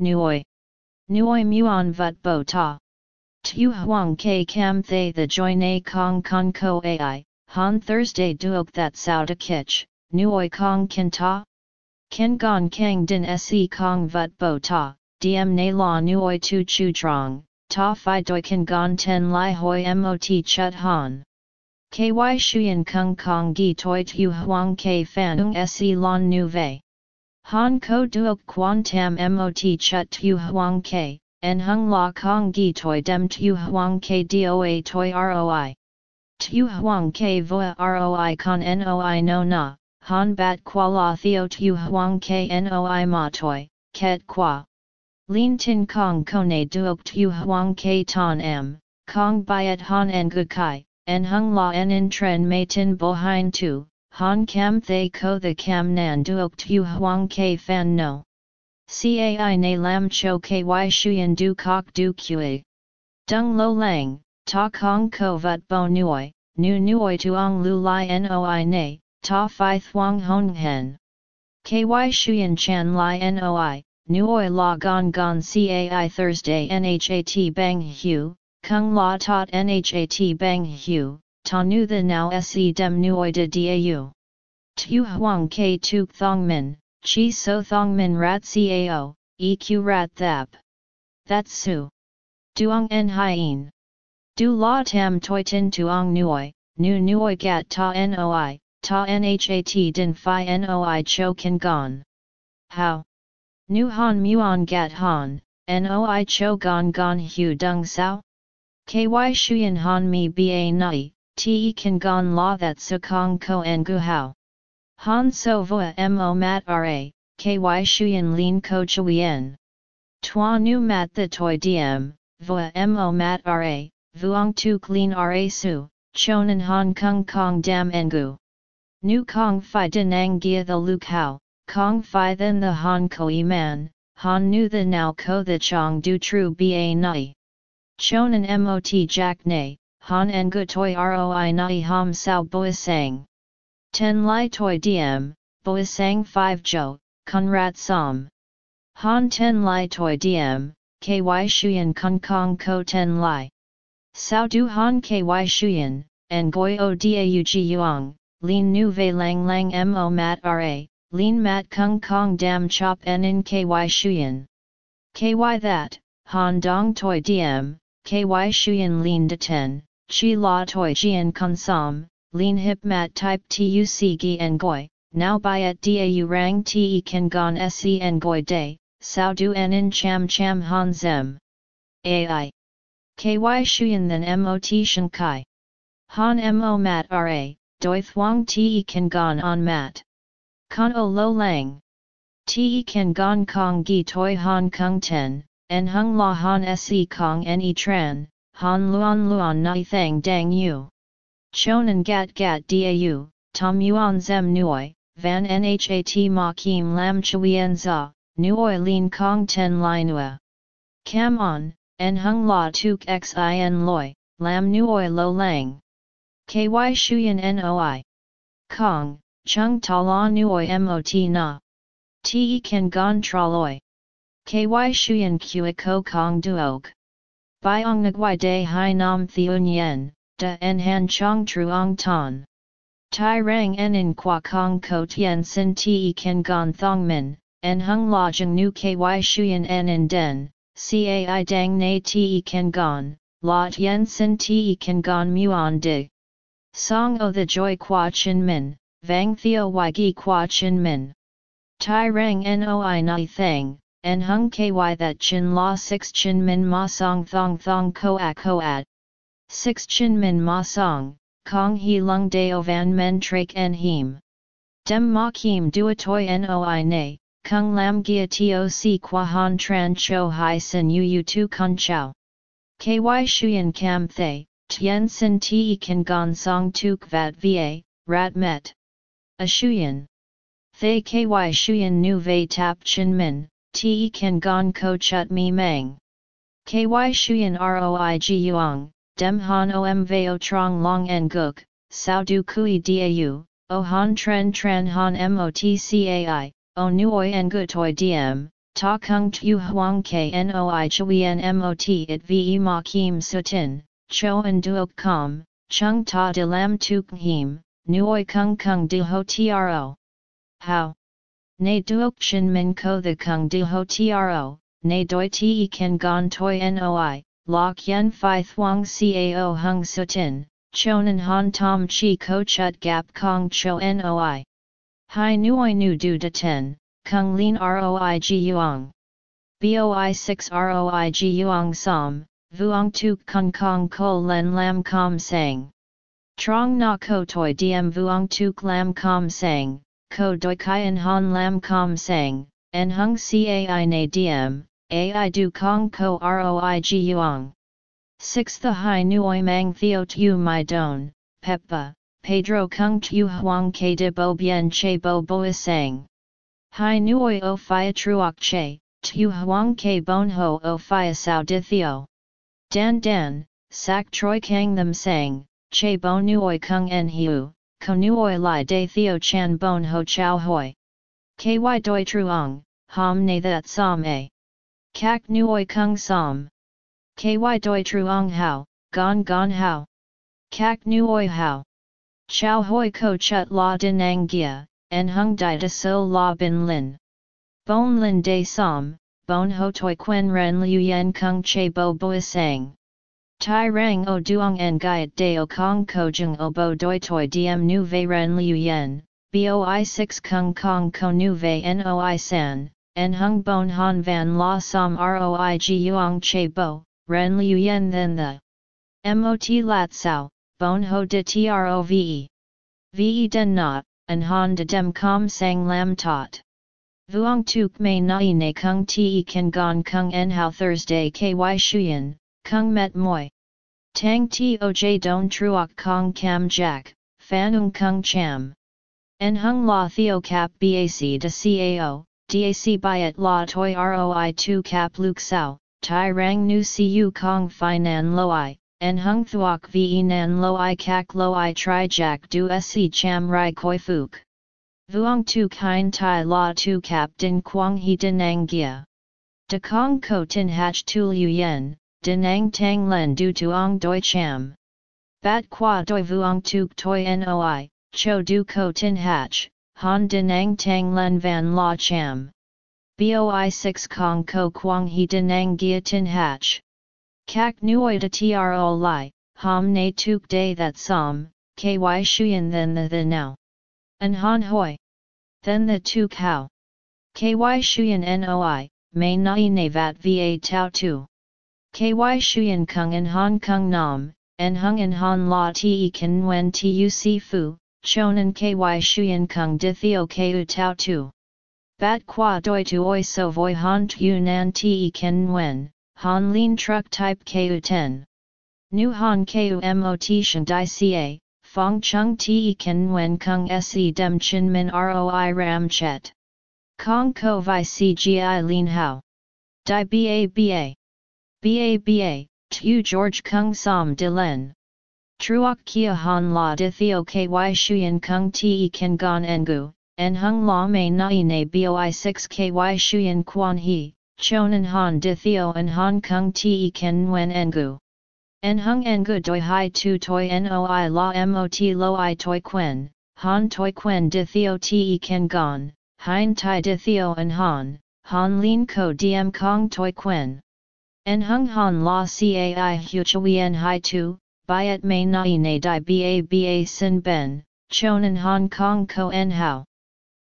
nuoi. Nuoi muon vut bo ta. Tu huang ke kam thay the join a kong kong ko ai, han Thursday duok that sao de kich, nuoi kong kin ta? Ken gon kang din se kong vut bo ta, diem na la nuoi tu chu trong, ta fi doi kan gon ten lai hoi mot chut han. Ky shuyen kung kong gi toi tu huang ke fan ung se lon nu. Han ko duok quan tam mot chut tu huang ke, en hung la kong gi toi dem tu huang ke doa toi roi. Tu huang ke voa roi con noi no na, han bat qua la theo tu huang ke noi ma toi, ket qua. Lin tin kong kone duok tu huang ke ton m, kong byet han en gu kai, en hung la en in tren mei tin bo hein tu, han cam thay ko the cam nan duok tu huang ke fan no. Cai na lam cho ky shuyen du kok du kui. Dung lo lang, ta kong ko vut bo nuoi, nu nuoi tuong lu li noi na, ta fi thuong hong hen. Ky shuyen chan li noi, nuoi la gon gon cai Thursday nhat bang hu, Kung la tot nhat bang hu, ta nu the now se dem nuoi de dau. Tu huang ke tu thong min, chi so thong min rat cao, eq rat thap. That's su. Duong en hien. Du la tam toi tin tuong nuoi, nu nuoi gat ta noi, ta nhat din phi noi cho kan gon. How? Nu han muon gat han, noi cho gon gon hu dung sao? Ky shuyen han mi ba nai, te kan gon la that su kong ko en gu hao. Han so voa mo mat ra, ky shuyen lin ko chuyen. Tua nu mat the toi diem, voa mo mat ra, vuong tu clean ra su, chonan han kong kong dam engu. Nu kong fi denang gia the luk hao, kong fi then the han ko man, han nu the now ko the chong du tru ba nai. Chonan mot jack ne, han en gu toi roi nai ham sao boi sang. Ten lai toi diem, boi sang 5 jo, kunrat som. Han ten lai toi diem, ky shuyen kun kong ko ten lai. Sao du han ky shuyen, en goi o daug yuang, lin nu ve lang lang mo mat ra, lin mat kung kong dam chop en in ky shuyen. Ky that, han dong toi diem, ky shuyen lin de ten, chi la toi jian konsam, lin hip mat type tu si gi en goi, now byet dau rang te kan gon se en goi day, sao du en in cham cham han zem. Ai. Ky shuyen then mot shen kai. Han mo mat ra, doi thuang te kan gon on mat. Con o lo lang. Te kan gon kong gi toi han kung ten, en hung la han se kong en e tran, han luan luan nai thang dang yu. Chonan gat gat dau, tom yuan zem nuoi, van nhat ma kim lam chuyen za, nuoi lin kong ten linua. Cam on, en hung la tuk xin loi, lam nuoi lo lang. Ky shuyen noi. Kong, chung ta la nuoi mot na. Te Ken gon traloi. Ky shuyen kua ko kong duok. Byong nguai de hai nam thiun yen, da en han chong truong ton. Tai rang en in qua kong ko tien sin te Ken gon thong min, en hung la Jung nu ky shuyen en in den, cai dang na te kan gon, la tien sin te kan gon muon Di. Song o the joy qua chin min, vang theo gi qua chin min. Tai rang noi nai thang, en hung ky that chin la 6 chin min ma song thong thong ko a ko at. 6 chin min ma song, kong he lung deo van men trak en him. Dem ma kim dua toi noi ne, kung lam gia toc qua han tran cho hai sin yu yu tu kun chao. Ky shuyen kam thay, tien sin te kan gon song tuk vat va, rat met. A shuyen. Thay ky shuyen nu ve tap chin min, te kan gon ko chut mi mang. Ky shuyen roi ji yuang, dem han om veo trong long en guk, sao du kui dau, o han tren tren han mot cai, o nuoi en gu toi diem, ta kung tu huang knoi chuyen mot it ve ma kim sutin, cho and duok com, chung ta de lam tuk him, nuoi kung kung de ho tro. How? Ne duok chin min ko the kung de ho tro, ne doi te ken gon toi noi, lok yen fi thuang cao hung sutin, chonan han tom chi ko chut gap kong cho noi. Hai nuoi nu du de ten, kung lin roi ji yuang. Boi 6 roi ji yuang som, vuong tuk kung kong ko len lam com sang. Trong na ko toi diem vuong tuk lam com sang, ko doi kyan han lam com sang, en hung cai ai na diem, ai du kong ko roi ji yuang. 6 The Hai Nuoi Mang Theo Tu Mai Don, Peppa, Pedro Kung Tu Huang Ke De Bo Bien Che Bo Boa Sang. Hai Nuoi O Phia Truoc Che, Tu Huang Ke Bon Ho O Phia Sao De Theo. Dan Dan, Sak Troi Kang Them Sang, Che Bo Nuoi Kung En Hiu, Ko Nuoi Lai De Theo Chan Bon Ho Chow Hoi. KY Doi Truong, Ham Ne That Som A. Kak Nuoi Kung Som. KY doi truong hao, gon gon hao. Kak nuoi hao. Chow hoi ko chut la din ang gia, en hung dai de so la bin lin. Bon lin de som, bon ho toi quen ren liu yen kung che bo boi sang. Tai rang o duong en gaiet de o kong ko jung o bo doi toi diem nu ve ren liu yen, boi 6 kung kong ko nu ve noi san, en hung bon han van la som roi gi yuang che bo, ren liu yen then the mot lat sao, bon ho de trove. Ve den not, and han de dem com sang lam tot. Vuong tuk may nai ne kung te kan gon kung en how Thursday ky shuyen, kung met moi. Tang toj don truok kong cam jack, fan ung kung cham. En hung la theo cap bac de cao, dac byet la toi roi 2 cap luke sao, tai rang nu siu kong fi nan loi, en hung thuok ve nan loi kak loi tri jack du se cham rai koi fuk. Vuong tu kien tai la tu cap din quang he dinang gia. De kong ko tin hach tu liu yen, dinang tang len du tuong doi cham. Bat qua doi vuong tuk toi noi, cho du ko tin hach, han dinang tang len van la cham. Boi 6 Kong Ko Quang He Denang Gia Tin Hatch. Kak Nuoi De Tro Lai, Ham Ne Tuk Day That Som, Ky Shuyan Then The The Now. An Han Hoi. Then The Tuk How. Ky Shuyan Noi, May Nai Ne Vat Va Tau Tu. Ky Shuyan Kung and Hong Kong Nam, and Hung and Han La Te Kan Wen Tu Fu, Chonan Ky Shuyan Kung De Theo Ku Tau Tu. Bat qua doi tu oi so voi han tu nan te ken wen, han lean truck type ku 10. Nu han ku mot shan di ca, fong chung te ken wen kung se dem chin min roi ram chet. Kong ko vi cgi lean hao. Di ba ba. Ba ba, tu George kung som de len. Truok kia han la de theo ky shuyen kung te ken gon engu, en hung la mei nai ne boi 6 ky shuyen quan he, chonan han di theo en hong kong te ken wen engu. En hung engu doi hai tu toi noi la mot lo i toi quen, han toi quen di theo te ken gon, hein tai di theo en han, han lin ko diem kong toi quen. En hung han la cai hu chuyen hai tu, byet mei nai ne di ba ba sin ben, chonan hong kong ko en hao.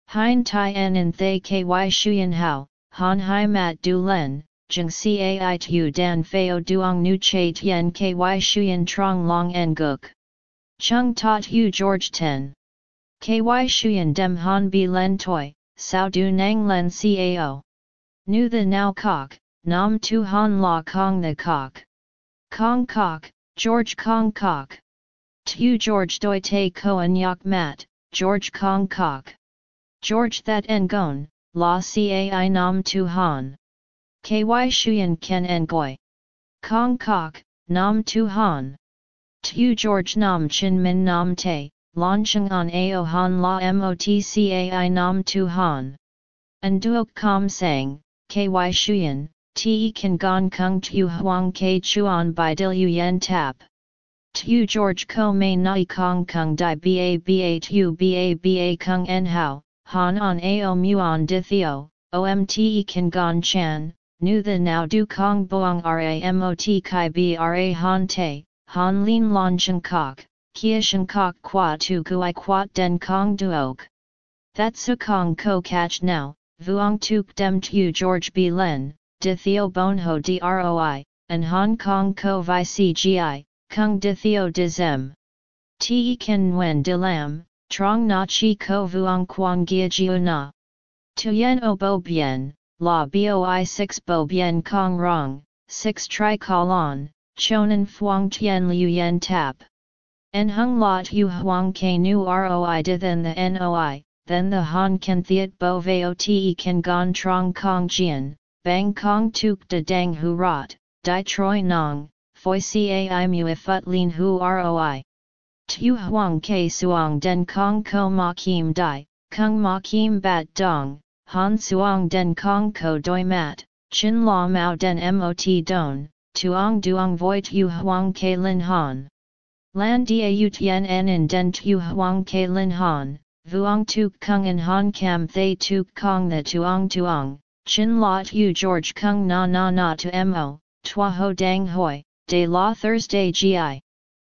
Hein tai en in thay ky shuyen hao, han hai mat du len, jeng cai tu dan feo duong nu che tien ky shuyen trong long en guk. Chung tot hu George 10. Ky shuyen dem han bi len toi, sao du nang len cao. Nu the now kok, nam tu han la kong the kok. Kong kok, George kong kok. Tu George doi te koan yak mat, George kong kok. George that Ngon, La Cai Nam Tu Han. Ky Shuyan Ken Ngoi. Kong Kok, Nam Tu Han. Tu George Nam Chin Min Nam Te, Lan Cheng An Ao Han La Mot Cai Nam Tu Han. And Duok Kam Sang, ky shuyan, te kan gon kung tu huang ke chuan by dil yen tap. Tu George ko may nai kong kung di ba ba tu ba ba kung en hao, han on ao muon di theo, omte kan gon chan, nu the now du kong boang ramot kai bra han te, han lin lon shen kok, kia shen kok qua tu gui quat den kong duok. That su kong ko catch now, vuong tuk dem tu George b len, di theo bon ho droi, and Hong Kong Co vi cgi, kung di theo di zem. Te ken nguen de lam, trong na chi ko vuong quang gia jiu na. Tuyen o bo bien, la boi 6 bo bien kong rong, 6 tri on, chonan fuang tien liu yen tap. En hung la tu huang ke nu roi then the noi, then the han ken thiet bo veo te ken gon trong kong jian, bang kong tuk de dang hu rot, di troi nong, foi cai mu ifut lin hu roi. Tu huang ke suang den kong ko ma kim di, kung ma kim bat dong, han suang den kong ko doi mat, chin la mao den mot don, tuong duong voi tu huang ke lin han. Lan dia tien en in den tu huang ke lin han, vuong tuk kung in han kam thay tuk kong the tuong tuong, chin la tu George kung na na na to mo, tua ho dang hoi, de la Thursday gi.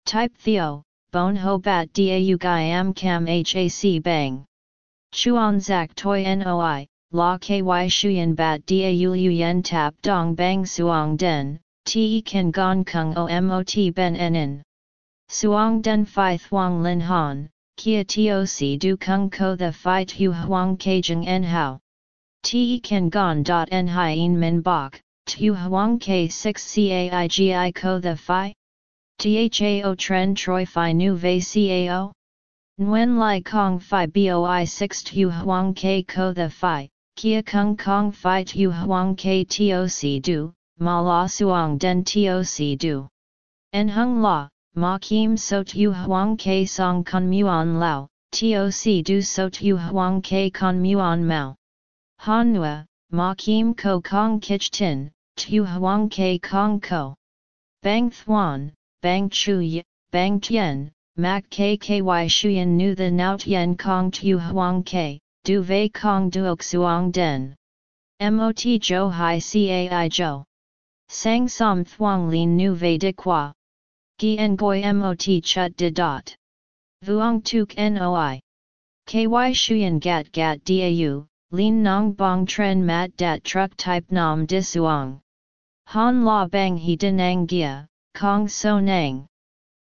Type theo, bon ho bat dau gai am cam hac bang. Chuan zak toi noi, la ky shuyen bat dau yen tap dong bang suong den, te kan gong kung o mot ben enen. Suong den fi thuang lin han, kia toc du kung ko the fi tu huang kajang en hao. Te kan gon dot en hien min bok, tu huang k 6 caigi ko the fi? Thao tren troi fi nu ve cao? Nguyen Lai Kong Phi Boi 6 Tu Huang Ke Ko The Phi, Kia Kung Kong Phi Tu Huang Ke Toc Du, Ma La Suong Den Toc Du. En Hung La, Ma Kim So Tu Huang Ke Song Con Muon Lao, Toc Du So Tu Huang Ke Con Muon Mao. Han Nua, Ma Kim Ko Kong Kich Tin, Tu Huang Ke Kong Ko. Bang Thuan, Bang Chu Yi, Bang Tien, Mak kky shuyen nu the naut yen kong tu huang ke, du vei kong duok suong den. Mot jo hai cai jo. Sang som thuang lin nu vei de qua. Gi en goi mot chut de dot. Vuong tuk noi. Ky shuyen gat gat dau, lin nong bong tren mat dat truck type nam disuang. Han la bang he denang gia, kong so nang.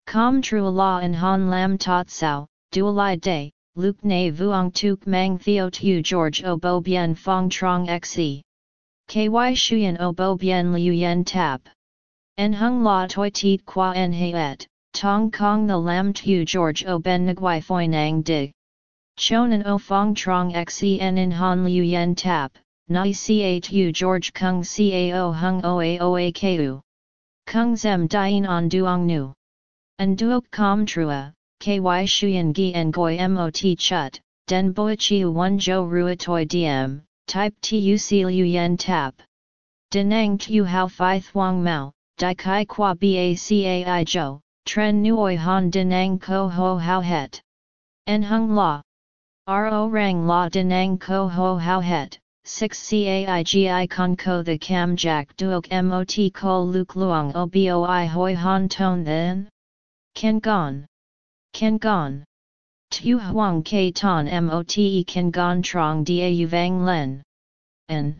Com tru la en han lam tot sao, dualai day, luke ne vuong tuk mang theo tu George o bo bien fong trong xe. Ky shuyen o bo bien liu yen tap. En hung la toi tiet qua en et, tong kong the lam tu George o ben nguai foi nang dig. Chonan o fong trong xe en in han liu yen tap, nai ca tu George kung cao hung oa oa ku. Kung zem dien on duong nu. An duok com trua, ky shuyen gi en goi mot chut, den boi chiu one jo rua toi diem, type tuc liu yen tap. Denang tu hao fi thuang mao, di kai qua bacai jo, tren nuoi han denang ko ho hao het. En hung la. Ro rang la denang ko ho hao het. 6 caigi con ko the cam jack duok mot ko luk luang oboi boi hoi han ton then? Ken gon. Ken gon. Tu huang ke ton mote ken gon trong da vang len. N.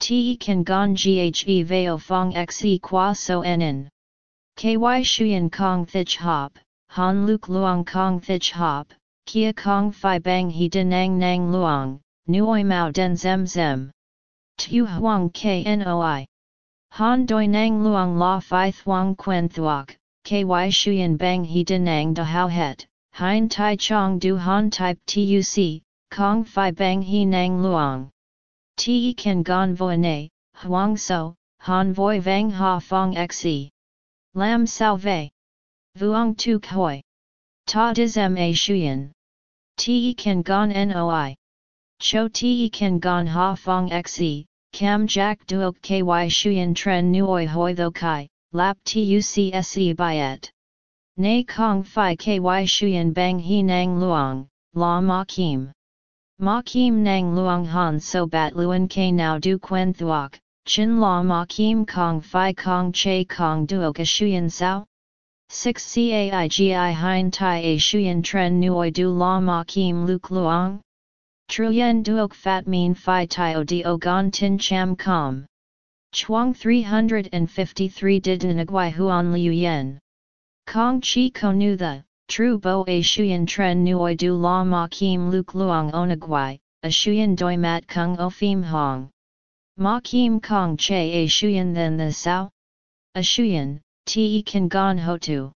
Ken gon ghe veo fong xe qua so enen. Ky shuyen kong thich hop, han luk luang kong thich hop, kia kong fi bang he denang nang luang, nuoi mao den zem zem. Tu huang knoi. Han doi nang luang la fi Thuong quen thuok, ky shuyen bang he denang da hao het, hein tai chong du han type tuc, kong fi bang he nang luang. Te kan gon voi ne, huang so, han voi vang ha fong xe. Lam sao. Vuong tu hoi. Ta dizem a shuyen. Te kan gon noi. Cho te kan gon ha fong xe, cam jack duok ky shuyen tren nuoi hoi tho kai, lap tucse byet. Nay kong fi ky shuyen bang he nang luang, la ma kim. Ma kim nang luang han so bat luan k now du quen thuok, chin la ma kim kong fi kong che kong duok a shuyen sao? 6 caigi hein tai a shuyen tren nuoi du la ma kim luk luang? Truyen duok fat mean fi tio dio gon tin cham com. Chuang 353 did nagwai huan liu yen. Kong chi konu the, tru bo a shuyen tren nuoi du la ma kim luk luang onagwai, a shuyen doi mat kung o phim hong. Ma kim kong che a shuyen then the sao? A shuyen, te kan gon ho tu.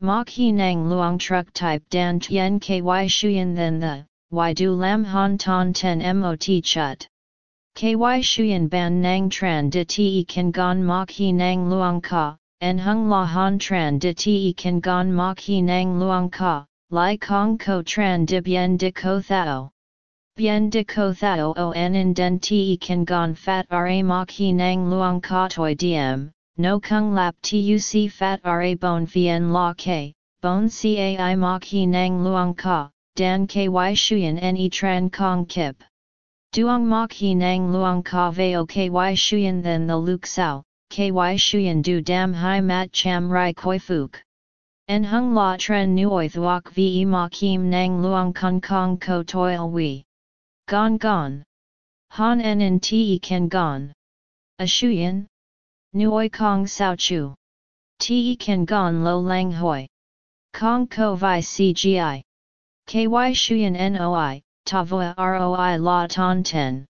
Ma ki nang luang truck type dan tien ky shuyen then the, y du lam han ton ten mot chut. KY Shuyan Ban Nang Tran De Te Kan Gon Mok He Nang Luang Ka, En Hung La Han Tran De Te Kan Gon Mok He Nang Luang Ka, Lai Kong Ko Tran De Bien De Ko Thao. Bien De Ko Thao O En In Den Te Kan Gon Fat Ra Mok He Nang Luang Ka Toi Diem, No Kung Lap Tuc Fat Ra Bon Vien La K, Bon Cai Mok He Nang Luang Ka, Dan KY Shuyan Ne Tran Kong Kip. Duong mok he nang luang ka veo ky shuyen then the luk sao, ky shuyen du dam hai mat cham rai koi fuk. En hung la tren nuoi thuok ve mok him nang luang kong kong ko toil we. Gon gon. Han en in te ken gon. A shuyen? Nuoi kong sao chu. Te ken gon lo lang hoi. Kong ko vi cgi. Ky shuyen noi, ta voa roi la ton ten.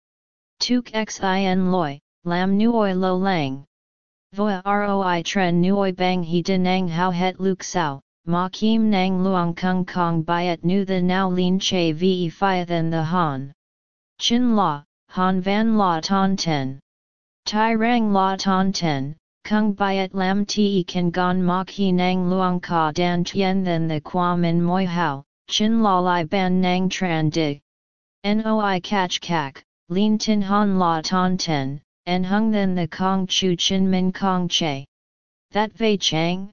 Tuk xin loi, lam nuoi lo lang. Voa roi tren nuoi bang he denang hao het luk sao, ma kim nang luang kung kong byet nu the now lin che ve fi than the han. Chin la, han van la ton ten. Tai rang la ton ten, kung byet lam te kan gon mok he nang luang ka dan tien than the quam in moi hao, chin la lai ban nang tran dig. Noi catch kak, lin tin han la ton ten, en hung then the kong chu chin min kong che. That vei chang?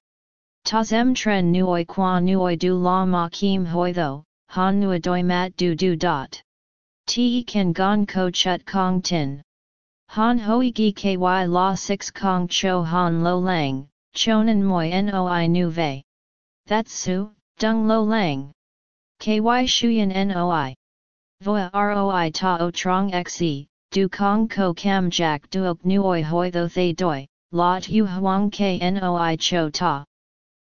Ta zem tren nuoi qua nuoi du la ma kim hoi tho, han nua doi mat du du dot. Te kan gon ko chut kong tin. Han hoi gi ky la 6 kong cho han lo lang, chonan moi noi nu vei. That's su, dung lo lang. Ky shuyan noi. Voa roi ta o trong xe, du kong ko kam jack duok nuoi hoi tho thay doi, la tu huang k noi cho ta.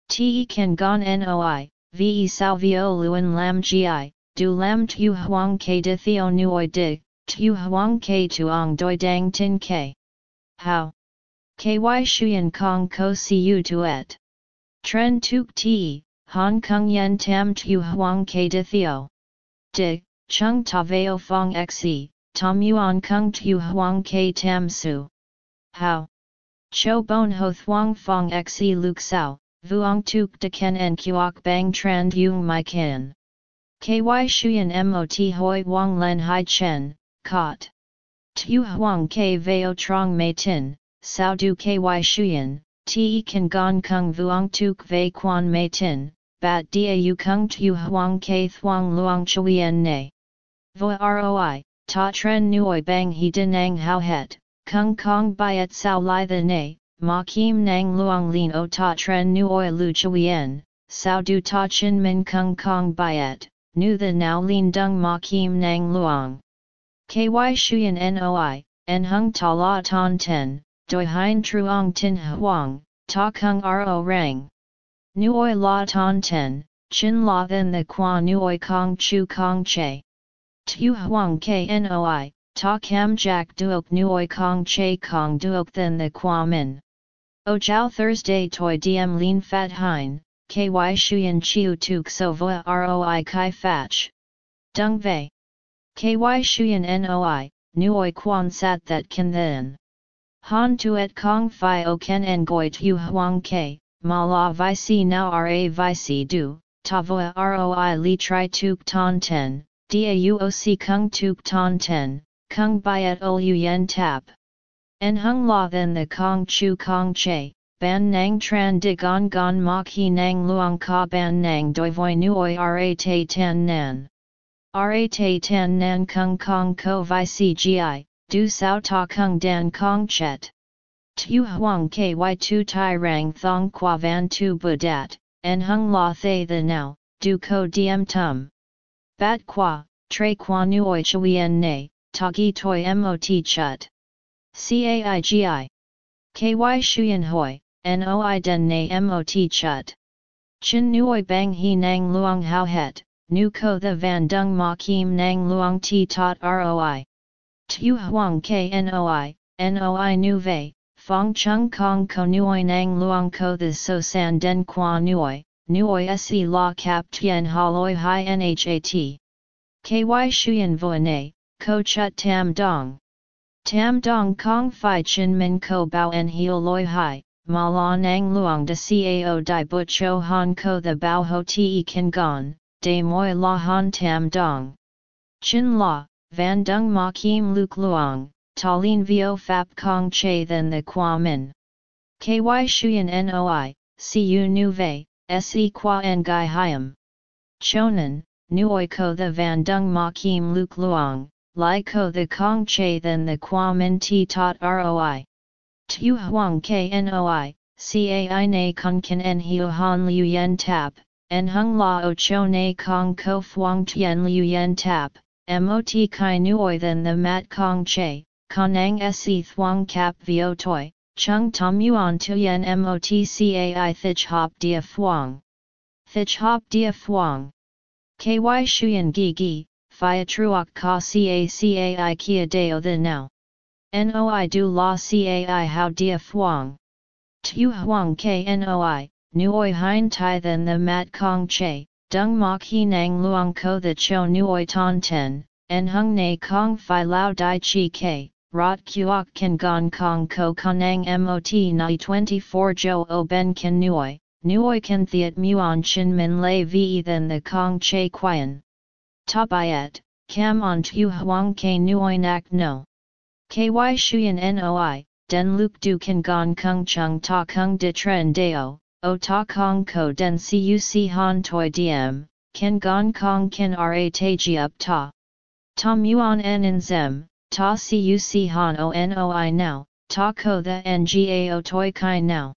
Te kan gon noi, ve sao vio luen lam gi, du lam tu huang k de theo nuoi di, tu huang k tuong doi dang tin k. How? Ky shuyen kong ko siu tuet. Tren tuk ti, Hong Kong yen tam tu huang k de theo. Dig, Chung ta veo fong xe, tom yuan kung tu huang ke tam su. How? Cho bon ho thuang fong xe luk sao, vuong tuk de ken en kuok bang trend yung mai ken. Ky shuyen mot hoi wang len hai chen, kot. Tu huang ke veo trong mei tin, sao du ky shuyen, te kan gong kung vuong tuk vei quan mei tin, bat dia yu kung tu huang ke thuang luang chuyen ne. Voi roi, ta tren nuoi bang he denang hao het, kung kong byet sao lai the ne, ma kim nang luang lin o ta tren nuoi lu chuyen, sao du ta chin min kung kong byet, nu the now lin dung ma kim nang luang. Ky shuyen noi, en hung ta la ton ten, doi hein truong tin huang, ta kung ro rang. Nuoi la ton ten, chin la then the qua nuoi kong chu kong che. Tu huang knoi, ta kam jack duok nuoi kong che kong duok then the qua min. O jiao Thursday toi diem lean fat hein, ky shuyen chiu tuk so voa roi kai fach. Dung vei. Ky shuyen noi, nuoi quan sat that can then. Han tuet kong fi o ken en goi tu huang ke, ma la vi si now ra vi si du, ta voa roi li tri tuk ton ten, Dauoc kung tuk ton ten, kung byet ul Yu yen tap. En hung la then the kong chu kong che, ban nang tran di gon gon mok he nang luang ka ban nang doi voi nuoi ra te tan nan. Ra te tan nan kung kong ko vi cgi, du sao ta kung dan kong chet. Tu huang ky tu tai rang thong qua van tu budat, en hung la thay the now, du ko diem tum. Bat qua, tre qua nuoi chuyen ne, tagi toi mot chut. Caigi. Ky shuyen hoi, noi den ne mot chut. Chin nuoi bang he nang luang hao het, nu ko the van dung ma kim nang luang ti tot roi. Tu huang knoi, noi nu vei, fong chung kong ko nuoi nang luang ko the so san den qua nuoi, nuoi se la cap tien haloi hi nhat. Ky shuyen vo ne, ko chut tam dong. Tam dong kong fi chin min ko bao en heo loi hai, ma la nang luang de cao di but cho han ko the bao ho te kan gon, de moi la han tam dong. Chin la, van dung ma kim luk luang, ta lin vio fap kong che than the qua min. Ky shuyen noi, cu nu vei, se qua en gai hiam. Chonan, nuoi ko the van dung ma kim luk luang, li ko the kong che than the qua min ti tot roi. Tu huang knoi, cai na kun kan en hiu han liu yen tap, en hung la o cho na kong ko fuang tien liu yen tap, mot kai nuoi than the mat kong che, kanang se thuang kap vio toi, chung tom yuan tuyen mot cai thich hop dia fuang. Thich hop dia fuang. Ky shuyen gi gi, fia truok ka ca cai kia deo the now. Noi du la cai how dia fuang. Tu huang knoi, nuoi hein tai than the mat kong che, dung mok he nang luang ko the cho nuoi ton ten, en hung ne kong fi lao dai chi ke, rot kuok kan gong kong ko kanang mot nai 24 jo o ben kan nuoi, nuoi kan thiet muon chin min lay ve than the kong che quian. Tabayet, cam on tu huang ke nuoi nak no. Ky shuyen noi, den luk du kan gon kung chung ta kung de tren deo, o ta kong ko den cuc han toi diem, ken gon kong kan ra taji up ta. Ta muon en in zem, ta cuc han o noi now, ta ko the nga o toi kai now.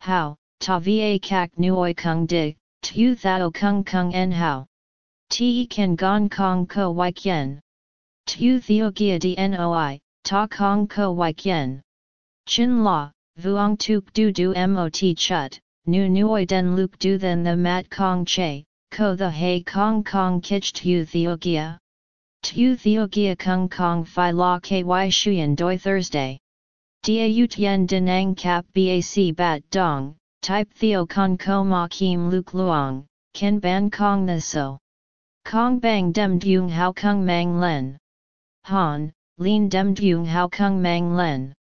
How, ta va kak nuoi kung di, tu thao kung kung en how. Te kan gon kong ko wikien. Tu theo gia di noi, ta kong ko wikien. Chin la, vuong tuk du du mot chut, nu nuoi den luk du then the mat kong che, ko the hay kong kong kich tu theo gia. Tu theo gia kung kong fi la ky shuyen doi Thursday. Dia u tien denang kap bac bat dong, type theo kong ko ma kim luk luong, ken ban kong the so. Kong bang dem dung hao kung mang len. Han, lin dem dung hao kung mang len.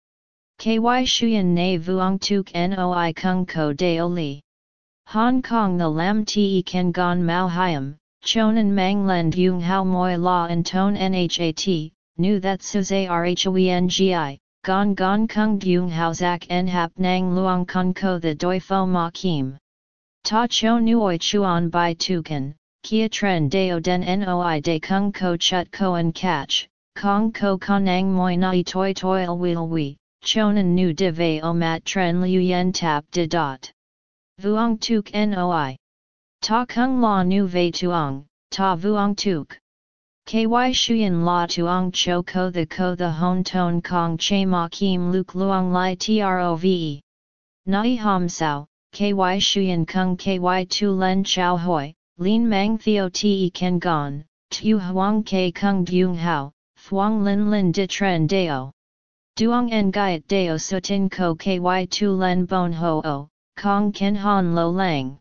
Ky shuyen na vuong tuk noi kung ko deo li. Hong Kong the lam te ken gon mao hiam, chonan mang len Yung hao moi la and ton nhat, nu that suze rhoengi, gon gon kung Yung hao zak en hap nang luong kung ko the doi fo ma kim. Ta cho nuoi chuan bai tukan, kia tren deo den noi de kung ko chut ko and catch, Kong ko kanang moi nai toi toi wil wi, chonan nu de ve o mat tren liu yen tap de dot. Vuong tuk noi. Ta kung la nu ve tuong, ta vuong tuk. Ky shuyen la tuong cho ko the ko the hon ton kong che ma kim luk luong li trove. Nai ham sao, ky shuyen kung ky tu len chao hoi, lin mang theo te ken gon, tu huang ke kung dung hao, Thuong lin lin de tren deo. Duong en gaiet deo sutin ko ky tu len bon ho o, kong ken han lo lang.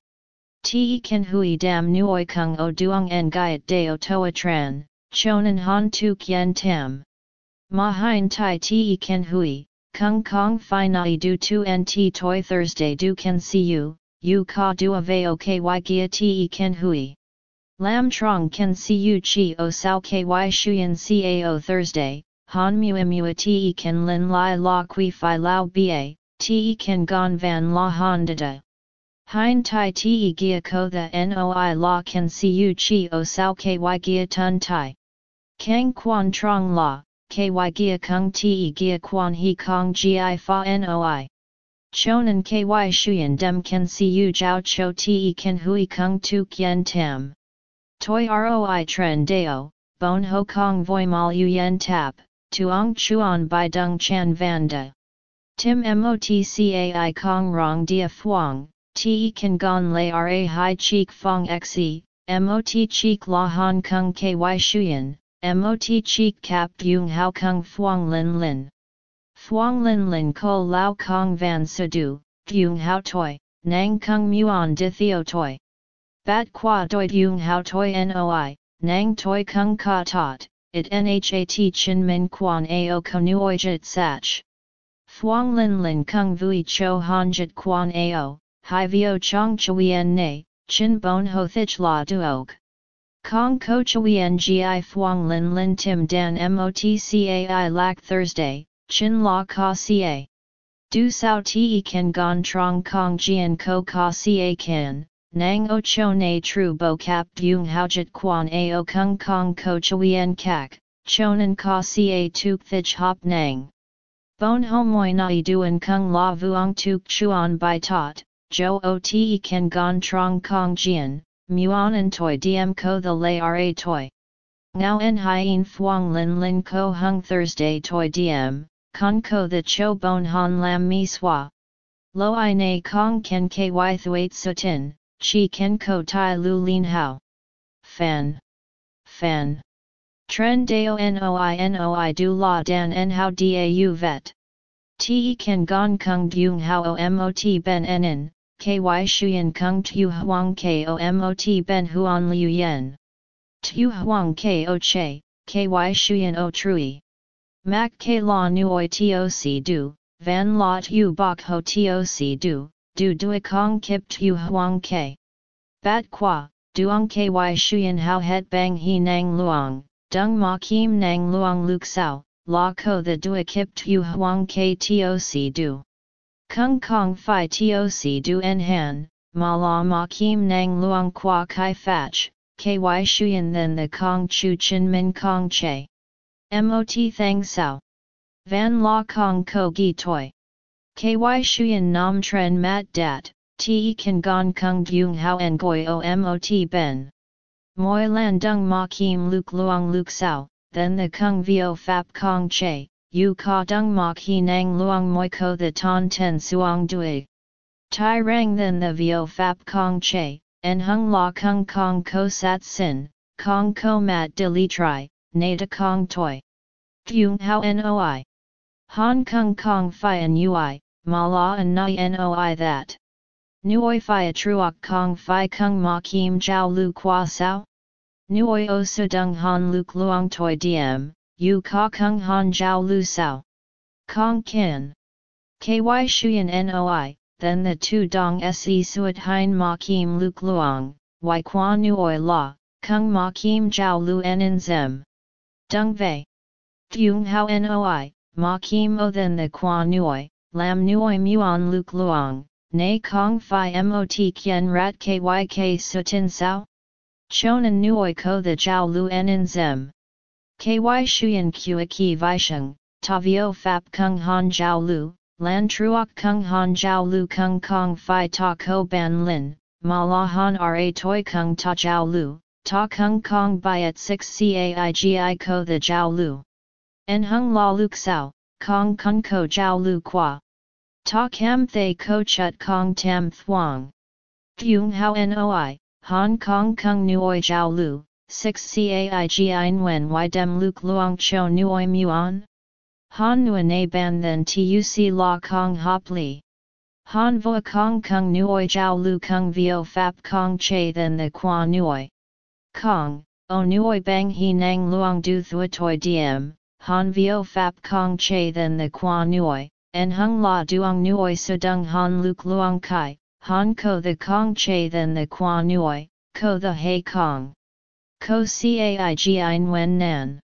Te ken hui dam nuoi kung o duong en gaiet deo toa tran, chonan han tu kien tam. Ma hein tai te ken hui, kung kong fi nai du tu nt toi Thursday du ken see you, you ka du aveo ky gia te ken hui. Lam trong can see you chi o sao ky shuyen cao Thursday, han mua mua te kan lin lai la qui fi lao ba, te kan gon van la han da. Hein tai te gia ko the noi la kan siu chi o sao ky gia tun tai. Kang quan trong la, ky gia kung te gia quan he kong gi fa noi. Chonan ky shuyen dem kan siu jiao cho te kan hui kung tu kien tam. Toi roi tren deo, bon ho kong voi mal yu yen tap, tuong chuan by dung chan vanda. Tim motcai kong rong dia fuang, te kan gon lay ra hai cheek fong xe, mot cheek la hong kong ky shuyen, mot cheek kap yung hao kong fuang lin lin. Fuang lin lin ko lao kong van sudu, yung hao toi, nang kong muon di theo toi. Bat qua doi yung hao toi noi, nang toi kung ka tot, it nhat chin min quan ao konuoi jit sach. Fuang lin lin kung vui cho han jit quan ao, hai vio chong chuyen ne, chin bon ho thich la duog. Kong ko chuyen gi fuang lin lin tim dan motcai lak Thursday, chin la ka ca. Du sao te kan gon trong kong jian ko ka ca kan, nang o cho ne tru bo kap yung haujit quan ao kung kong ko chuyen kak, chonan ka ca tuk thich hop nang. Bon homoi nai duan kung la vuong tuk chuan bai tot, jo o te kan gon trong kong jian, muon en toi diem ko the lay ra toi. Now en hien fuang lin lin ko hung Thursday toi diem, con ko the cho bon han lam mi swa. Lo i na kong ken ky thuat sutin, chi ken ko tai lu lin hao. Fan. Fan. Tren deo noi noi du la dan en hao dau vet. Te ken gon kung dung hao o mot ben enin, ky shuyen kung tu huang ko mot ben huan liu yen. Tu huang ko che, ky shuyen o trui. Mac k la nuoi toc du, van la tu bok ho toc du, du dui kong kip tu huang ke. Bat qua, duong ky shuyen hao het bang he nang luang, dung ma kim nang luang luk sao, la ko the dui kip tu huang k toc du. Kung Kong Phi Toc Du En Han, Ma La Ma Kim Nang Luang Qua Kai Fach, Ky Shuyan Then The Kong Chu Chin Min Kong Che. Mot Thang Sao. Van La Kong Ko Gi Toi. Ky Shuyan Nam Tren Mat Dat, Te Kan Gon Kung Dung Hao En Goi O Mot Ben. Moi Lan Dung Ma Kim Luk Luang Luk Sao, then the Kung Vio Fap Kong Che, yu ka dung mok he nang luang moi ko the ton ten suang dui. Tai rang then the vio fap kong che, en hung la kung kong ko sat sin, kong ko mat de li tri, na de kong toi. Dung hao noi. Hong kong kong fi en ui, ma la en nai noi that. Nuoi fi a truok kong fi kung ma kim jiao lu Kwa sao? Nuoi o su dung han luk luang toi diem, Yu ka kung han jiao lu sao. Kong kin. Ky shuyan noi, then the two dong se suat hein ma kim luk luang, y qua nuoi la, kung ma kim jiao lu en zem. Dung vei. Dung hao noi, ma kim o then the qua nuoi, lam nuoi muon luk luang, na kong fi mot kien rat kyk sutin sao? Chonan nuoi ko the jiao lu en zem. Ky shuyan kua ki visheng, tavio fap kung han jiao lu, lan truok kung han jiao lu kung kong fi ta ko ban lin, ma la han ra toi kung ta jiao lu, ta kung kong by at 6 caigi ko the jiao lu. En hung la luk sao, kong kung ko jiao lu qua. Ta kam thay ko chut kong tam thuang. Dung hao noi, Hong Kong kung nuoi jiao lu, 6 caigi wen y dem luk luang cho nuoi muon? Han nuan a ban then tuc la kong hop li. Han voa kong kung nuoi jiao lu kung vio fap kong che then the qua nuoi. Kong, o nuoi bang he nang luang du thua toi diem, han vio fap kong che then the qua nuoi, en hung la duong nuoi sudung han luk luang kai, han ko the kong che then the qua nuoi, ko the he kong. Ko caigi wen nan.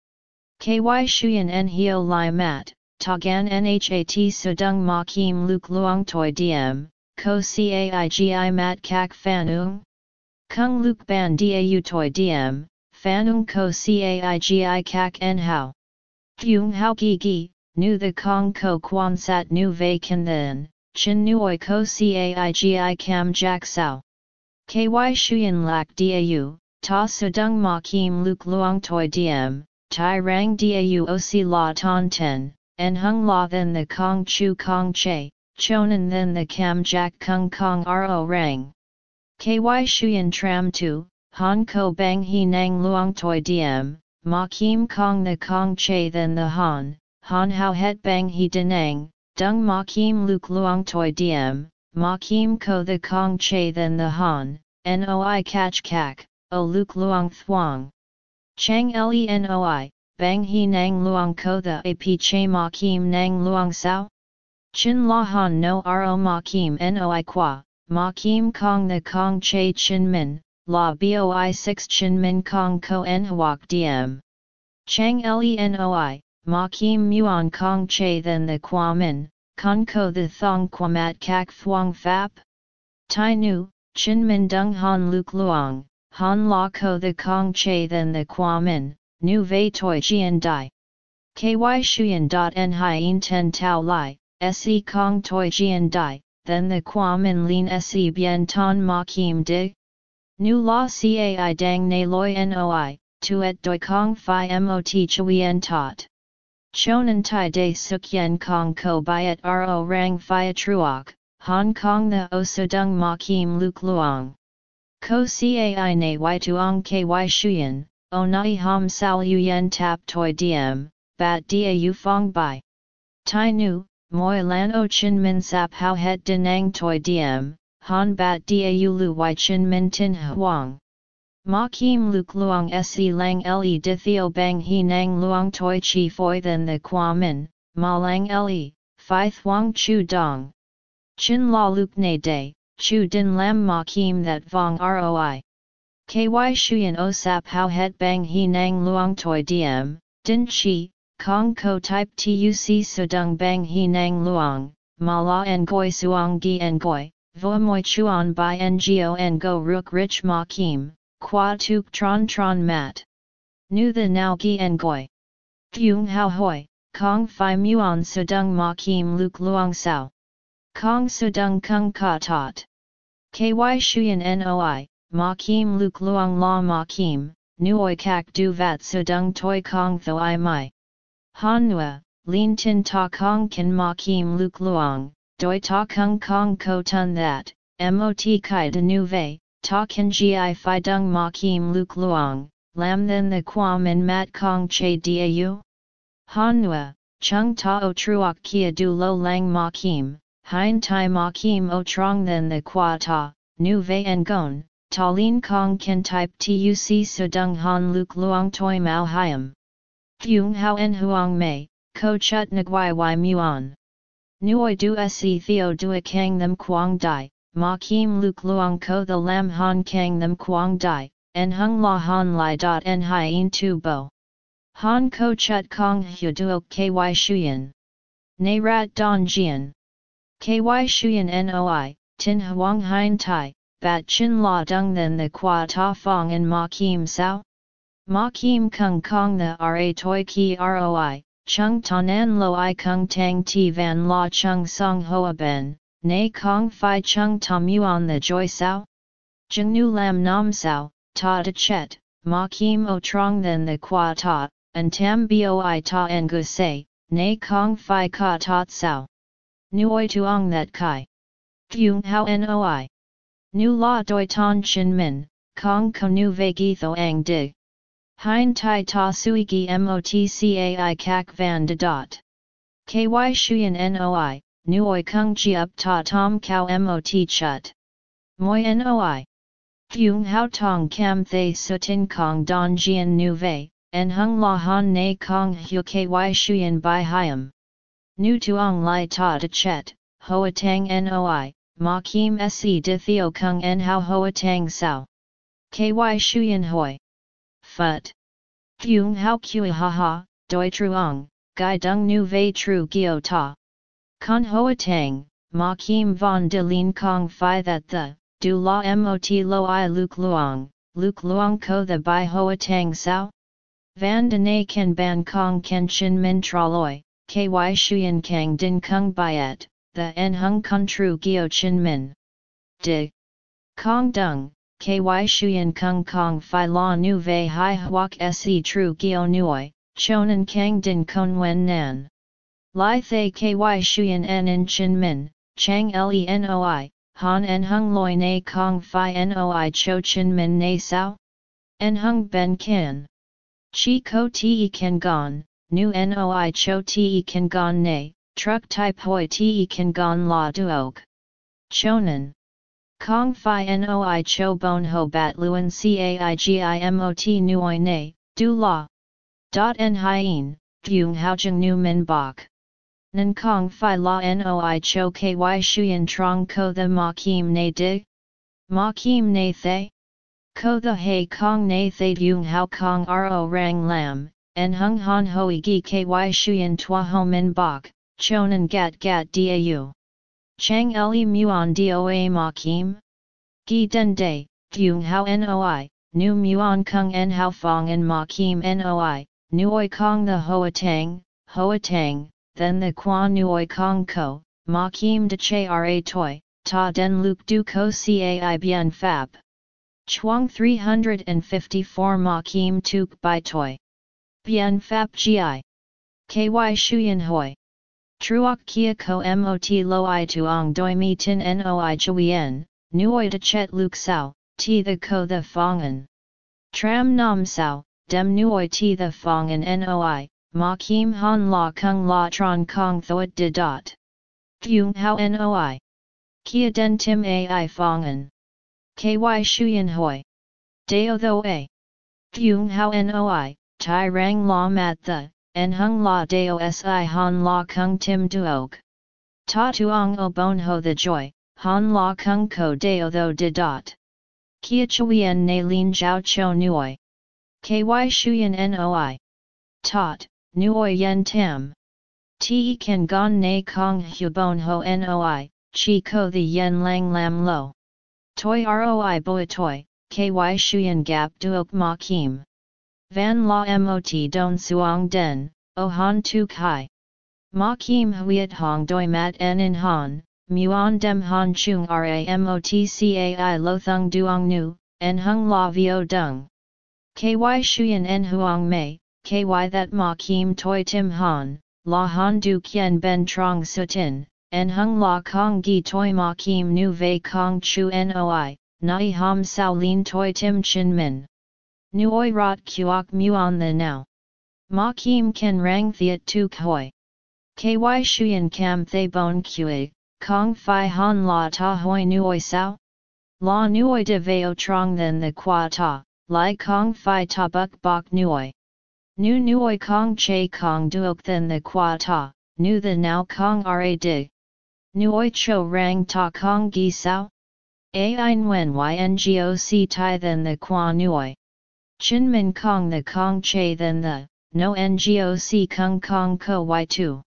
KY Shuyan En Hio Lai Mat, Togan Nhat Sudung Ma Kim Luk Luong Toi Diem, Ko Caigi Mat Kak Fanung? Kung Luk Ban Dau Toi Diem, Fanung Ko Caigi Kak En Hao. Thung Hao Gi Gi, Nu The Kong Ko Quan Sat Nu Ve Kan Then, Chin Nuoi Ko Caigi Kam Jack Sao. KY Shuyan Lak Dau, Ta Sudung Ma Kim Luk Luong Toi Diem, Tai Rang Dau Oc La Ton Ten, En Hung La Then The Kong Chu Kong Che, Chonan Then The Kam Jack Kung Kong Ro Rang. KY Shuyan Tram Tu, Han Ko Bang He Nang Luong Toi Diem, Ma Kim Kong The Kong Che Then The Han, Han How Het Bang He Denang, Dung Ma Kim Luk Luong Toi Diem, Ma Kim Ko The Kong Che Then The Han, Noi Catch Kak, O Luk Luong Thuong. Chang Lenoi, Bang He Nang Luang Ko The Ap Che Ma Kim Nang Luang Sao? Chin La Han No Ro Ma Kim Noi Qua, Ma Kim Kong The Kong Che Chin Min, La Boi 6 Chin Min Kong Ko En Huok Diem. Chang Lenoi, Ma Kim Muon Kong Che Then The Qua Min, Kong Ko The Thong Quamat Kak Thuong Fap? Tai Nu, Chin Min Dung Han Luk Luang. Han la ko the kong che then the qua min, nu vei toi jian dai. Ky shuyan dot en hien ten tau lai, se kong toi jian dai, then the qua min lin se bien ton ma kim dig. Nu la cai dang ne loi noi, tuet doi kong fi mot chuyen tot. Chonan tai de suk yen kong ko byet ro rang fi truok, Hong Kong the o sudung ma kim luk luong. Ko cai na y tuong ky shuyen, o nai ham sao yen tap toi diem, bat da u fong bai. Tai nu, moi lan o chin min sap how het denang toi diem, han bat da u lu y chin min tin huang. Ma kim luk luong se lang le di theo bang he nang luong toi chi foi than the qua min, ma lang le, phi thuong chu dong. Chin la luk ne day, chu din lam ma kim that vong roi. Ky shuyen o sap how het bang he nang luong toi diem, din chi, kong ko type tuc sudung bang he nang luong, ma la en goi suong gi en goi, vo moi chuan by ngo en go ruk rich ma kim, qua tuk tron tron mat. Nu the now gi en goi. Fyung hao hoi, kong fi muon sudung ma kim luk luong sao. Kong Sudung Kung Ka Tot. KY Shuyan Noi, Ma Kim Luk Luang La Ma Kim, Nuoi Kak Du Vat Sudung Toi Kong Tho I Mai. Han Nua, Lin Tin Ta Kong Kan Ma Kim Luk Luang, Doi Ta Kung Kong Ko Tun That, Mot Kai De Nu Ve, Ta Kan Gi Phi Dung Ma Kim Luk Luang, Lam Then The Quam in Mat Kong Che Dau? Han Nua, Chung Ta O Truok Kia Du Lo Lang Ma Kim. Hein tai ma kim o trong then the qua ta, nu vei en gon, ta lin kong ken type tuc sudung han luk luong toi mao hiam. Thuong hao en huang mei, ko chut nguai y muon. Nuoi du se theo dua kang them quang dai, ma kim luk luong ko the lam han kang them quang dai, en hung la han lai dot en hien tu bo. Han ko chut kong hu duo ky shuyen. Ne rat don jian. KY Shuyan Noi, Tin Huang Hein Tai, Bat Chin La Dung Then The Qua Ta Fong and Ma Kim Sao? Ma Kim Kung Kong The Ra Toi Ki Roi, Chung Tanan Lo I Kung Tang Ti Van La Chung Song Hoa Ben, Nay Kong Phi Chung Tom Yuan The Joy Sao? Jung Nu Lam Nam Sao, Ta De Chet, Ma Kim O Trong Then The Qua Ta, and Tam Boi Ta Ngu Say, Nay Kong Phi Ka Tot Sao. Nuoi tuong that kai. Thuong hao noi. Nu la doi ton chin min, kong ko nu ve gi tho ang dig. Hein tai ta sui gi motcai kak van de dot. Ky shuyen noi, nuoi kung chi up ta tom kao mot chut. Moi noi. Thuong hao tong kam thay sutin kong don jian nu ve, en hung la han ne kong hu ky shuyen bai hiam. Nu tuong lai ta de chet, hoa tang noi, ma kim se de theo kung en hao hoa tang sao. Ky shuyen hoi. Phut. Thuong hao kui ha ha, doi truong, gai dung nu vei tru gio ta. Con hoa tang, ma kim von de lin kong fi that the, du la mot lo i luk luong, luk luong ko the bai hoa tang sao? Van de na ken ban kong ken chin min traloi, ky shuyen kang din kung byet, the en hung kun tru gio chin min. Dig. Kong dung, ky shuyen kung kong fi la nu vei hai huok se tru gio nuoi, chonan kang din kon wen nan. Lai thay ky shuyen en in chin min, chang lenoi, han en hung loi na kong fi noi cho chin min na sao? En hung ben kin. Chi ko te kan gon, nu noi cho te kan gon ne, truck type hoi te kan gon la duok. Chonan. Kong fi noi cho bon ho bat luen caigimot nuoi ne, du la. Dot en hien, Hao haojeng nu min bok. Nan kong fi la noi cho ky shuyen trong ko the ma kim ne dig? Ma kim ne thay? Ko the hay kong ne thay dung hao kong ro rang lam, en hung han hoi gi ky shuyen tua ho min bok, chonan gat gat dau. Chang le muon doa ma kim? Gi den day, dung hao noi, nu muon kung en hao fong en ma kim noi, nuoi kong the hoa tang, hoa tang, then the quan nuoi kong ko, ma kim de che ra toi, ta den luk du ko cai bien fab. Chuang 354 ma kim tuk by toi. Bien fab gi. Ky shuyen hoi. Truok kia ko mot lo i tuong doi mi tin noi chuyen, nuoi de chet luk sao, ti the ko the fongen. Tram nam sao, dem nuoi ti the fongen noi, Ma kim han la kung la tron kong thoat de dot. Dung hao noi. Kia den tim ai fongen. Ky shuyen hoi. Deo tho a. Dung hao noi, tai rang la mat the, en hung la deo si han la kung tim duog. Ta tuong o bon ho the joy, han la kung ko deo tho de dot. Kia chuyen na lin jiao cho nuoi. Ky shuyen noi. Tot, Nuoi yen tam. Te kan gon na kong hubon ho noi, chi ko the yen lang lam lo. Toi roi boi toi, ky shuyen gap duok ma kim. Van la mot don suong den, o han tu kai. Ma kim huiet hong doi mat en in han, muon dem han chung ra mot cai lo thung duong nu, en hung la vio dung. Ky shuyen en huang mei, ky that ma kim toi tim han, la han du kien ben trong sutin, en hung la kong gi toi ma kim nu vei kong chu noi, nai ham sao lin toi tim chin min. Nuoi rot kuok muon the now. Ma kim ken rang thiet tu koi. Ky shuyen kam thay bon kui, kong fi han la ta hoi nuoi sao? La nuoi de veo trong than the qua ta, lai kong fi ta buk bok nuoi. Nu nuoi kong che kong duok than the qua ta, nu the now kong ra dig. Nuoi cho rang ta kong gi sao? Ai wen yngoc tai than the qua nuoi. Chin min kong the kong che then the, no ngoc kung kong ko y2.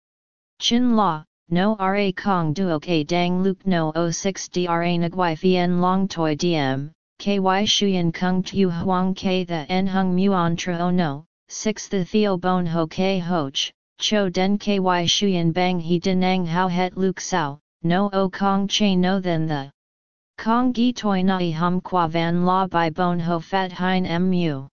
Chin la, no ra kong duok a dang luk no 06 dra nagwai fien long toi DM, ky shuyen kung tu huang k the en hung muon tro no, 6 The Theo Bon Ho Ke Hoch, Cho Den Ky Shuyan Bang He Denang How Het Luke Sao, No O Kong Che No Then The Kong Gi Toi Nai Hum Qua Van La By Bon Ho Fat Hein Mu.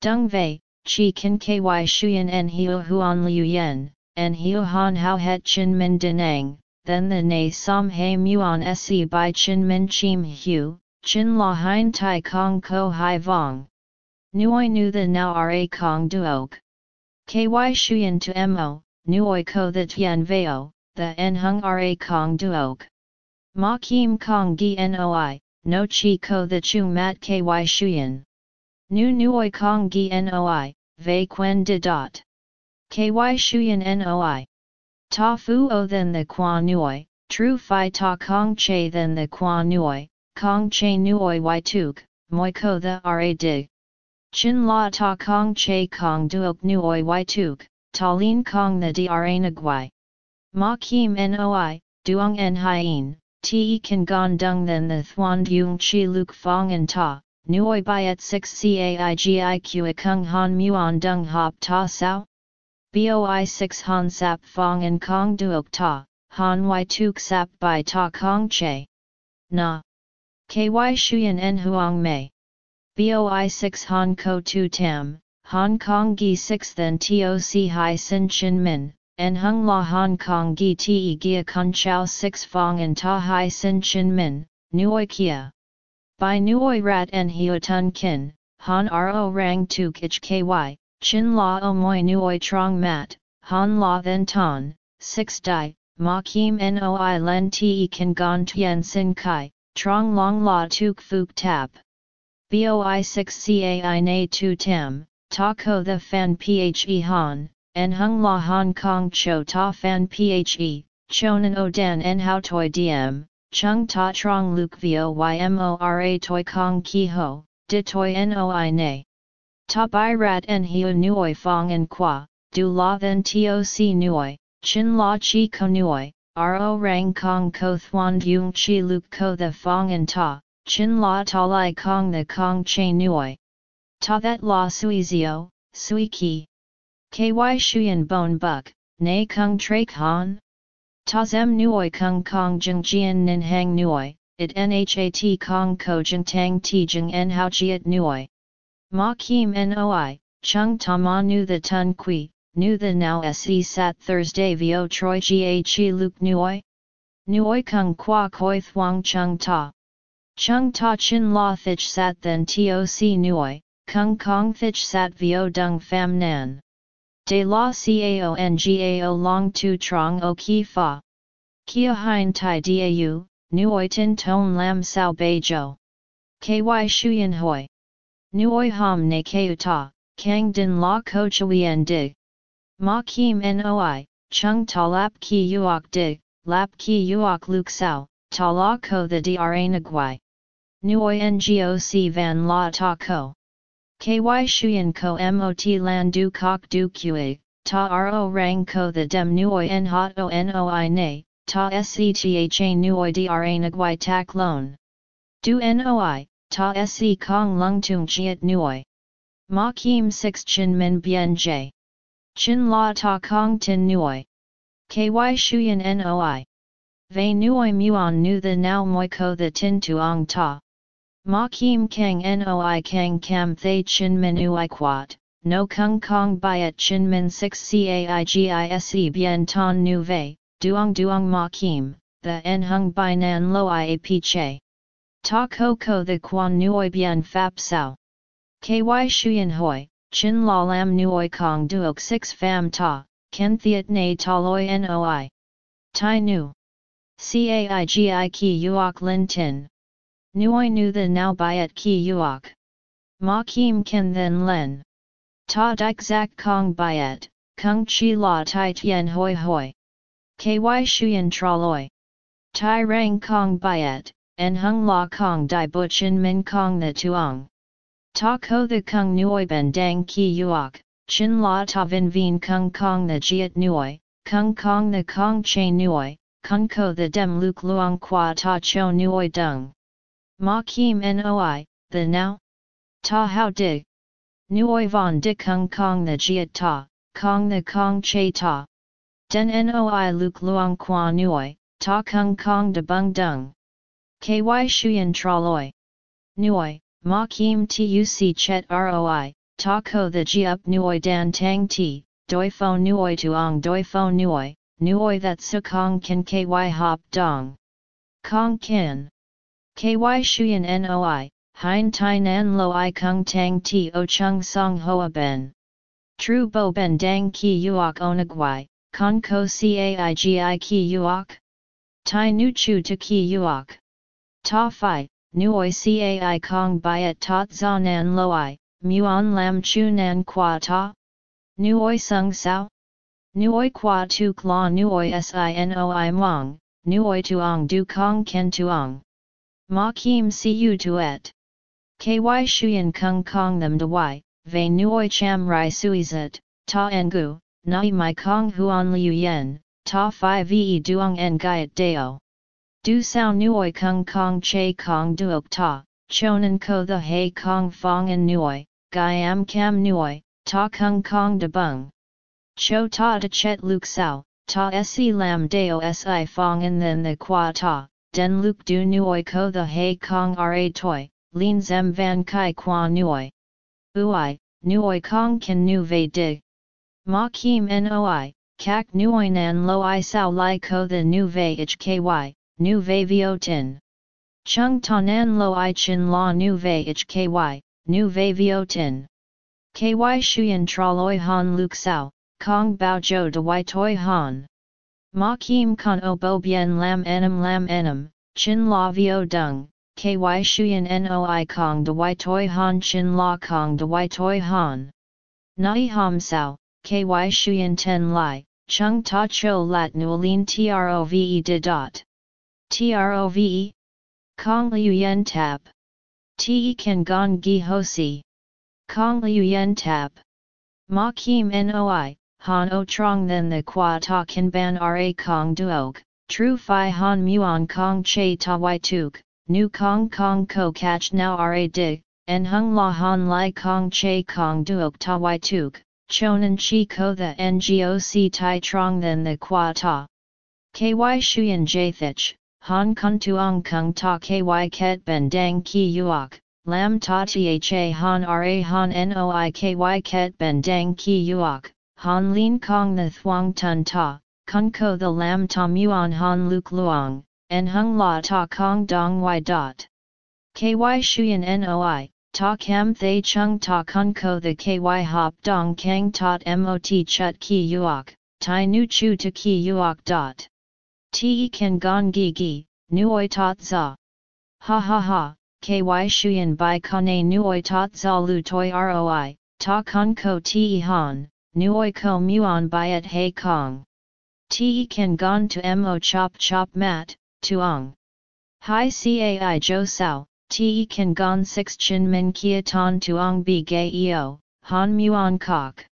Dung Vei, Chi Kin Ky Shuyan En Hiu Huan Liu Yen, En Hiu Han How Het Chin Min Denang, Then The Na Som He Muon Se By Chin Min Chim Hu, Chin La Hein Tai Kong Ko Hai Vong. Nuoi nu the now ra kong duok. Ky shuyen to mo, nuoi ko the tien veo, the en hung ra kong duok. Ma kim kong gi noi, no chi ko the chung mat ky shuyen. Nu nuoi kong gi noi, ve quen de dot. Ky shuyen noi. Ta fu o then the qua nuoi, tru fi ta kong che then the qua nuoi, kong che nuoi y tuk, moi ko the ra dig. Chin la ta kong che kong duok nuoi y tuk, ta lin kong the dra nagwai. Ma kim noi, duong en hien, te kan gon dung then the thuan dung chi luk fong and ta, nuoi byet 6 caigiq a kung han muon dung hop ta sao? Boi 6 han sap fong and kong duok ta, han y tuk sap by ta kong che. Na. Ky shuyen en huang mei. Boi 6 han ko tu tam, Hong Kong gi 6 then toc hai sin chin min, en hung la Hong Kong gi te gia kun chao 6 fong and ta hai sin chin min, nuoi kia. By nuoi rat en hio tun kin, han ro rang tu kich ky, chin la o moi nuoi trong mat, han la then ton, 6 di, ma kim noi len te kan gon tien sin kai, trong long la tuk fuk tap. Boi 6 cai na tu tam, ta ko the fan phe han, en hung la Hong Kong cho ta fan phe, chonan o dan en hao toi diem, chung ta trong luk vo ymora toi kong ki ho, di toi noi na. Ta bai rat en hiu nuoi fong en qua, du la then toc nuoi, chin la chi ko nuoi, ro rang kong ko thuan yung chi luk ko the fong en ta, chin la ta lai kong the kong che nuoi. Ta that la suizio, sui ki. Ky shuyen bon buk, na kung trak Khan? Ta zem nuoi kung kong jeng jian nin hang nuoi, it nhat kong ko jeng tang ti jeng en hao jiet nuoi. Ma kim noi, chung ta ma nu the tun qui, nu the now se sat Thursday vio troi ga chi luk nuoi? Nuoi kung qua koi thuang chung ta. Chung ta chin la thich sat then toc nuoi, Kung Kong Fitch Sat Vio Dung Pham Nan. De La Cao Ngao Long Tu Trong O Ki Fa. Kia Hein Tai Dau, Nuoi Tin Ton Lam Sao Bei Jo. Ky Shuyan Hoi. Nuoi Ham Ne Keu Ta, Kang Din La Ko Chuyen Dig. Ma Kim Noi, Chung Ta Lap Ki Uok Dig, Lap Ki Uok Luk Sao, Ta La Ko the Dra Nagwai. Nuoi Ngoc Van La Ta Ko. KY Shuyan ko mot lan du kok du kue, ta ro rang ko the dem nuoi en hot o noi ne, ta sectha nuoi dra nagwai tak lon. Du noi, ta se kong lung tung chiat nuoi. Ma kim 6 chin min bien j. Chin la ta kong tin nuoi. KY Shuyan noi. Ve nuoi muon nu the now moi ko the tin tuong ta. Ma kim kang noi kang kam thay chin min ui quat, no kung kong byet chin min 6 caigise bien ton nu vei, duong duong ma kim, the en hung by nan lo iap che. Ta ko ko the quan nuoi bien fap sao. Ky shuyen hoi, chin la lam nuoi kong duok 6 fam ta, ken thiet na ta loi noi. Tai nu. Caigi ki uok lin tin. Nuoi nu the now byet ki uok. Ma kim ken then len. Ta dik zak kong byet, kung chi la tai tien hoi hoi. Ky shuyen traloi. Tai rang kong byet, en hung la kong di buchin min kong the tuong. Ta ko the kung nuoi ben dang ki uok, chin la ta vin vin kung kong the jiet nuoi, kung kong the kong che nuoi, kung ko the dem luk luong qua ta cho nuoi dung. Ma kim noi, the now? Ta how dig? Nuoi von di kung kong the jiet ta, kong the kong che ta. Den noi luk luong qua nuoi, ta kung kong de bung dung. Ky shuyen traloi. Nuoi, ma kim tuc chet roi, ta ko the ji up nuoi dan tang ti, doi fo nuoi tuong doi fo nuoi, nuoi that su kong kin ky hop dong. Kong kin. KY Shuyan NOI, Hein Tai Nan Lo I Kung Tang Ti O Chung Song Hoa Ben. Tru Bo Ben Dang Ki Uok Onagwai, Kon Ko Caigi Ki Uok. Tai Nu Chu To Ki Uok. Ta Phi, Nuoi Cai Kong Biat Tot Za Nan Lo I, Muon Lam Chu Nan Qua Ta. Nuoi Sung Sao. Nuoi Qua Tuk La Nuoi Sinoi Mong, Nuoi Tuong Du Kong Ken Tuong. Ma kim siu tuet. Ky shuyen kung kong them de y, ve nuoi cham rai suizet, ta engu, nai mai kong huan liu yen, ta fi ve duong en gaiet deo. Du sao nuoi kung kong che kong duok ta, chonan ko the hei kong fong en nuoi, gaiam cam nuoi, ta kung kong de bung. Cho ta de chet luk sao, ta se lam deo si fong en then the qua ta, den luk du nuoi ko the hei kong ra toi, lin zem van kai qua nuoi. Ui, nuoi kong kan nu ve dig. Ma kim noi, kak nuoi nan lo i sao li ko the nu ve ich ky, nu ve vio tin. Chung nan lo i chin la nu ve ich ky, nu ve vio tin. Ky shuyen traloi han luk sao, kong bao jo de y toi han. Ma kim kan o bo bien lam enam lam enam, chin la vio dung, ky shuyen noi kong de y toi han chin la kong de y toi han. Nai ham sao, ky shuyen ten lai, chung ta cho lat nuolin trove de dot. Trove? Kong liu yen tap. Te kan gong gi hosi. Kong liu yen tap. Ma kim noi, han o trong then the qua ta kan ban ra kong duog, tru fi han muon kong che ta y tuk, nu kong kong ko catch now ra dig, en hung la han lai kong che kong duok ta y tuk, chonan chi ko the ngoc tai trong then the qua ta. Ky shuyen jathich, han kun tuong kung ta ky ket ben dang ki uok, lam ta tha han ra han noi ky ket ben dang ki uok, han lin kong the thuong tun ta, kun ko the lam ta muon han luk luong, and hung la ta kong dong y dot. Ky shuyen noi, Ta kam thay chung ta kun ko the ky hop dong kang tot mot chut ki uok, tai nu chu to ki uok dot. Te kan gong gi gi, nuoi tot za. Ha ha ha, ky shuyen bai kane nuoi tot za lu toi roi, ta kun ko te han, nuoi ko muon byet hei kong. Te kan gon to mo chop chop mat, tuong. Hi cai jo sao, te kan gon 6 chin min kia ton tuong bi eo, han muon kok.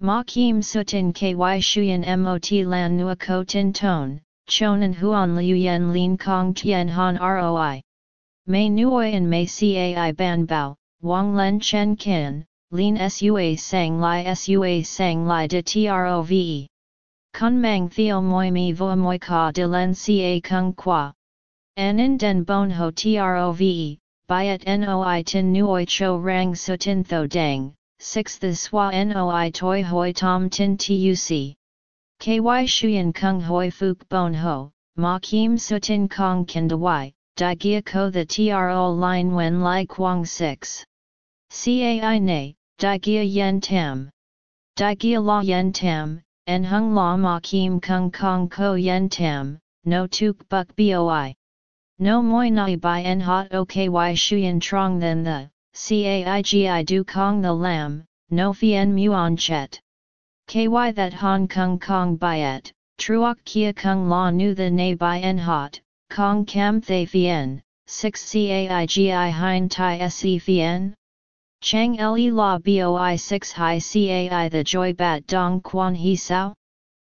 Ma kim sutin ky shuyen mot lan nua ko tin ton, chonan huan liu yen lin kong tien han roi. Mei nuoi and mei cai ban bao, wang len chen kin, lin sua sang li sua sang li de trove. Kun mang theo moi mi vo moi ka de len ca kung qua. Anin den bon ho trove, byet noi tin nuoi cho rang so tin tho dang, 6 the swa noi toi hoi tom tin tuc. Ky shuyen kung hoi fuk bon ho, ma kim so tin kong kindawai, di gia ko the tro line wen lai quang 6. Cai ne, gia yen tam. Gia la yen tam, en hung la ma kim kung kong ko yen tam, no tuk buk boi. No moi nai bai en hot oky shuyen trong Than the, caigi du kong the lam, no fien muon chet. Ky that Hong Kong Kong byet, truok kia kung la nu the na bai en hot, kong cam thay fien, 6 caigi hein tai se fien? Chang le la boi 6 hi cai the joy bat dong quan hi sao?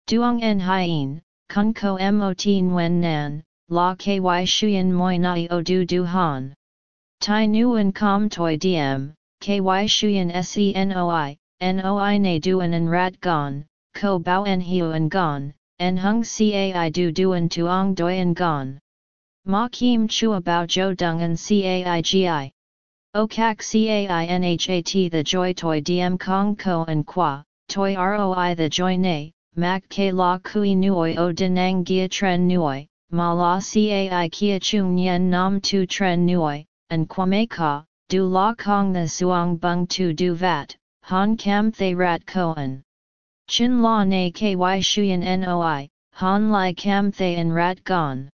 Duong en hien, kun ko mot nguen nan, la ky shuyen moi nai o du du han. Tai nuan com toi diem, ky shuyen senoi, noi na duan en rat gon, ko bao en hiu en gon, en hung cai du duan tuong doi en gon. Ma kim chua bao jo dung en caigi. O kak cainhat the joy toi diem kong ko en qua, toi roi the joy ne, mak ke la kui nuoi o denang gia tren nuoi, ma la cai kia chung yen nam tu tren nuoi, and kwame ka, du la kong the suang bung tu du vat, han kam thay rat koan. Chin la na ky shuyen noi, han lai kam thay en rat gon.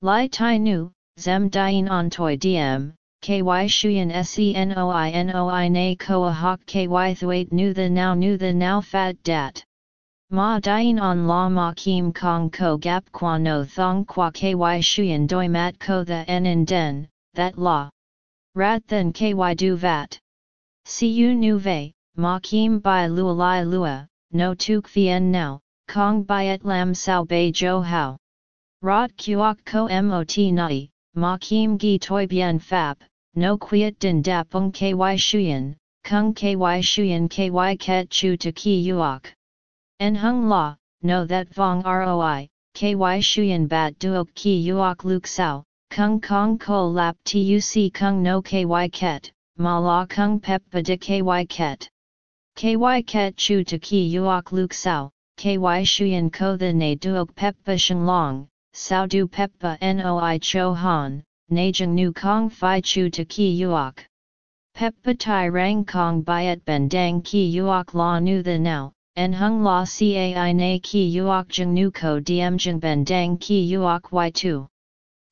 Lai tai nu, zem dien on toi diem, ky shuyen senoi noi na koa hok ky thuate nu the now nu the now fat dat. Ma dien on la ma kim kong ko gap qua no thong qua ky shuyen doi mat ko the en den, that la. Rat then ky du vat. See you nu ve, ma kim by lua lai lua, no tuk vien now, kong by byet lam sao bei jo hao. Rot kuok ko mot nai, ma kim gi toi bien fab, no quiet din dapung ky shuyen, kung ky shuyen ky ket chu to ki uok. En hung la, no that vong roi, ky shuyen bat duok ki uok luk sao, kung kong ko lap tuc kung no ky ket, ma la kung pep de ky ket. Ky ket chu to ki uok luk sao, ky shuyen ko the ne duok pep pa long, sao du pep pa noi cho han, najang nu kong fi chu to ki uok. Peppa tai rang kong byet ben dang ki uok la nu the now, en hung la cai na ki uok jeng nu ko diem jeng ben dang ki uok y2.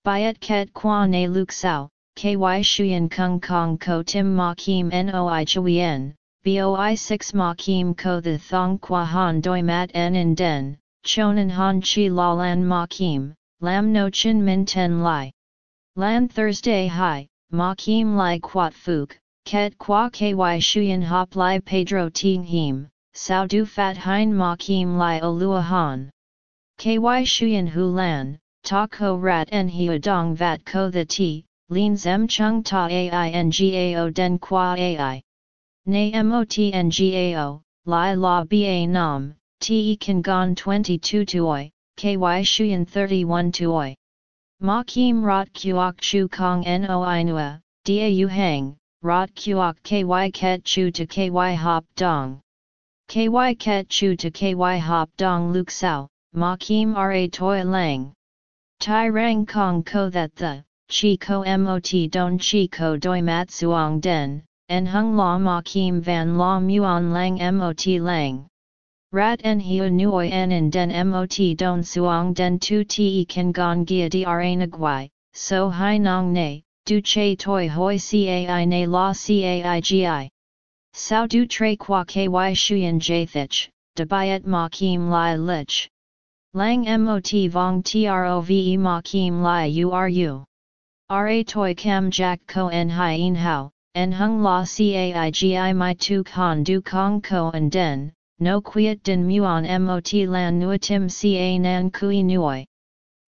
Byet ket qua na luk sao, ky shuyen kung kong ko tim ma kim noi chuyen, boi 6 ma kim ko the thong qua han doi mat en in den, chonan han chi la lan ma kim, lam no chin min ten lai. Lan Thursday Hi, Ma Kim Lai Quat fuk, Ket Qua Ky Shuyan Hop Lai Pedro Ting Him, Sao Du Fat Hein Ma Kim Lai Olua Han. Ky Shuyan Hu Lan, Ta Ko Rat En Hiu Dong Vat Ko The Ti, Lin Zem Chung Ta Ai Ngao Den Qua Ai. Na Mot Ngao, Lai La Ba Nam, Te Kan Gon 22 Tuoi, Ky Shuyan 31 Tuoi. Ma kim rot kuok chu kong noi nua, da yu hang, rot kuok ky ket chu to ky hop dong. Ky ket chu to ky hop dong luk sao, ma kim ra toi lang. Tai rang kong ko that the, chi ko mot don chi ko doi mat suong den, en hung la ma kim van la muon lang mot lang. Rat en hiu nuoi en in den mot don suong den tu te kan gong gia dra nagwai, so hai nong ne, du che toi hoi cai ne la cai gi. Sao du tre qua ky shuyen jathich, de byet ma kim lai lich. Lang mot vong trove ma kim lai uru. Ra toi kam jack ko en hien hao, en hung la cai gi my tu kan du kong ko en den, no quiet din muon mot lan nuatim ca nan kui nuoi.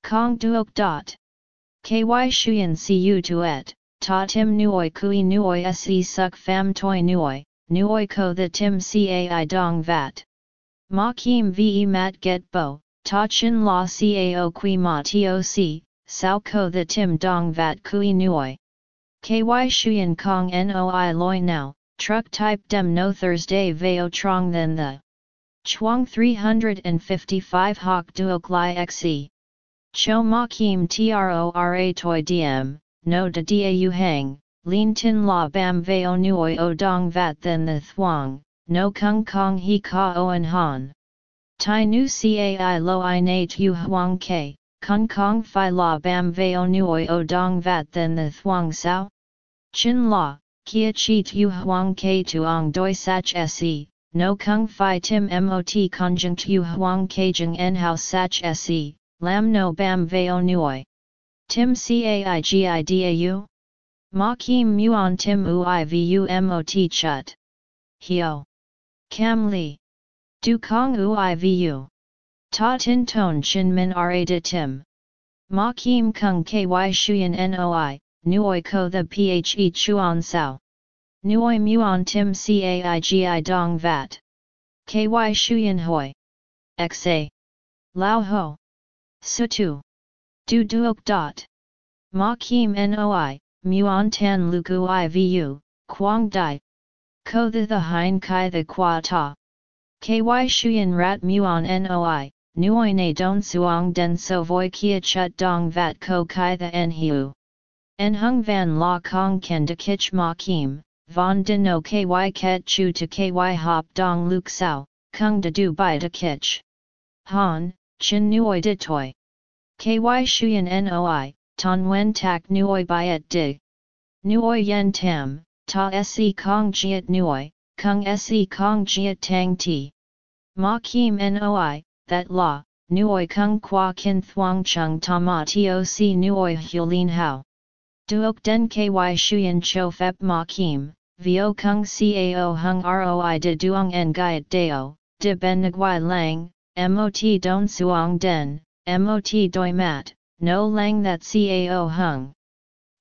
Kong duok dot. Ky shuyen cu tuet, ta tim nuoi kui nuoi se suk fam toi nuoi, nuoi ko the tim cai dong vat. Ma kim ve mat get bo, ta chin la cao kui ma toc, sao ko the tim dong vat kui nuoi. Ky shuyen kong noi loi now, truck type dem no Thursday veo trong than the Chuang 355 Hok Duok Lai Xe. Cho Ma Kim Trora Toi Diem, No Da Dau Hang, Lin Tin La Bam Veo Nuoi O Dong Vat Then The Thuong, No Kung Kong He Ka Oan Han. Tai Nu Cai Lo I Na Tu Huang Ke, Kung Kong Phi La Bam Veo Nuoi O Dong Vat Then The Thuong Sao. Chin La, Kia Chi Tu Huang Ke Tuong Doi Sach Se no kung fi tim mot conjunct yu huang kajang en hao sach se, lam no bam veo nuoi. Tim caigidau? Ma kim muon tim ui vu mot chut. Hio. Cam li. Du kong ui vu. Ta tin ton chin min ra de tim. Ma kim kung ky shuyen noi, nuoi ko the phe chuan sao. Nuoi muon tim caigi dong vat. Ky shuyen hoi. Xa. Lao ho. Sutu. Du duok dot. Ma kim noi, muon tan luku ivu, quang dai. Ko the the hein kai the qua ta. Ky shuyen rat muon noi, nuoi ne don suong den so voi kia chut dong vat ko kai the en hiu. En hung van la kong ken de kich ma kim, von den no ky ket chu to ky hop dong luk sao, kung de du bai de kich. Han, chin nuoi de toi. Ky shuyen noi, ton wen tak nuoi et dig. Nuoi yen tam, ta se kong jiet nuoi, kung se kong jiet tang ti. Ma kim noi, that la, nuoi kung qua kin thuang chung ta ma toc nuoi hulin hao. Duok den ky shuyen cho fep ma kim, vio kung cao hung roi de duong en gaiet deo, de ben nguai lang, mot don suong den, mot doi mat, no lang that cao hung.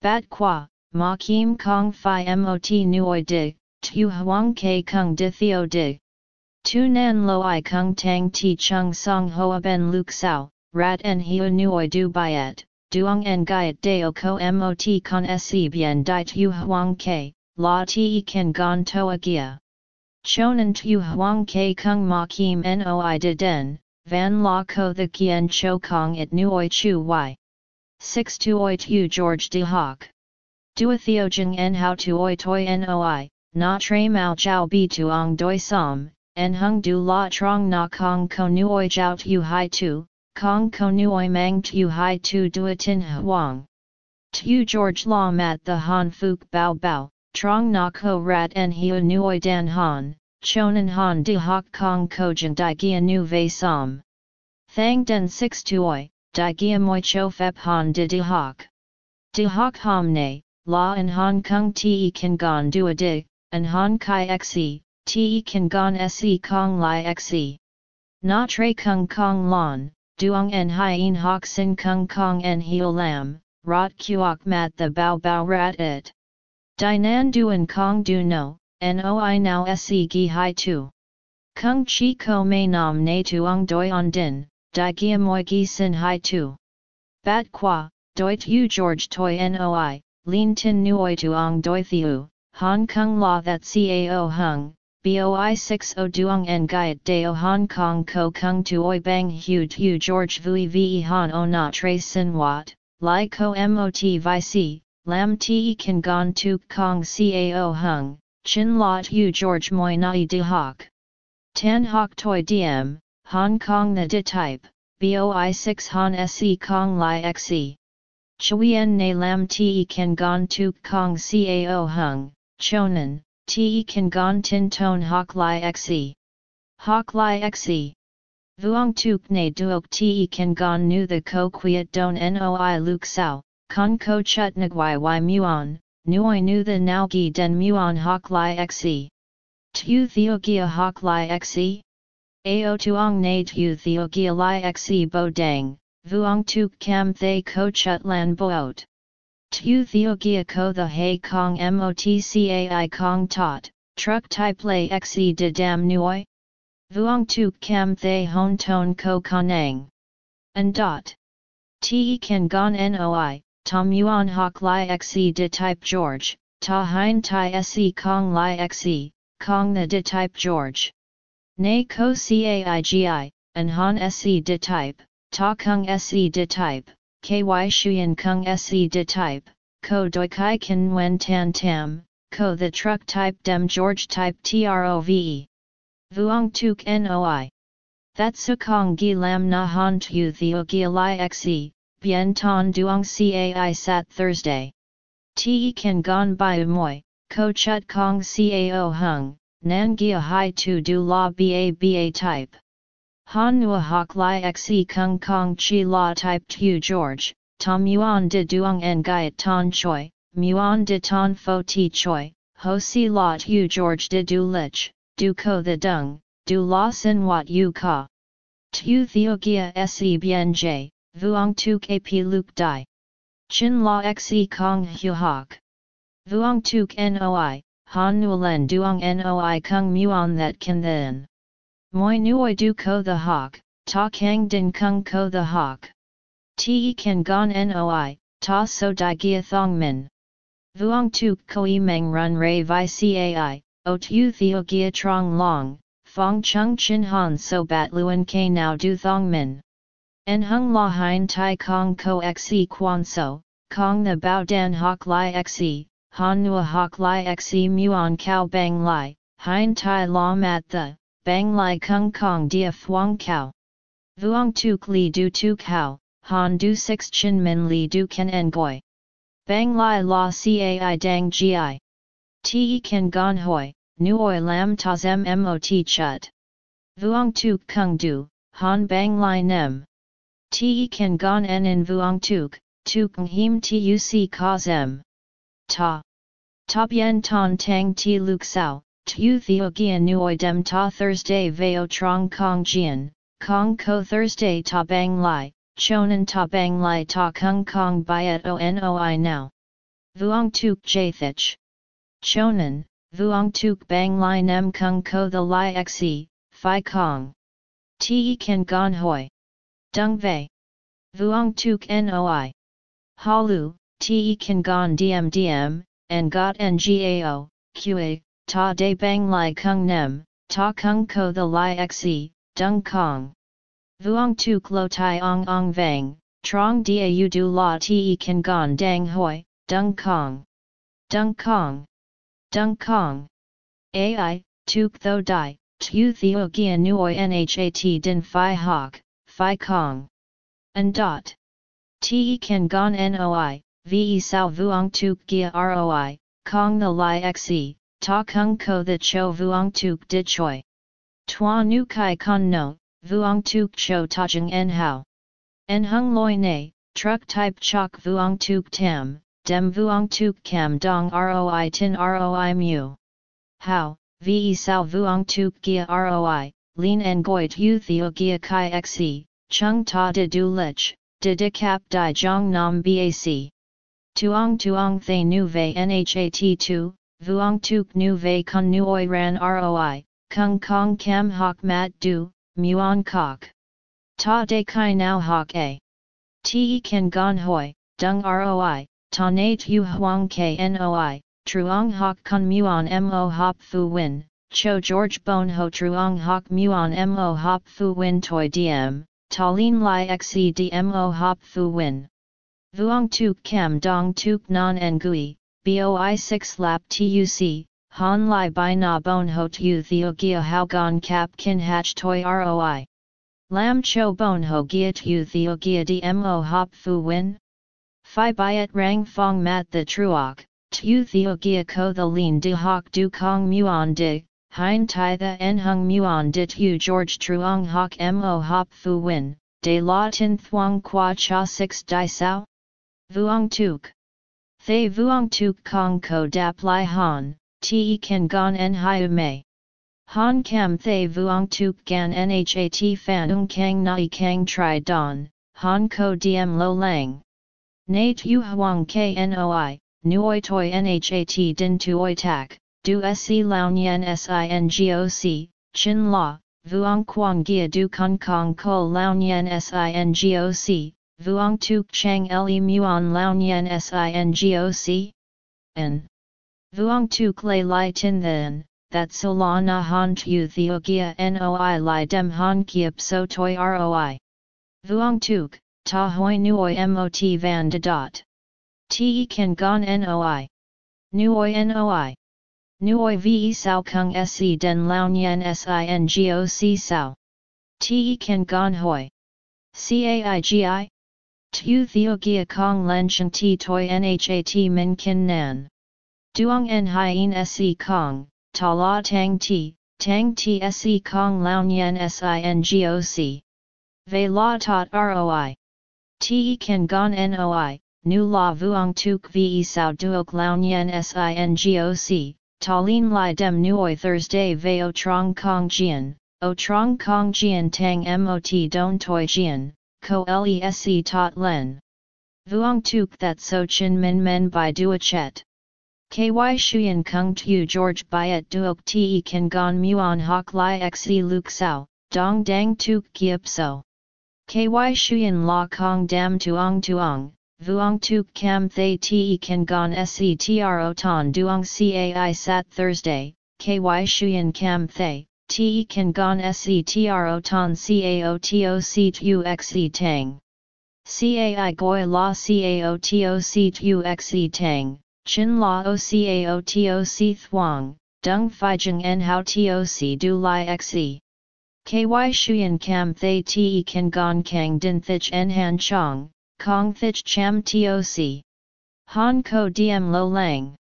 Bat qua, ma kim kong fi mot nuoi dig, tu huang ke kung di theo dig. Tu nan lo i kung tang ti chung song hoa ben luk sao, rat en hiu nuoi du byet, duong en gaiet deo ko mot con se bien di tu huang ke, la ti kan gon toa gia. Chonan tu huang ke kung ma kim noi de den, van la ko the kien cho kong it nuoi chu y. 6 tu oi tu George de Hoc. Dua theojeng en how tu oi toi noi, na tre mao chow bi tuong doi som, en hung du la trong na kong ko nuoi jiao tu hai tu, kong ko nuoi mang tu hai tu tin huang. Tu George la mat the han fuk bao bao, trong na ko rat en hiu nuoi dan han, chonan han di hok kong ko jen di gia nu ve som. Thang den 6 tuoi, di gia moi cho fep han di di hok. Di hok ham ne, la en hong kong te kan gon du a di, en hong kai xe, te kan gon se kong li xe. Na tre kung kong lon, duong en hien hok sin kung kong en heo lam, rot kuok mat the bao bao rat it. Dinan duan kong du no, noi now se gi hai tu. Kung chi ko may nam ne tuong doi on din, di gia moi gi sin hai tu. Bat qua, doi tu George toi noi, lin tin nuoi tuong doi thiu, Hong Kong la that cao hung, boi 60 duong en gaiet deo Hong Kong ko kung tuoi bang hu tu George vui ve han o na tre sin wat, li ko mot vi si, lam te kan gon tu kong cao hung, chin la tu George moi nai de hoc. Tan hoc toi diem, Hong Kong the di type, boi 6 han se kong li xe. Chuyen ne lam te kan gon tu kong cao hung, chonan, te kan gon tin ton hok li xe. Hok li xe. Vuong tuk ne duok te kan gon nu the ko quiet don noi luk sao, con ko chut nguai y muon, nuoi nu the nao gi den muon hok li xe. Tu theogia hok li xe? Ao tuong na tu theogia li xe bo dang, vuong tuk cam thay ko chut lan boot. Tu Theogia ko the Hay Kong Motcai Kong Tot, truck type lay xe de dam nuoi? Vuong tu cam thay hon ton ko kanang. And dot. Te kan gon noi, tom yuan hok li xe de type George, ta hein tai se kong li xe, kong the de type George. Nay ko caigi, and han se de type, ta kung se de type, ky shuyen kung se de type, ko doi kai kan wen tan tam, ko the truck type dem George type trove. Vuong tuk noi. That kong gi lam na han tu theo gi li xe, bien ton duong cai sat Thursday. Te kan gon by moi, ko chut kong cao hung, nan gia hai tu du la ba ba type. Han Nua Hok Lai Xe Kung Kong Chi La Type Tu George, Tom Yuan De Duong En Gaiet Ton Choi, Muon De Ton Fo Ti Choi, Ho Si La Tu George De Du Lich, Du Ko The Dung, Du La Sin Wat Yu Ka. Tu Theogia Se Bien J, Vuong Tu Kp Luke Dai. Chin La Xe Kong Hu Hok. Vuong Tuk Noi, Han Nualen Duong Noi Kung Muon That Can Then. Moi nuoi du ko the hawk, ta kang din kung ko the hawk. Te kan gon noi, ta so di gia thong min. Vuong tu koi meng run ray vi cai, o tu theo gia trong long, fong chung chin han so bat luen ke now du thong min. En hung la hein tai kong ko xe quan so, kong the bao dan hok li xe, han nua hok li xe muon kao bang li, hein tai la mat the, bang lai kung kong dia thuong kao. Vuong tuk li du tu kao, han du six chin min li du ken en goi. Bang lai la cai dang gi. Te ken gon hoi, nu nuoi lam ta zem mot chut. Vuong tuk kung du, han bang lai nem. Te ken gon en in vuong tuk, tuk him tuc ka zem. Ta. Ta bien ton tang ti luk sao, tu theo gia nuoi dem ta Thursday veo trong kong jian, kong ko Thursday ta bang lai, chonan ta bang lai ta kung kong byet o noi now. Vuong tuk jathich. Chonan, vuong tuk bang lai nem kung ko the lai xe, phi kong. Te kan gon hoi. Dung vei. Vuong tuk noi. Halu, te kan gon dm dm, and got ngao, qa, ta de bang lai kung nem, ta kung ko the lai xe, dung kong. Vuong tuk lo tai ong ong vang, trong da u du la te kan gon dang hoi, dung kong. Dung kong. Dung kong. Ai, tuk tho di, tu theo gia nuoi nhat din phi hok, phi kong. And dot. Te kan gon noi, ve sao vuong tuk gia roi, kong the li xe, ta kung ko the cho vuong tuk di choi. Tua nu kai con no, vuong tuk cho tajeng en hao. En hung loi ne, truck type chok vuong tuk tam, dem vuong tuk cam dong roi tin roi mu. How, ve sao vuong tuk gia roi, lin en goit u theo gia kai xe, chung ta de du lich, de de cap di jong nam bac. Tuong tuong thay nu ve nhat tu, vuong tuk nu ve kun nuoi ran roi, kung kong cam hok mat du, muon kok. Ta de kai now hok a. Te kan gon hoi, dung roi, ta na tu huang knoi, truong hok kun muon mo hop fu win, cho George bon ho truong hok muon mo hop fu win toi diem, ta lin li xe dmo hop fu win. Vuong tuk cam dong tuk non ngui, boi 6 lap tuc, han lai bai na bon ho tu theo gia hao gon cap kin hatch toi roi. Lam cho bon ho gia tu theo gia dmo hop fu win? Phi byet rang fong mat the truok, tu theo gia ko the lin de hok du kong muon de, hein tai the en hung muon de tu George truong hok mo hop fu win, de la tin thuong qua cha 6 di sao? Vuong tuk. Thay vuong tuk kong ko dap lai han, te kan gon en hiu mei. Han kam thay vuong tuk gan nhat fan ung kang nai kang tri don, han ko diem lo lang. Nate yu huang knoi, nuoi toi nhat din tuoi tak, du se lao nyen singoc, chin la, vuong quang gia du kong kong ko lao nyen singoc, vuong tuk chang le muon lao nyen singoc? N. Vuong tuk lay lai tin then, that so la na han tu theo gia noi lai dem han kiep so toi roi. Vuong tuk, ta hoi nuoi mot van de dot. Te kan gon noi. Nuoi noi. Nuoi ve sao kung se den lao nyen singoc sao. Te kan gon hoi. Caigi? Tu theo gia kong len chen ti toi nhat min kin nan. Duong en hien se kong, ta la tang ti, tang ti se kong lao nyen singoc. Ve la tot roi. Te kan gon noi, nu la vuong tuk ve sao duok lao nyen singoc, ta lin lai dem nuoi Thursday veo trong kong jian, o trong kong jian tang mot don toi jian, ko lese tot len. Vuong tuk that so chin min men by dua chet. Ky shuyen kung tu George byet duok te kan gon muon hok li xe luk sao, dong dang tuk giep so. Ky shuyen la kong dam tuong tuong, vuong tuk kam thay te kan gon se tro ton duong cai sat Thursday, ky shuyen kam thay, te kan gon se ton cao toc tu xe tang. Cai goi la cao toc tang, chin la o cao toc thuang, dung jing en hao toc du li xe. Ky shuyen kam thay te kan gon kang din thich en han chong, kong thich cham toc. Han ko diem lo lang.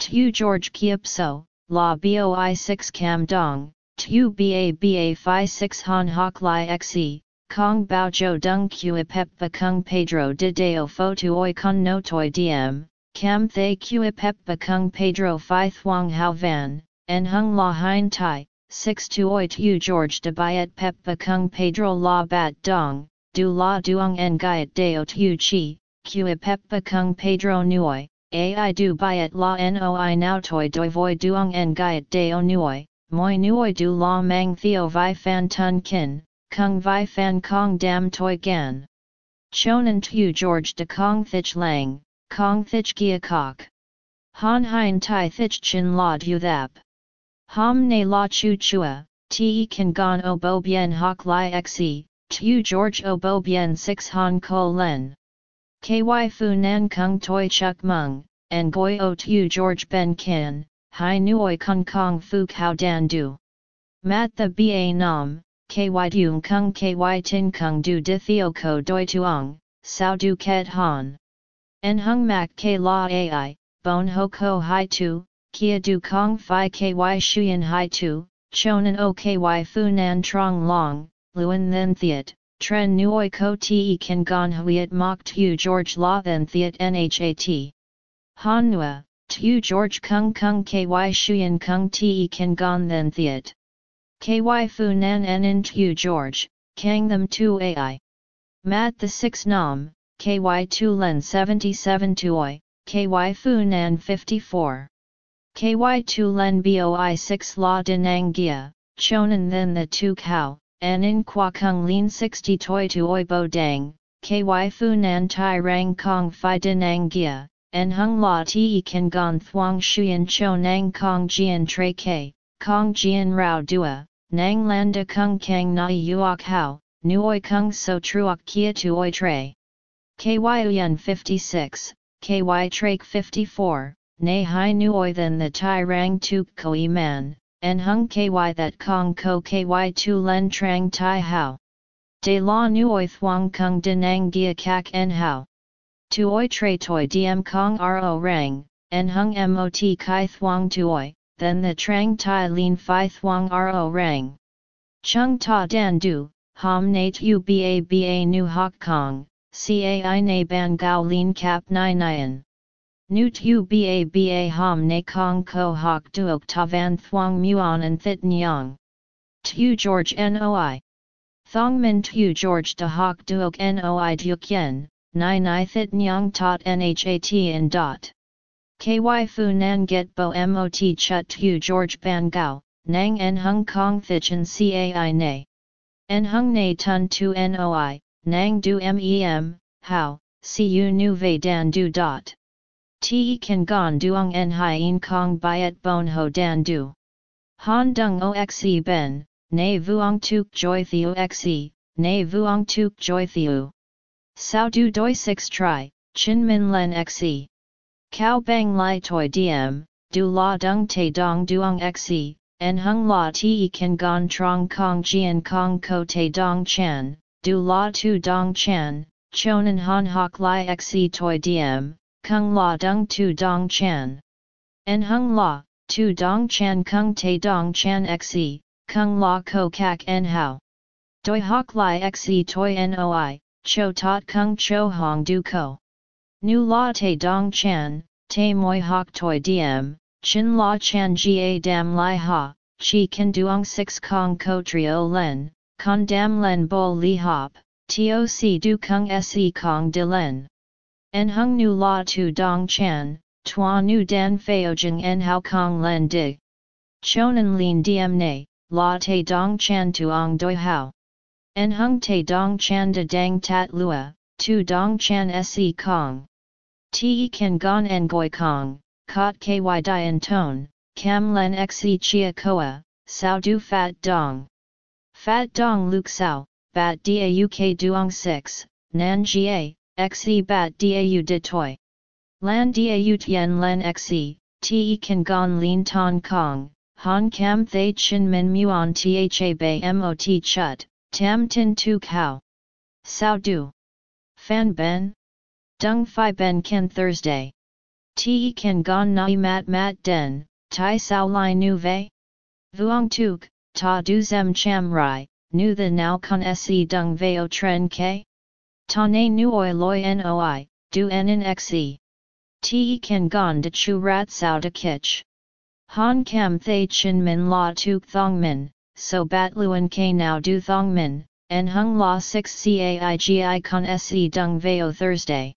Tu George kiep so, la boi 6 cam dong, tu ba ba phi 6 han hok li xe, kong bao jo dung kue pep ba kung pedro de deo fo tuoi con no toi diem, cam thay kue pep ba kung pedro phi thuang hao van, en hung la hein tai, 6 tu oi tu George de Biet pep kung Pedro la bat dong, du la duong en gaiet deo tu chi, kua pep kung Pedro nuoi, ai du Biet la noi now toi doi voi duong en gaiet deo nuoi, moi nuoi du la mang theo vi fan tun kin, kung vi fan kong dam toi gan. Chonan tu George de Kong Thich Lang, Kong Thich Gia Kok. Han Hein Tai Thich Chin La Du Thap. Ham Ne La Chu Chua, Te Kan Gon O Bo Bien Hok Lai Xe, Tu George O Bo Bien 6 Han Ko Len. KY Fu Nan Kung Toi Chuk Mung, and Goi O Tu George Ben Kin, Hai Nuoi Kung Kong Fu Kao Dan Du. Mat the Ba Nam, ky dung kung ky tin kung du di theo ko doi tuong, sao du ket han. En hung mak k la ai, bon ho ko hai tu, kia du kong fi ky shuyen hai tu, chonan o ky fu nan trong long, luen then thiet, tren nuoi ko te kan gon huiet mok tu George la then thiet nhat. Han tu George kung kung ky shuyen kung te kan gon then thiet. KY Fu Nan En Tu George, Kang them Tu Ai. Mat the 6 Nam, KY Tu Len 77 Tuoi, KY Fu Nan 54. KY Tu Len Boi 6 La Denang Gia, Chonan then the Tu Cow, An In Kwa Kung Lin 60 Toi Tuoi Bo Dang, KY Fu Nan Tai Rang Kong Phi Denang Gia, En Hung La Ti Kan Gon Thuong Shuyan Cho Nang Kong Jian Tre K, Kong Jian Rao Dua. Nang landa kung kang nai uok hao, nuoi kung so truok kia tuoi tre. Ky uyen 56, ky trake 54, nay hai nuoi than the tai rang tuk koi man, en hung ky that kong ko ky tu len trang tai hao. De la nuoi thuang kung denang gia kak en hao. Tuoi tre toi diem kong ro rang, en hung mot kai thuang tuoi, then the trang tai lin fi thuang ro rang. Chung ta dan du, ham nate u ba nu hok kong, cai na ban gao lin cap nai nyan. Nut u ba ba ham na kong ko hok duok ta van thuang muon and thit nyang. Tu George noi. Thong min tu George de hok duok noi duok yen, nai nai thit nyang tot nhat in dot. KY Fu Nan Get Bo Mot Chut Tu George Ban Gao, Nang En Hung Kong Thichin Cai Ne. En Hung Ne Tun Tu Noi, Nang Du Mem, How, Cu Nu Ve Dan Du Dot. Te Kan Gon Duong En Hien Kong Biet Bon Ho Dan Du. Han Dung Oxe Ben, Ne Vuong Tuk Joy Thiu Xe, Ne Vuong Tuk Joy Thiu. Sao Du Doi 6 Tri, Chin Min Len Xe. Cao bang lai toi diem, du la dung te dong duong xe, en hung la te kan gon trong kong jian kong ko te dong chan, du la tu dong chan, chonan han hok lai xe toi diem, kung la dung tu dong chan. En hung la, tu dong chan kung te dong chan xe, kung la ko kak en hao. Doi hok lai xe toi noi, cho tot kung cho hong du ko. Nu la te dong chan, te moi hok toi diem, chin la chan ga dam lai ha, chi kan duong six kong ko trio len, con dam len bol li hop, toc du kung se kong de len. En hung nu la tu dong chan, tua nu dan jing en hao kong len dig. Chonan lin diem ne, la te dong chan tuong doi hao. En hung te dong chan de dang tat lua, tu dong chan se kong. Te kan gon en goi kong, kot ky dian ton, cam len xe chia koa, sao du fat dong. Fat dong luk sao, bat dauk duong 6, nan ga, xe bat dau de toi. Lan dau tien len xe, te kan gon lin ton kong, han cam thay chin min muon tha bay mot chut, tam tin tu kao. Sao du. Fan ben. Dung Phi Ben Ken Thursday. Te Ken Gon Nai Mat Mat Den, Tai Sao Lai Nu Ve? Vuong Tuk, Ta Du Zem Cham Rai, Nu The Now Con Se Dung Veo Tren Ke? Ta Ne Nu Oi Loi Noi, Du En In Xe. Te Ken Gon De Chu Rat Sao De Kich. Han kam thay chin min la tuk thong min, so bat luan k now du thong min, en hung la 6 caigi con se dung veo Thursday.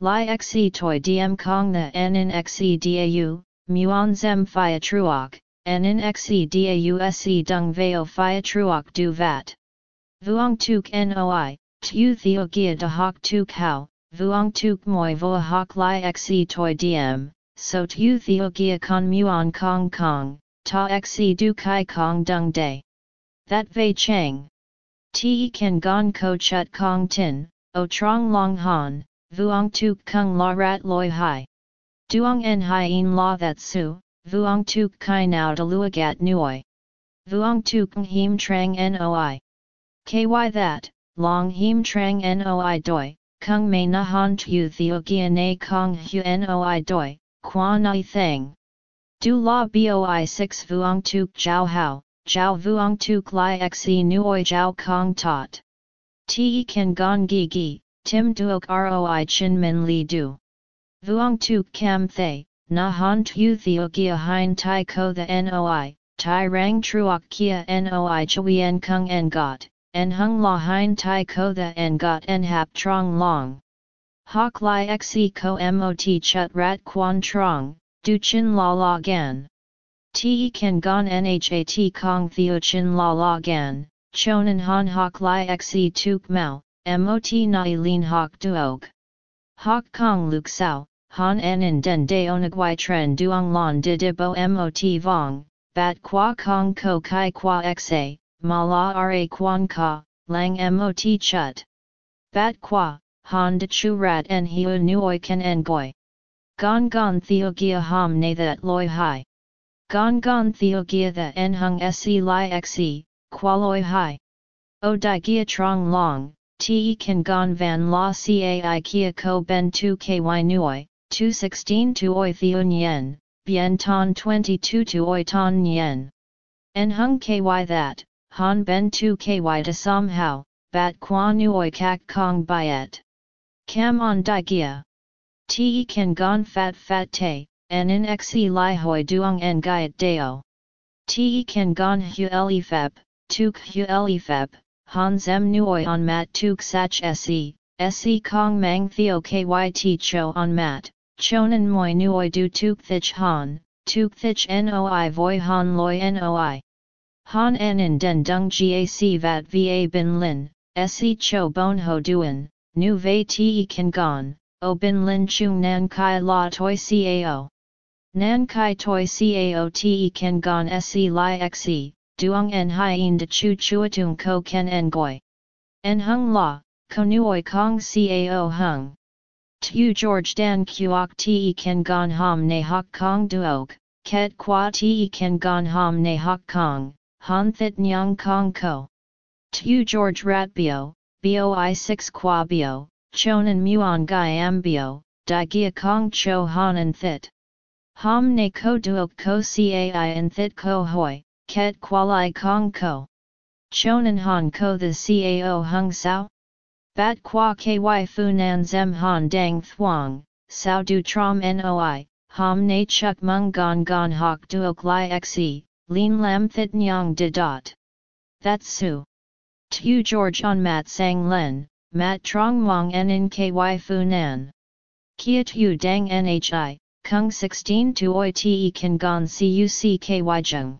Li xe toi diem kong the en in xe dau, muon zem phia truoc, en in xe dau se dung veo phia truoc du vat. Vuong tuk noi, tu theo gia de hoc tuk hao, vuong tuk moi voa hoc li xe toi diem, so tu theo gia con muon kong kong, ta xe du kai kong dung day. That vei chang. Te kan gon ko chut kong tin, o trong long han, vuong tuk kung la rat loi hai. Duong en hai in la that su, vuong tuk kai now de luagat nuoi. Vuong tuk him trang noi. Ky that, long him trang noi doi, kung may na han tu theo gia na kong hu noi doi, qua nai thang. Du la boi 6 vuong tuk jiao hao, Jiao Vuong Tuk Lai Xe Nuoi Jiao Kong Tot. Te Kan Gon Gi Gi, Tim Duok Roi Chin Min Li Du. Vuong Tuk Cam Thay, Na Han Tu Theo Gia Hein Tai Ko The Noi, Tai Rang Truok Kia Noi Chuyen Kung En Got, En Hung La Hein Tai Ko The En Got En Hap Trong Long. Hok Lai Xe Ko Mot Chut Rat Quan Trong, Du Chin La La Gan. Te kan gon nhat kong theo chin la la gan, chonan han hok li xe tuk mau, mot nai lin hok duog. Hok kong luk sao, han en in den de onagwai tren duong lon de dibo mot vong, bat qua kong ko kai qua xa, ma la ra quan ka, lang mot chut. Bat qua, han de chu rat en hiu nuoi ken en goi. Gon gon theo gia ham ne that loi hai. Gon gon theo gia the en hung se li xe, qualoi hai. O di gia trong long, te kan gon van la cai kia ko ben tu ky nuoi, 216 tu oi theo nyen, bien ton 22 tu oi ton nyen. En hung ky that, han ben tu ky de somehow, bat qua nuoi kak kong byet. Cam on di gia. Te kan gon fat fat te, en in xe li hoi duong en gaiet deo. Te kan gon hu li feb, tuk hu li feb, han zem nuoi on mat tuk sach se, se kong mang theo kyt cho on mat, chonan moi nuoi du tuk thich han, tuk thich noi voi han loi noi. Han en in den dung gac vat va bin lin, se cho bon ho duan, nu ve te kan gon, o bin lin chung nan kai la toi cao. Nan kai toi caote ken gon se li xe, duong en hien de chu chuatung ko ken en goi. En hung la, ko nuoi kong cao hung. Tu George dan kuok te ken gon ham ne hok kong duok, ket qua te ken gon ham ne hok kong, han thit nyang kong ko. Tu George rat bio, boi 6 qua bio, chonan muon gai ambio, di gia kong cho han en thit. Ham ne ko duok ko cai and thit ko hoi, ket quali kong ko. Chonan han ko the cao hung sao? Bat qua ky fu nan zem han dang thuang, sao du trom noi, ham ne chuk mung gon gon hok duok li xe, lin lam thit nyang de dot. That's su. Tu George on mat sang len, mat trong mong en ky fu nan. Kia tu dang nhi, Kung 16 tu oi te kan gon cucky jung.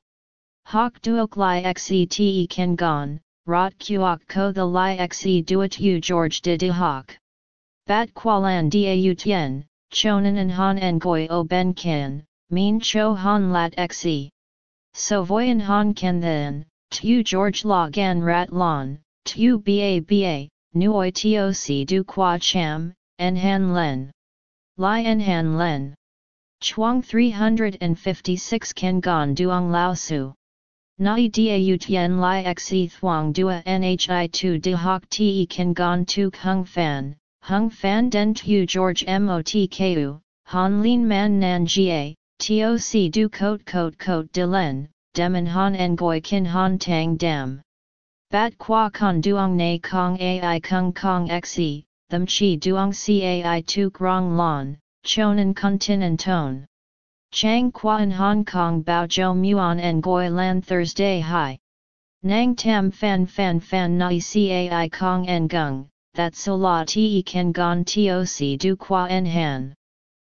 Hok duok li xe te kan gon, rot kuok ko the li xe duat u George de de hok. Bat qualan da tien, chonan and han en goi o ben kan, mean cho han lat xe. So voyan han ken then, tu George la gan rat lon, tu ba ba, nuoi toc du qua cham, en han len. Li en han len. Chuang 356 Ken Gon Duong Lao Su. Nai Dau Tien Lai Xe Thuong Dua Nhi Tu De Hoc Te Ken Gon Tu Hung Fan, Hung Fan Den Tu George Mot Ku, Han Lin Man Nan Jia, Toc Du Coat Coat Coat De Len, Demen Han Ngoi Kin Han Tang Dam. Bat Qua Con Duong Na Kong Ai Kung Kong Xe, Them Chi Duong Cai Tu Grong Lon. Chonan Kuntin and Tone. Chang Qua in Hong Kong Bao Zhou Muon and Goi Lan Thursday Hi. Nang Tam Fan Fan Fan Nai Cai Kong En Gung, that so la te kan gon toc du qua en han.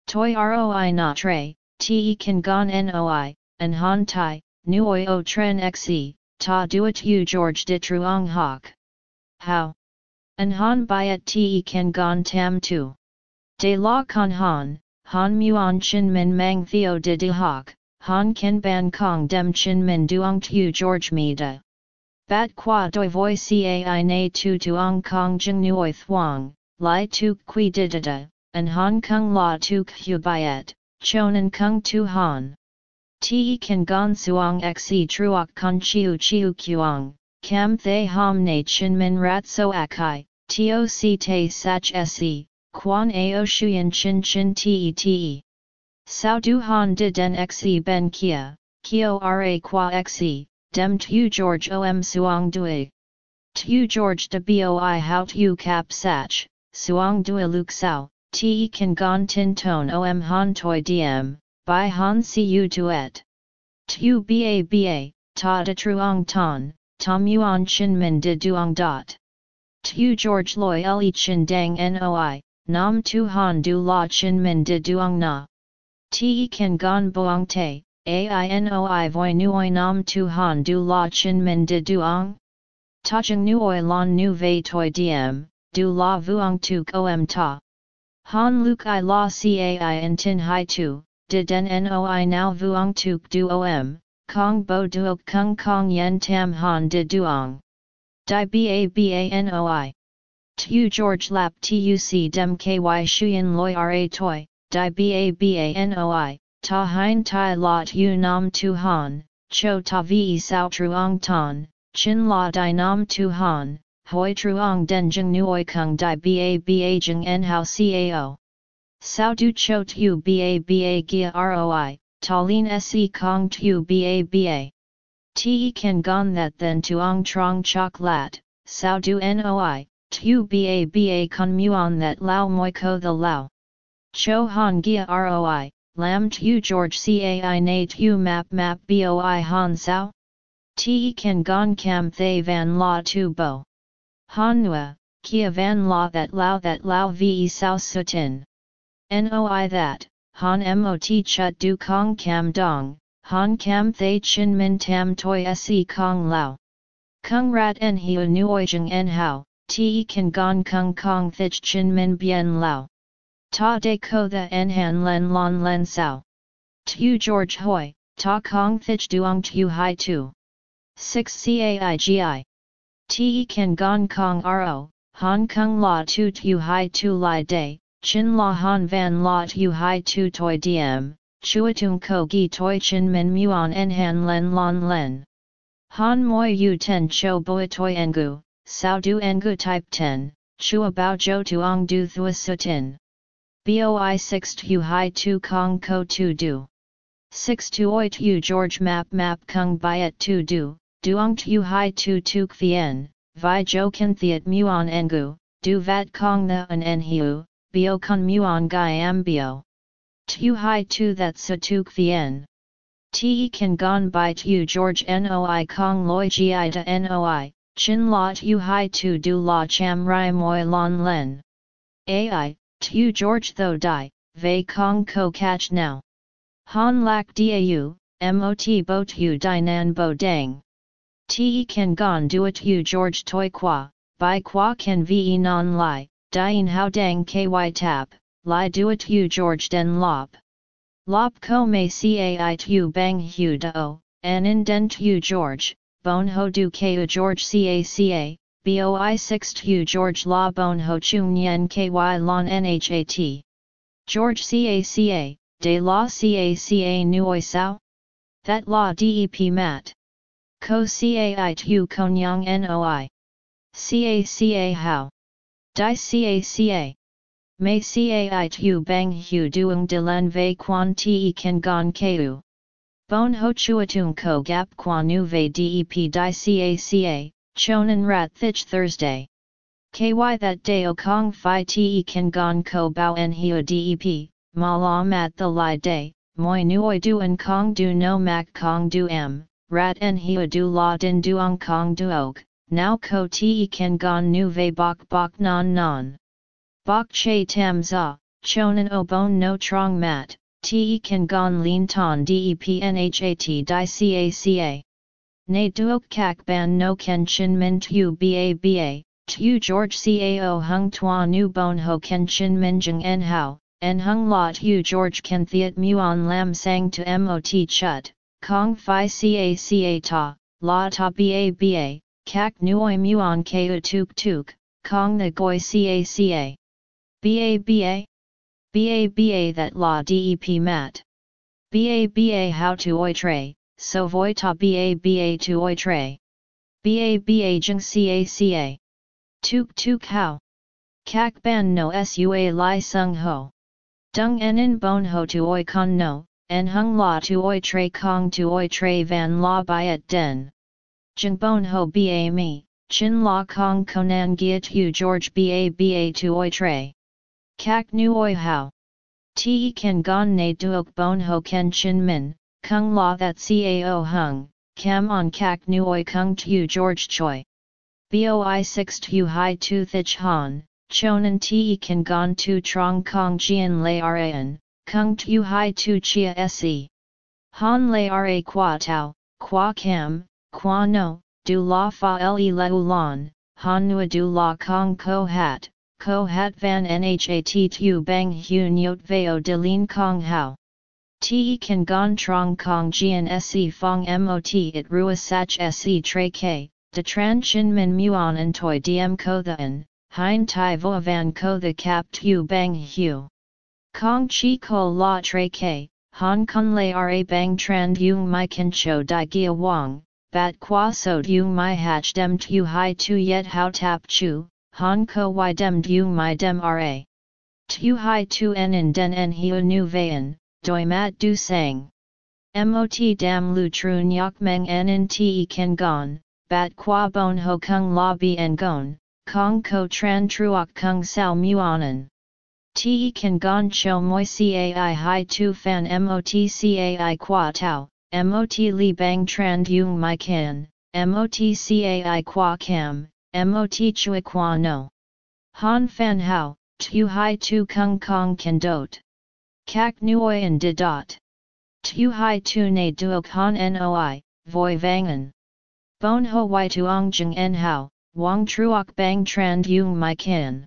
Toi roi na tre, te kan gon noi, and han tai, nuoi o tren xe, ta duet u George de truong hoc. How? An han byet te kan gon tam tu. De la con han, han muon chin min mang theo de de hoc, han ken ban kong dem chin min duong tu George me de. Bat qua doi voi cai na tu tuong kong jing nuoi thuong, lai tu qui didada, and hong kong la tu hu byet, chonan kung tu han. Te kan gon suong xe truok con chiu chiu kuong, cam thay ham na chin min rat so akai, toc te sach se, quan ao shuyen chin chin te te. Sao du han de den xe ben kia, kio ra qua xe, dem tu George om suong dui. Tu George de boi how tu cap sach, suong dui luk sao, te kan gon tin ton om han toi diem, by han cu tuet. Tu ba ba, ta de truong ton, tom yuan chin min de duong dot. Tu George loi li chin dang noi, nam tu han du la chin min de duong na. Te kan gon boong te, Ainoi voi nuoi nam tu han du la chin min de duong? Tajang nuoi lon nu vei toi diem, du la vuong tu om ta. Han luk i la cai in tin hai tu, de den noi now vuong tu du om, kong bo duok kung kong yen tam han de duong. Di ba ba noi. Tu George lap tuc dem ky shuyen loi ra toi, di ba ba noi, ta hein tai lot yu nam tu han, cho ta vi sao truong ton, chin la di nam tu han, hoi truong den jeng nuoi kung di ba ba jeng en hao cao. Sao du cho tu ba ba gia roi, ta lin se kong tu ba ba. Te kan gon that then tuong trong chok lat, sao du noi, tu ba ba con muon that lao moi ko the lao. Cho han gia roi, lam tu George cai na tu map map boi han sao? Te kan gon cam thay van la tu bo. Han nua, kia van la that lao that lao ve sao sutin. Noi that, han mot chut du kong cam dong, han cam thay chin min tam toi se kong lao. Kung rat en hiu nuoi en hao, te kan gon kung kong thich chin min bien lao. Ta de ko the en han len lon len sao. Tu George Hoi, ta kong thich duong tu hai tu. 6 caigi. Te kan gong kong ro, hong kong la tu tu hai tu lai day, chin la han van la tu hai tu toi diem, chuatung ko gi toi chin min muon en han len lon len. Han moi yu ten cho boi toi engu, sao du engu type 10, chua bao jo tuong du thua sutin. Boi 6 tu hai tu kong ko tu du. 6 tu oi tu George map map kung byet tu du, duong tu hai tu tu kvien, vi jo kan thiet muon engu, du vat kong na an en hiu, bio con muon gai ambio. Tu hai tu that su tu kvien. Te kan gon by tu George noi kong loi gi da noi, chin la tu hai tu du la cham rai moi lon len. Ai, Tu George tho die, vei kong ko catch now. Han lak dau, mot bo tu di nan bo dang. Te kan gon duet u George toi qua, by qua kan ve non lai, dien how dang ky tap, lai duet u George den lop. Lop ko me cai tu bang hu do, an in den tu George, bon ho du ku George caca, boi 6 tu George La Bon Ho Chung Yen Ky Lon Nhat. George Caca, De La ca Caca Nuoi Sao? That La Dep Mat. Ko Cai Tu Konyang Noi. Caca How? Di Caca. May Cai Tu Bang Hu Duong De Len Ve Quan Te Kan Gon keu. Bon Ho Chuatung Ko Gap Quan Nu Ve Dep Di Caca, Chonan Rat Thich Thursday. KY that day o kong fi te kan gon ko bao en hio dep, ma la mat the li day, moi nuoi duan kong du no mak kong du m, rat en hia du la din duong kong duok, now ko te kan gon nu ve bok bok non non. Bok che tam za, chonan o bon no trong mat, te kan gon lin ton depnhat di caca. Ne duok kak ban no ken chin min tu ba ba, tu George cao hung tua nu bon ho ken chin min jeng en hao, en hung la tu George ken thiet muon lam sang to mot chut, kong fi caca ta, la ta ba ba, kak nuoi muon keu tuk tuk, kong the goi caca. Ba ba? Ba ba that la dep mat. Ba ba how to oi tray, so voi ta ba ba to oi tray. Ba ba jeng caca. Tuk tuk how. Kak ban no sua li sung ho. Dung en bon ho to oi con no, en hung la to oi tray kong to oi tray van la byet den. Jeng bon ho ba mi, chin la kong konan giat hu George ba ba to oi tray. Kak nu oi how. Te kan gon ne duok bon ho ken chin min, kung la that cao hung, cam on kak nu oi kung tu George choi. Boi 6 tu hai tu thich han, chonan te kan gon tu trong kong jian lay ran, kung tu hai tu chia se. Han lay ra qua tau, qua cam, qua no, du la fa le le ulan, han nua du la kong ko hat, ko hat van nhat tu bang hu nyot veo de lin kong hao. Te kan gon trong kong jian se fong mot it rua sach se tre k, de tran chin min muon en toi diem ko the en, hein tai vo van ko the cap tu bang hu. Kong chi ko la tre k, han kun le ra bang tran yung mai kin cho di gia wang, bat qua so yung mai hach dem tu hai tu yet how tap chu, han ko y dem dung my dem ra. Tu hai tu en in den en hiu nu vayan, doi mat du sang. Mot dam lu trun yak meng en in te ken gon, bat qua bon ho kung la bi en gon, kong ko tran truok kung sao muonan. Te ken gon cho moi cai hai tu fan mot cai qua tau, mot li bang tran dung my can, mot cai qua cam, mot chui qua no. Han fan hao, tu hai tu kung kong kan dot. Kak nuoi en de dot. Tu hai tu ne duok han noi, voi vangan. Bon ho y tuong jeng en hao, wang truok bang tran yung my kan.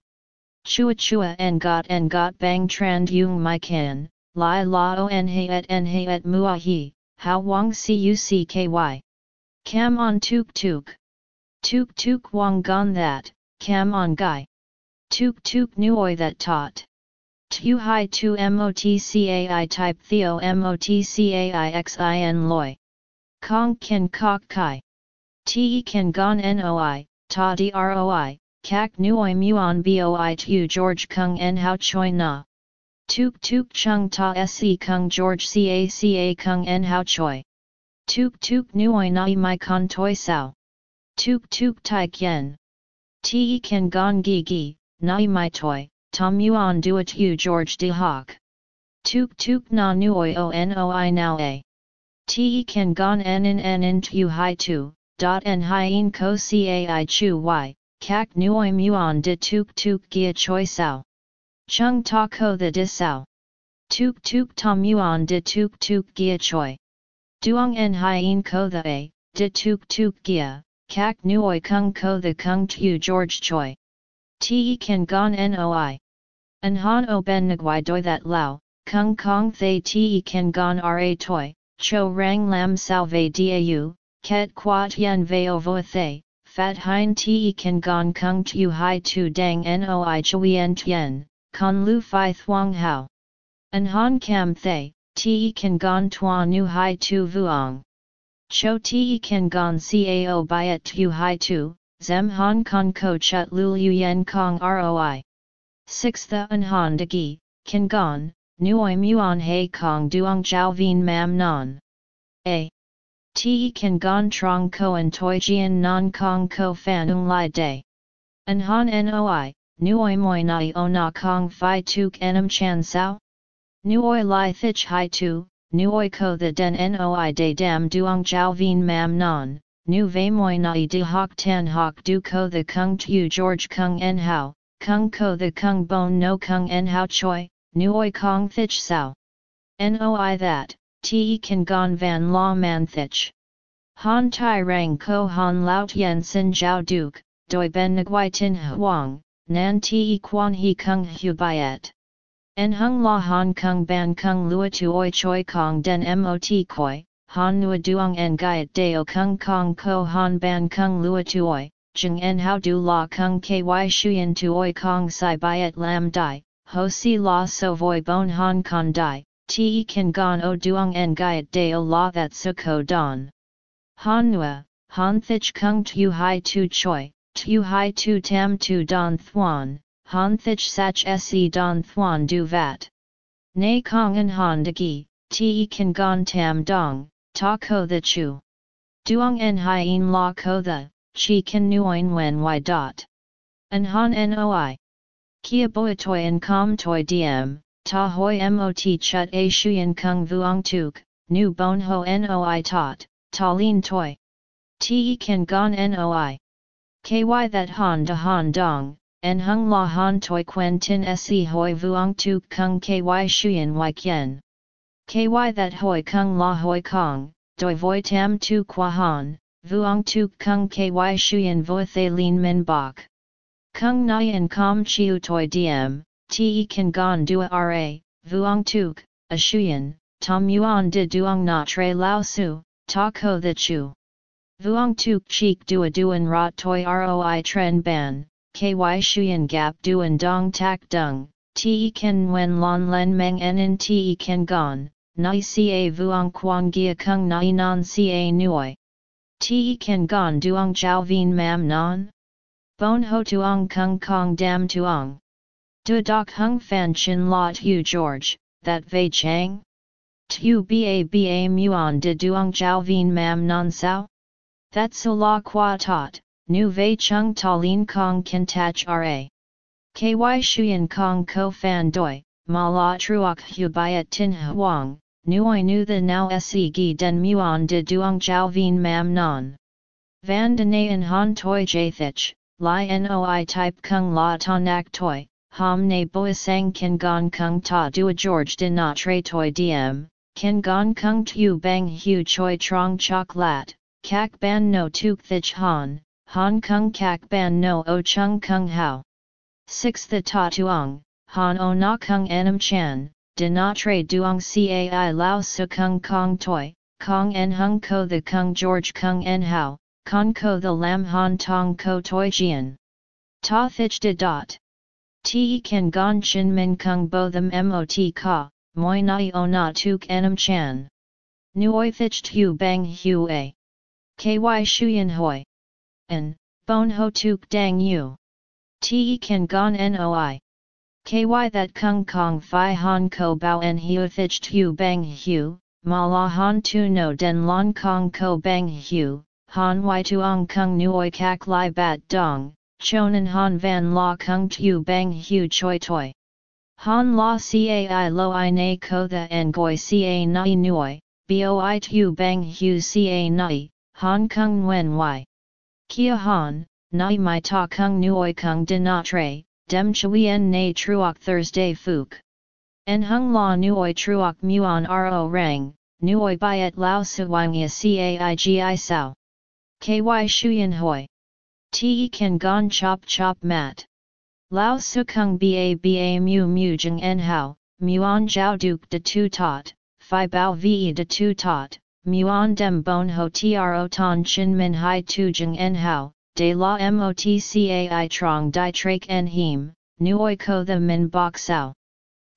Chua chua en got en got bang tran yung my kan, lai la o en he et en he et mua he, how wang cucky. Cam on tuk tuk. Tuk tuk wang gon that, cam on guy. Tuk tuk nuoi that taught. Tu hai tu motcai type theo motcai xin loi. Kong ken kok kai. Te ken gon noi, ta droi, kak nuoi muon boi tu George kung en hao choi na. Tuk tuk chung ta se kung George caca kung en hao choi. Tuk tuk nuoi nai mai con toi sao. Tuk tuk tai kien. Te kan gong gi gi, nai mai toi, tom yuan duat yu George de Hawk. Tuk tuk na nuoi o noi now a. Te kan gon en en en en tu hai tu, dot en hien ko cai chu y, kak nuoi muon de tuk tuk gia choi sao. Chung ta ko the de sao. Tuk tuk tom yuan de tuk tuk gia choi. Duong en hien ko the a, de tuk tuk gia, Kak Nuoi Kung Ko the Kung Tu George Choi. Te Kan Gon Noi. An Han O Ben Nguai Doi That Lao, Kung Kong Thay Te Kan Gon Ra Toi, Cho Rang Lam Sao Ve Dau, Ket Qua Tien Veo Vo Thay, Fat Hein Te Kan Gon Kung Tu Hai Tu Dang Noi Chuyen Tien, Con Lu Phi Thuong Hao. An Han Cam Thay, Te Kan Gon Tua Nu Hai Tu Vuong. Cho te kan gon cao byet tu hai tu, zem hong kong ko chut lul yen kong roi. 6 The an han de gi, kan gon, nuoi muon hei kong duong jiao vien mam non. A. Te kan gon trong ko and toi jian non kong ko fan ung lai day. An han noi, nuoi moi nai o na kong fi tuk enam chan sao? Nuoi lai thich hai tu, nuoi ko the den noi de dam duong jiao vien mam non, nu vei moi nai de hok tan hok du ko the kung tu George kung en hao, kung ko the kung bon no kung en hao choi, nuoi kong thich sao. Noi that, te kan gon van la man thich. Han tai rang ko han lao tien sin jiao duke, doi ben nguai tin huang, nan te quan he kung hu byet. En hung la han kung ban kung lua tuoi choi kong den mot koi, han nua duong en gaiet deo kung kong ko han ban kung lua tuoi, jeng en how du la kung ky shuyen tuoi kong sai byet lam dai, ho si la so voi bon han con dai, te kan gon o duong en gaiet deo la that suko don. Han nua, han thich kung tu hai tu choi, tu hai tu tam tu don thuan, han thich sach se don thuan du vat. Nay kong en han de gi, te kan gon tam dong, ta ko the chu. Duong en hien la ko the, chi kan nuoin wen y dot. An han noi. Kia boi toi en com toi diem, ta hoi mot chut a shuyen kung vuong tuk, nu bon ho noi tot, ta lin toi. Te kan gon noi. Ky that han de han dong, en hung la han toi quen tin se hoi vuong tu kung ky shuyen y kien. Ky that hoi kung la hoi kong, doi voi tam tu qua han, vuong tu kung ky shuyen voi the lin min bok. Kung nai en com chiu toi diem, te kan gon dua ra, vuong tuk, a shuyen, tom yuan de duong na tre lao su, ta ko the chu. Vuong tuk cheek dua duan rot toi roi tren ban, ky shuyen gap duan dong tak dung, te kan wen lon len meng en te kan gon, nai ca vuong quang gia kung nai non ca nuoi. Te kan gon duong jiao vien mam non? Bon ho tuong kung kong dam tuong. Du doc hung fan chin la tu George, that vei chang? Tu ba ba muon de duong jiao vien mam non sao? That so la qua tot, nu vei chung ta lin kong kan tach ra. Ky shuyen kong ko fan doi, ma la truok hu byet tin huang, nuoi nu the now se gi den muon de duong jiao vien mam non. Van de en han toi jathich, Lai noi type kung la ta nak toi, ham ne sang ken gon kung ta dua George de na tre toi diem, ken gon kung tu bang hu choi trong chok lat, kak ban no tuk thich han, han kung kak ban no o chung kung hao. 6 The ta tuong, han o na kung enam chan, de na tre duong cai lao su kung kong toi, kong en hung ko the kung George kung en hao, Con ko the lam han tong ko toi jian. Ta thich de dot. Te kan gon chin min kung bo them mot ka, moi nai o na tuk enam chan. Nuoi thich tu bang hu a. Ky shuyen hoi. En, bon ho tuk dang yu. Te kan gon noi. Ky that kung kong fi han ko bao en hu thich tu bang hu, ma la han tu no den lon kong ko bang hu, han y tuong kung nuoi kak lai bat dong, chonan han van la kung tu bang hu choi toi. Han la cai lo i na ko the en goi ca nai nuoi, boi tu bang hu ca nai, han kung wen y. Kia han, nai mai ta kung nuoi kung de na tre, dem chui en na truok Thursday fuk. En hung la nuoi truok muon ro rang, nuoi byet lao suwang cai gi sao. Ky shuyen hoi. Te kan gon chop chop mat. Lao su kung ba ba mu mu jeng en hao, muon jiao duke de tu tot, fi bao ve de tu tot, muon dem bon ho tro ton chin min hai tu jeng en hao, de la motcai trong di trak en him, nuoi ko the min bok sao.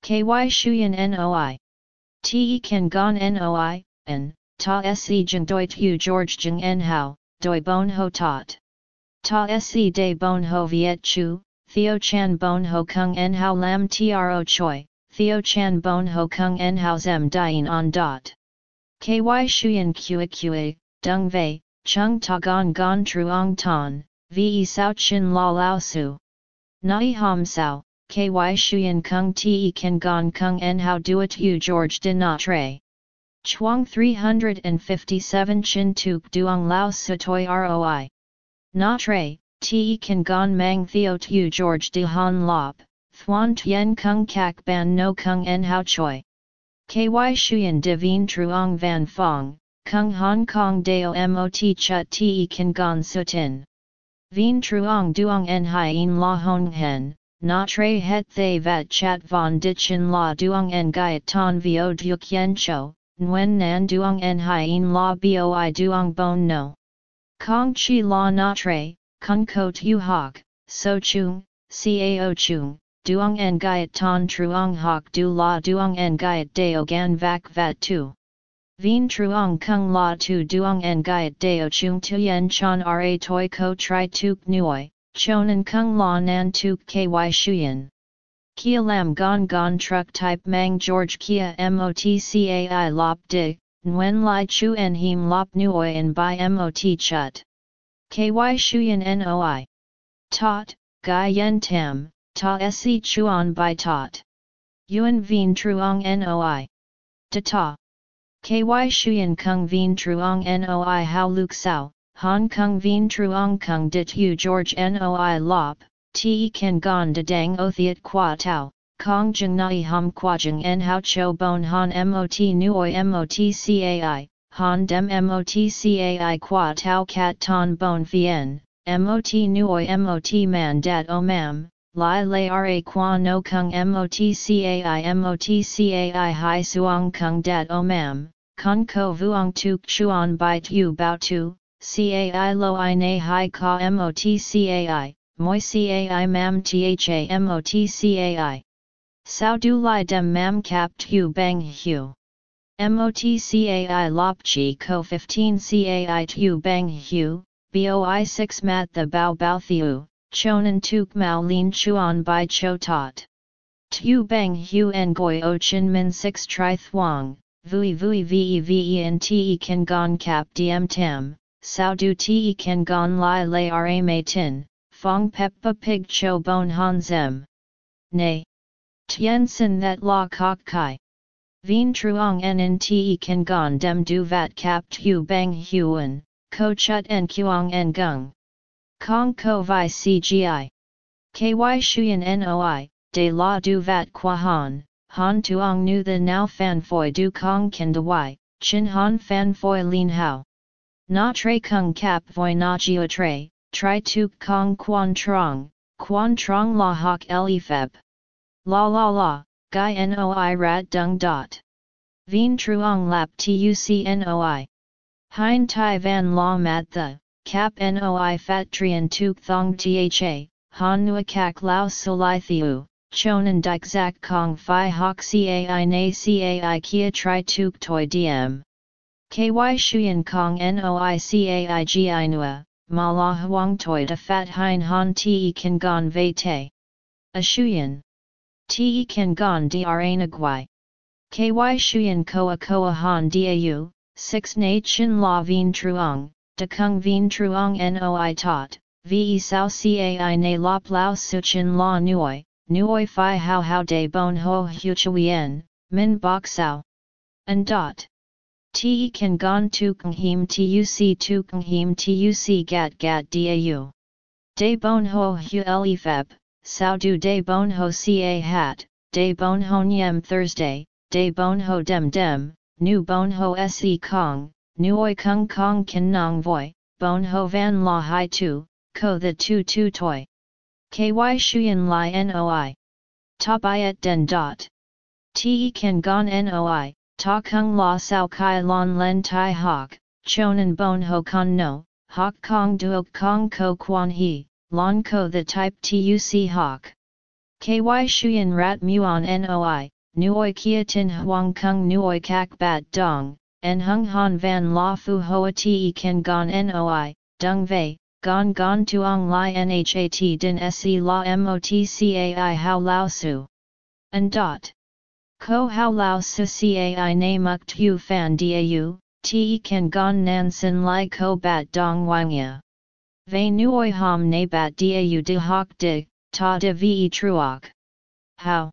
Ky shuyen noi. Te kan gon noi, en, ta se jeng doi tu George jeng en hao, doi bon ho tot. Ta se de bon ho viet chu, theo chan bon ho kung en hao lam tro choi, theo chan bon ho kung en hao zem dien on dot. Ky shuyen kue kue, dung vei, chung ta gon gon truong ton, ve sao chin la lao su. Nai ham sao, ky shuyen kung te kan gon kung en hao duet u George de na tre. Chuang 357 Chin Tuk Duong Lao Sutoi Roi. Na Tre, Te Kan Gon Mang Theo Tu George De Han Lop, Thuan Tien Kung Kak Ban No Kung En Hao Choi. KY Shuyan Divine Truong Van Fong, Kung Hong Kong Deo Mot Chut Te Kan Gon Sutin. Vien Truong Duong En Hien La Hong Hen, Na Tre Het Thay Vat Chat Von Dichin La Duong En Gaiet Ton Vio Duc Yen Cho, Nguyen Nan Duong En Hien La Boi Duong Bon No. Kong Chi La Na Tre, Kung Ko Tu Hoc, So Chung, Cao Chung, Duong En Gaiet Ton Truong Hoc Du La Duong En Gaiet Deo Gan Vac Vat Tu. Vien Truong Kung La Tu Duong En Gaiet Deo Chung Tuyen Chan Ra Toi Ko Tri Tuk Nuoi, Chonan Kung La Nan Tuk Ky Shuyen. Kia Lam Gon Gon Truck Type Mang George Kia MOTCAI Lop Dig, Nguyen Lai Chu En Him Lop Nuoi En Bai MOT Chut. KY Shuyan NOI. Tot, Gai Yen Tam, Ta Se Chuan Bai Tot. Yuan Vien Truong NOI. Ta Ta. KY Shuyan Kung Vien Truong Noi How Luk Sao, Hong Kong Vien Truong Kung Dit Yu George Noi Lop, Te Kan Gon De Dang O Thiet Qua Tau, Kong Jung Nai Hum Qua Jung En hao Cho Bon Han Mot Nuoi Mot Cai, Han Dem Mot Cai Qua Tau Cat Ton Bon Fien, Mot Nuoi Mot Man Dat O Mam, Lai Lai Ra Qua No Kung Mot Cai Mot Cai Hai Suong Kung Dat O Mam, Con Ko Vuong Tuk Chuan Bai Tu Bao Tu, Cai Lo I Na Hai Ka Motcai, Moi Cai Mam Tha Mot Cai. Sao Du Lai Dem Mam Cap Tu Bang Hu. MOTCAI Lop Chi Ko 15 CAI Tu Bang Hu, BOI 6 Mat The Bao Bao Thiu, Chonan Tuk Mao Lin Chuan Bai Cho Tot. Tu Bang Hu Ngoi O Chin Min 6 Tri Thuong, Vui Vui Ve Ve N Te Kan Cap Diem Tam, Sao Du Te Kan Gon Lai Lai Ra Mei Tin, Fong Peppa Pig Cho Bon Han Zem. Nay. Tien Sin That La Kok Kai. Vien truong en te kan dem du vat cap tu bang huan, ko chut en kuong en gung. Kong ko vi cgi. Ky shuyen noi, de la du vat qua han, han tuong nu the now fan foi du kong ken de y, chin han fan foi lin hao. Na tre kung cap voi na gio tre, tri tu kong quan trong, quan trong la hok le feb. La la la, Gai Noi Rat Dung Dot. Vien Truong Lap Tucnoi. Hein Tai Van La Mat The, Cap Noi Fat Trian Tuk Thong Tha, Han Nua Kak Lao Solai Thiu, Chonan Dik Zak Kong Phi Hok Cai Na Cai Kia Tri Tuk Toi Diem. KY Shuyan Kong Noi Cai Gi Nua, Ma La Huang Toi Da Fat Hein Han Te Kan Gon Ve Te. A Shuyan. Te kan gon dra nagwai. Ky shuyan koa koa han dau, 6 na chin la vien truong, de kung vien truong noi tot, ve sao cai na lop lao su chin la nuoi, nuoi fi hao hao de bon ho hu chuyen, min bok sao. And dot. Te kan gon tu kung him tuc tu kung him tuc gat gat dau. De bon ho hu le feb, Sao du de bon ho ca hat, de bon ho nyem Thursday, de bon ho dem dem, nu bon ho se kong, nuoi kung kong kin nong voi, bon ho van la hai tu, ko the tu tu toi. Ky shuyen li noi. Ta byet den dot. Te kan gon noi, ta kung la sao kai lon len tai hok, chonan bon ho con no, hok kong duok kong ko quan he, Lon Ko the type TUC Hawk. KY Shuyan Rat Muon NOI, Nuoi Kia Tin Huang Kung Nuoi Kak Bat Dong, En Hung Han Van La Fu Hoa Te Ken Gon Noi, Dung Vei, Gon Gon Tuong Lai Nhat Din Se La Motcai How Lao Su. And dot. Ko hao Lao Su Cai Na Muk Tu Fan Dau, Te Ken Gon Nan Sin Lai Ko Bat Dong Wangya. Ve nuoi ham ne bat dau de hoc de, ta de ve truoc. How?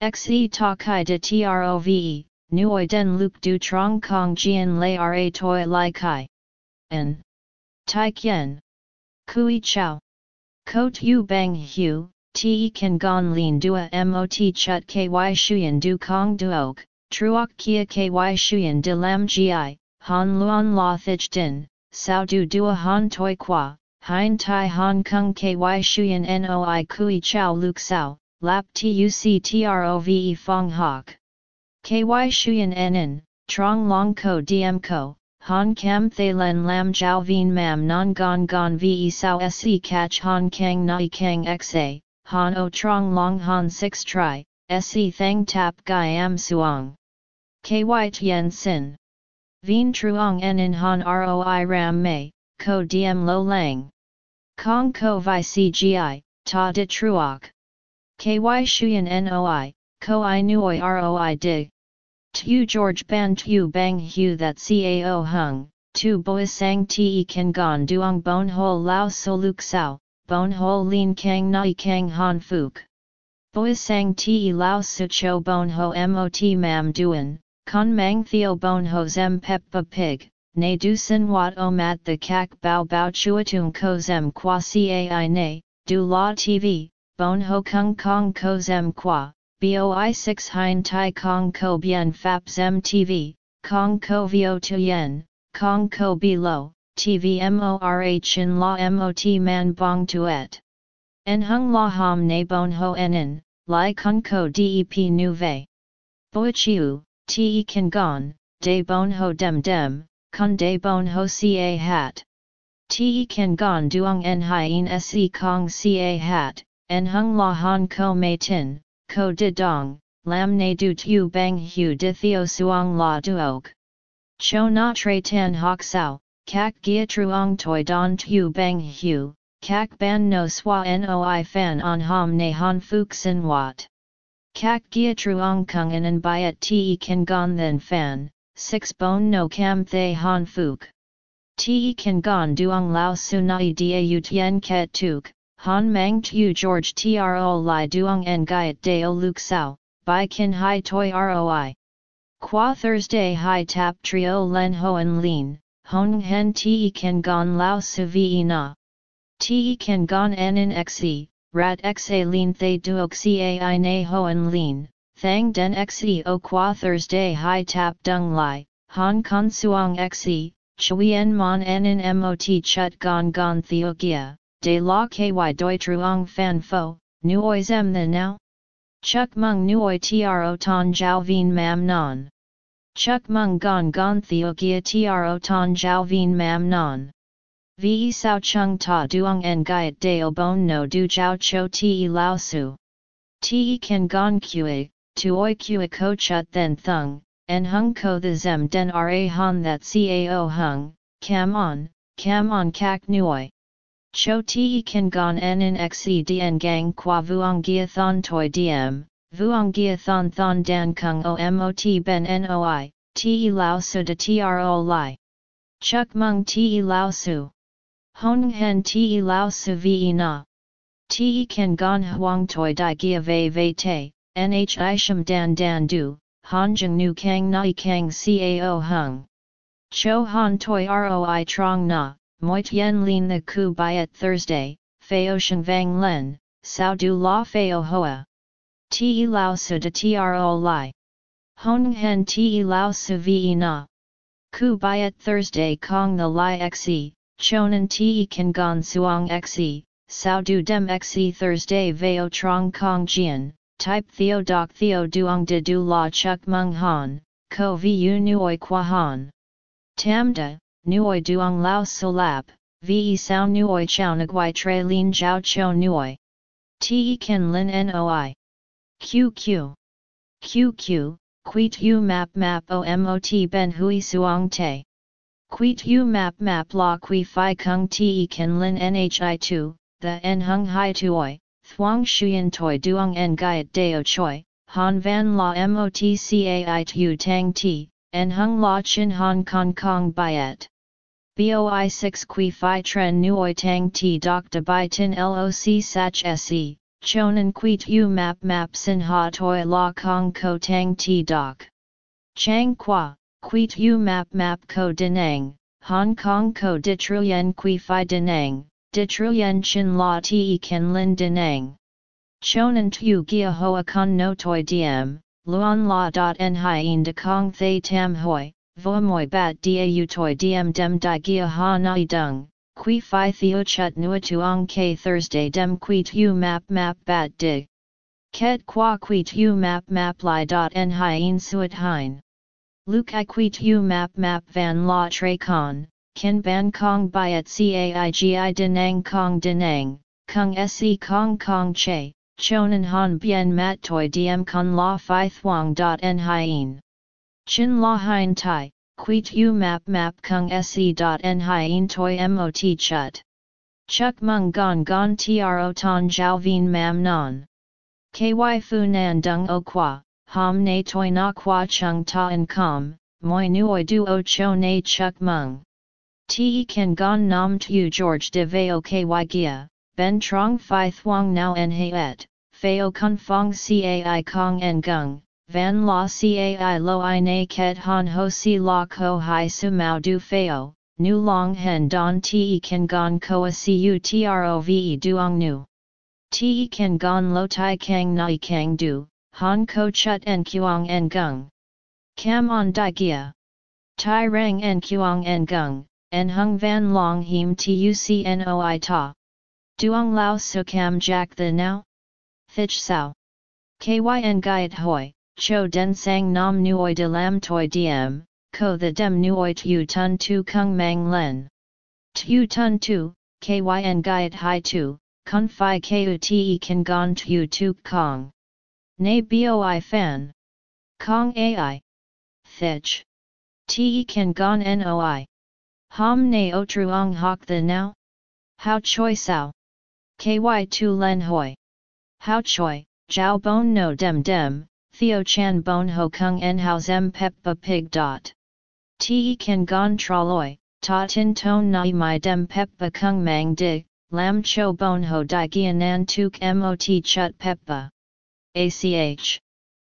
Xe ta kai de trove, nuoi den luk du trong kong jian lei ra toi lai kai. En. Tai kien. Kui chao. Kot yu bang hu, te kan gon lin dua mot chut ky shuyen du kong duok, truok kia ky shuyen de lam gi, han luan la thich din, sao du dua han toi qua, hein tai hong kong ky shuyen noi kui chao luk sao, lap tuc trove fong hok. Ky shuyen enen, trong long ko dm ko, Han kam thay len lam jiao vien mam non gon gon ve sao se catch han kang nai kang xa, han o trong long han 6 tri, se thang tap gai am suang. Ky tien sin. Vien truong en in han roi ram mei, ko DM lo lang. Kong ko vi cgi, ta de truok. Ky shuyen noi, ko i nuoi roi dig. Tu George Ban Tu Bang Hu that Cao Hung, Tu Boi Sang Te Kan Gon Duong Bon Ho Lao So Luk Sao, Bon Ho Lin Kang Nai Kang Han Fuk. Boi Sang Te Lao Su Cho Bon Ho Mot Mam Duan, Con Mang Theo Bon Ho Zem Peppa Pig, Ne Du Sin Wat O Mat The Kak Bao Bao Chuatung Ko Zem Qua Cai Ne, Du La TV, Bon Ho Kung Kong Ko Zem Qua. BOI 6 Hein Tai Kong Ko Bien Fap Zem TV, Kong Ko Vio Tu Yen, Kong Ko bi Lo, TV MORH in La MOT Man Bong Tuet. En Hung La Ham Ne Bon Ho Enen, Lai Kun Ko DEP Nu Ve. Boichiu, Te Kan Gon, De Bon Ho Dem Dem, Kun De Bon Ho Ca Hat. Te Kan Gon Duong En Hien Se Kong Ca Hat, En Hung La Han Ko Mei Tin ko de dong, lam ne du tu bang hu de theo suang la duok. Cho na tre tan hok sao, kak gia truong toi don tu bang hu, kak ban no swa noi fan on ham ne han fuk sin wat. Kak gia truong kung an byet te kan gon then fan, six bon no cam thay han fuk. Te kan gon duong lao sunai dia tien ket tuk, Han mang tu George tro li duong en gaiet deo luk sao, by kin hai toi roi. Qua Thursday hai tap trio len hoen lin, hong hen te kan gon lao su vi na. Te kan gon en in xe, rat xa lin thay duok cai na hoen lin, thang den xe o qua Thursday hai tap dung li, han con suong xe, chuyen mon en in mot chut gon gon theogia de la ky doi truong fan fo, nuoi zem the now? Chuk mung nuoi tro ton jiao vien mam non. Chuk mung gon gon theo gia tro ton jiao vien mam non. Ve sao chung ta duong en gaiet deo bon no du jiao cho te lao su. Te kan gon kue, tuoi kue ko chut then thung, en hung ko the zem den ra han that cao hung, cam on, cam on kak nuoi. Cho te kan gon en xe dien gang qua vuong gia thon toi diem, vuong gia thon thon dan kung o mot ben noi, te lao su de tro li. Chuk mung te lao su. Hong hen te lao su vi na. Te kan gon huang toi di gia ve ve te, nh isham dan dan du, hanjung nu kang nai kang cao hung. Cho han toi roi trong na, Moi Tien Lin the Ku Byet Thursday, Feo Shen Vang Len, Sao Du La Feo Hoa. Te Lao Su De Tro Lai. Hong Hen Te Lao Su Ve Na. Ku Byet Thursday Kong the Lai Xe, Chonan Te Kan Gon Suong Xe, Sao Du Dem Xe Thursday Veo Trong Kong Jian, Type Theo Doc Theo Duong De Du La Chuk Mung Han, Ko Vu Nuoi Qua Han. Tamda, nuoi duong lao so lap, ve sao nuoi chao nguai tre lin jiao cho nuoi. Te ken lin noi. QQ. QQ, quit u map map o mot ben hui suong te. Quit u map map la qui fi kung te ken lin nhi tu, the en hung hai tuoi, thuang shuyen toi duong en gaiet deo choi, han van la mot cai tu tang ti, en hung la chin han kong kong byet. Boi 6 qui fi tren nuoi tang ti doc de bai tin loc sach se, chonan qui tu map map sin ha toi la kong ko tang ti doc. Chang Qua, Quit U Map Map Ko Dinang, Hong Kong Ko Ditruyen Qui Phi Dinang, Ditruyen Chin La Te Ken Lin Dinang. Chonan Tu Gia Hoa Con No Toi Diem, Luan La Dot En Hien De Kong Thay Tam Hoi, Vo Moi Bat Da U Toi Diem Dem Di Gia Ha Nai Dung, Qui Phi Theo Chut Nua Tuong K Thursday Dem Quit U Map Map Bat Dig. Ket Qua Quit U Map Map Lai Dot En Hien Suat Hein. Luke I Quit U Map Map Van La Tre Con, Ken Ban Kong Biat Caigi Denang Kong Denang, Kung Se Kong Kong Che. Chonan han bien mat toi diem con la phi thuong dot en hien. Chin la hien tai, quit u map map kung se dot en hien toi mot chut. Chuk mung gon gon tro ton jiao vien mam non. Ky fu nan dung o qua, ham ne toi na qua chung ta en com, moi nuoi du o cho ne chuk mung. Te kan gon nam tu George de veo ky gia, ben trong phi thuong now en et. Fao kun fong cai kong en gung, van la cai lo i na ket han ho si la ko hai su mao du feo, nu long hen don te kan gon koa cu trove duong nu. Te kan gon lo tai kang nai kang du, han ko chut en kuang en gung. Cam on di gia. Tai rang en kuang en gung, en hung van long him tucnoi ta. Duong lao su cam jack the now? Thich sao. Kyn Gaiet hoi, cho den sang nam nuoi de lam toi diem, ko the dem nuoi tu tun tu kung mang len. Tu tun tu, kyn Gaiet hai tu, kun fi ku te kan gon tu tu kong. Ne boi fan. Kong ai. Thich. Te kan gon noi. Hom ne o truong hok the now? How choi sao? Ky tu len hoi. How choi, jiao bon no dem dem, theo chan bon ho kung en hao zem peppa pig dot. Te kan gon traloi, ta tin ton nai mai dem peppa kung mang dig, lam cho bon ho di gian tuk mot chut peppa. ACH.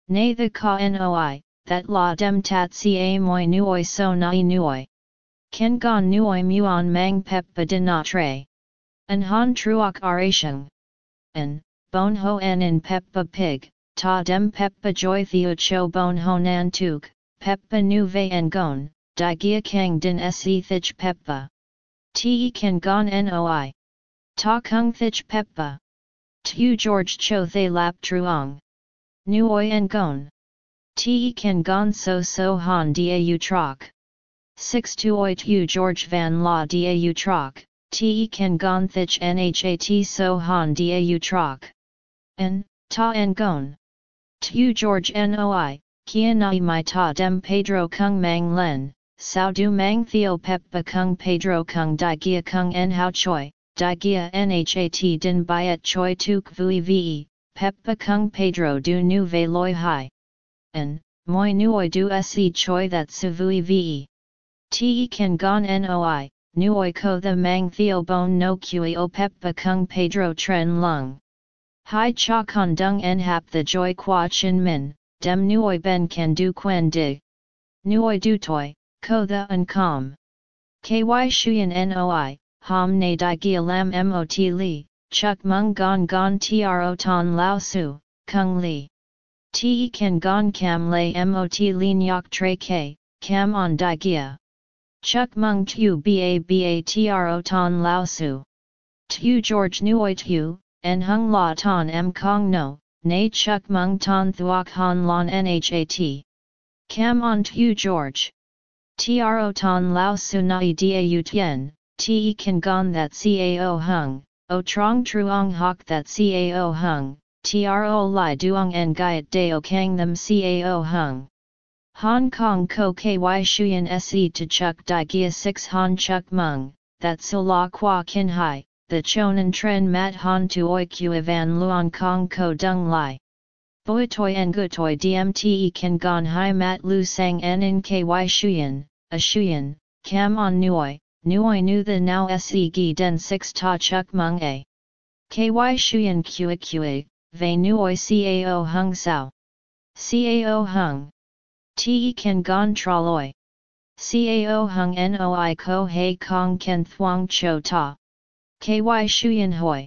Nay the ka noi, that la dem tat ca moi nuoi so nai nuoi. Ken gon nuoi muon mang peppa dinatre. An han truok aration. An, bon ho en in peppa pig, ta dem peppa joy theo cho bon ho nan tuk, peppa nu ve en gon, di gia kang din se thich peppa. Te kan gon noi. Ta kung thich peppa. Tu George cho the lap truong. Nu oi en gon. Te kan gon so so han da u troc. 6 tu oi tu George van la da troc, te kan gon thich nhat so han da troc. N, ta en gon. Tu George Noi, kia nai mai ta dem Pedro kung mang len, sao du mang theo peppa kung Pedro kung di gia kung en hao choi, di gia nhat din byet choi tuk vui ve, peppa kung Pedro du nu ve loi hai. En, moi nuoi du se choi that su vui ve. Te kan gon noi, nuoi ko the mang theo bon no kui o peppa kung Pedro tren lung. Hai cha con dung en hap the joy qua chin min, dem nuoi ben can du quen dig. Nuoi du toi, ko the un com. Ky shuyen noi, ham ne di gia lam mot li, chuk mung gon gon tro ton lao su, kung li. Te kan gon cam lay mot li nyok tre ke, cam on di gia. Chuk mung tu ba ba tro ton lao su. Tu George nuoi tu, en hung la ton m kong no, na chuk mung ton thuok han lon nhat. Cam on tu George. Tro ton lao su nai da u tien, te kan gon that cao hung, o trong truong hok that cao hung, tro li duong en gaiet deo kang them cao hung. Hong Kong ko ky shuyen se to chuk di gia 6 han chuk mung, that so la qua kin hai, the chonan tren mat han tuoi kua van luong kong ko dung lai. Boi toi en gu toi dmte kan gon hai mat lu sang en ky shuyen, a shuyen, cam on nuoi, nuoi nu the now se gi den 6 ta chuk mung a. Ky shuyen kua kua, ve nuoi cao hung sao. Cao hung. Te kan gon traloi. Cao hung noi ko hei kong ken thuang cho ta. Ky shuyen hoi.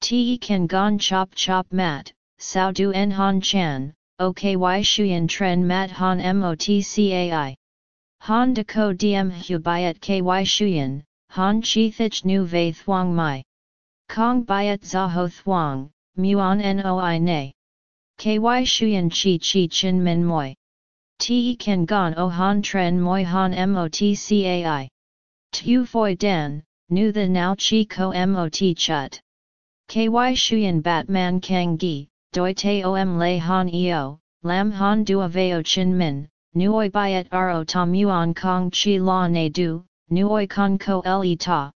Te kan gon chop chop mat, sao du en han chan, oky shuyen tren mat han motcai. Han de ko diem hu byet ky shuyen, han chi thich nu vei thuang mai. Kong byet za ho thuang, muon noi ne. Ky shuyen chi chi chin min moi. Te kan gon o han tren moi han motcai. Tu foi dan, nu the now chi ko mot chut. Ky shuyen batman kang gi, doi te om lay han eo, lam han dua veo chin min, nuoi byet ro ta yuan kong chi la ne du, nuoi con ko le ta.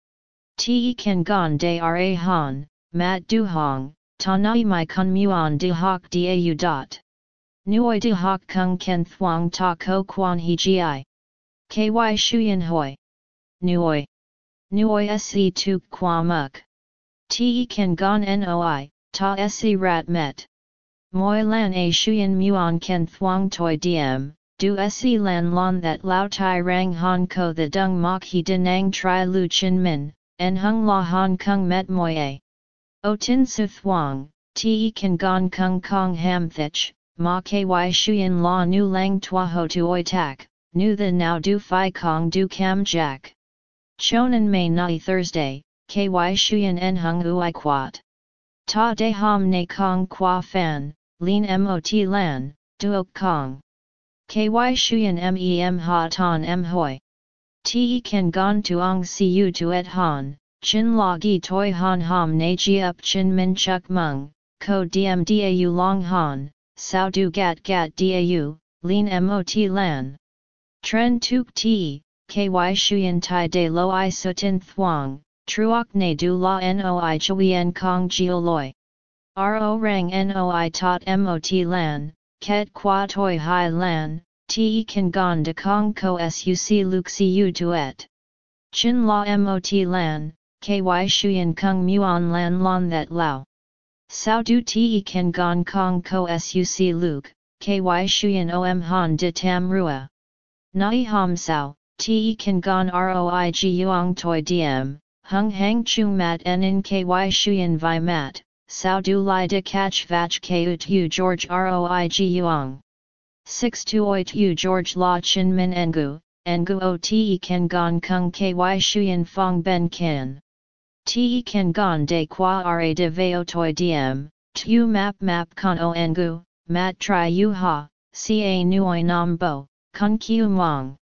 Te kan gon de ra han, mat du hong, ta nai mai con muon de hoc dau dot. Nuoi de hoc kung ken thuang ta ko quan he gi. Ky shuyen hoi. Nuoi. Nuoi se tu qua muk. Te kan gon noi, ta se rat met. Moi lan a shuyen muon ken thuang toi diem, du se lan lon that lao tai rang han ko the dung mok he denang tri lu chin min, en hung la hong kung met moi a. O tin su thuang, te kan gon kung kong ham thich, ma ky shuyen la nu lang tua ho tu oi tak, nu the now du fi kong du cam jack. Chonan may nai Thursday, ky shuyen en hung ui quat. Ta de ham ne kong qua fan, lin mot lan, duok kong. Ky shuyen mem ha ton em hoi. Te Ken gon tuong siu tu et han, chin la gi toi han ham ne ji up chin min chuk mung, ko diem dau long han, sao du gat gat dau, lin mot lan. Tren tuk te, ky shuyen tai de lo i sutin thuang, truok ne du la noi chuyen kong gio loi. Ro rang noi tot mot lan, ket qua toi hai lan, te kan gon de kong ko suc luk siu tuet. Chin la mot lan, ky shuyen kung muon lan lon that lao. Sao du te kan gon kong ko suc luk, ky shuyen om han de tam rua. Nai ham sao, te kan gon roi yuang toi diem, hung hang chu mat en in ky shuyen vi mat, sao du li de catch vach keut u George roi yuang. 6 tu oit u George la chin min engu, engu o te kan gon kung ky shuyen fong ben kin. Te kan gon de qua ra de veo toi diem, tu map map con o engu, mat tri u ha, ca nuoi nam bo, kun kiu mong.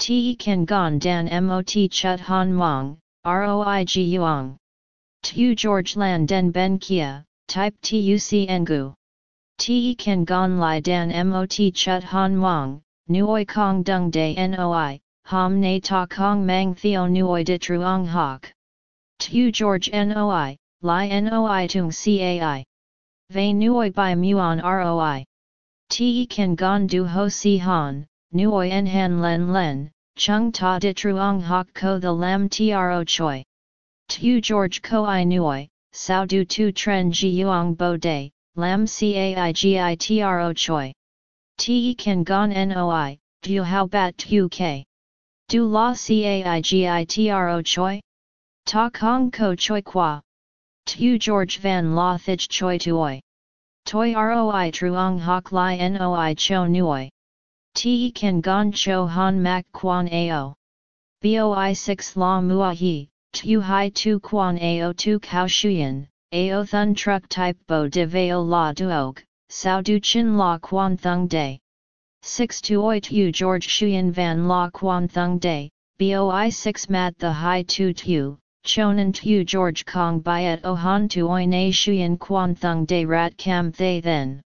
Te kan gon dan mot chut han mong, roi yuang. Tu George Lan Den Ben Kia, type TUC Engu. Te kan gon lai dan mot chut han mong, nuoi kong dung de noi, ham ne ta kong mang theo nuoi de truong hok. Tu George noi, lai noi tung cai. Ve nuoi by muon roi. Te kan gon du ho si han, nuoi en han len len, chung ta de truong hok ko the lam tro choi. Tu George ko i nuoi, sao du tu tren ji yuang bo de, lam cai gitro choi. Te kan gon noi, du how bat tu k. Du la cai gitro choi? Ta kong ko choi qua. Tu George van la thich choi tuoi. Toi roi truong hok li noi cho nuoi. Te kan gon cho han mak quan ao. Boi 6 la mua hi, tu hai tu quan ao tu kao shuyen, ao thun truck type bo de veo la duok, sao du chin la quan thung day. 6 tu oi tu George shuyen van la quan thung day, boi 6 mat the hai tu tu, chonan tu George kong byet o han tu oi na shuyen quan thung day rat cam thay then.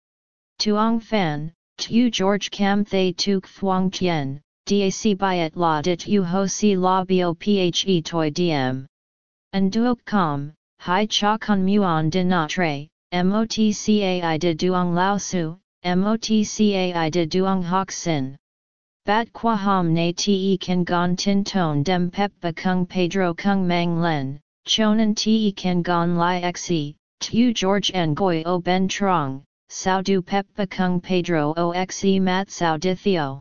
Tuong fan, tu George cam thay tuk thuong tien, dac byet la dit u ho si la bo phe toi diem. And duok com, hai cha con muon de notre, motcai de duong lao su, motcai de duong hoc sin. Bat qua ham na te kan gon tin ton dem pep ba kung Pedro kung mang len, chonan te kan gon li xe, tu George en goi o ben trong, sao du peppa kung Pedro oxe mat sao di theo.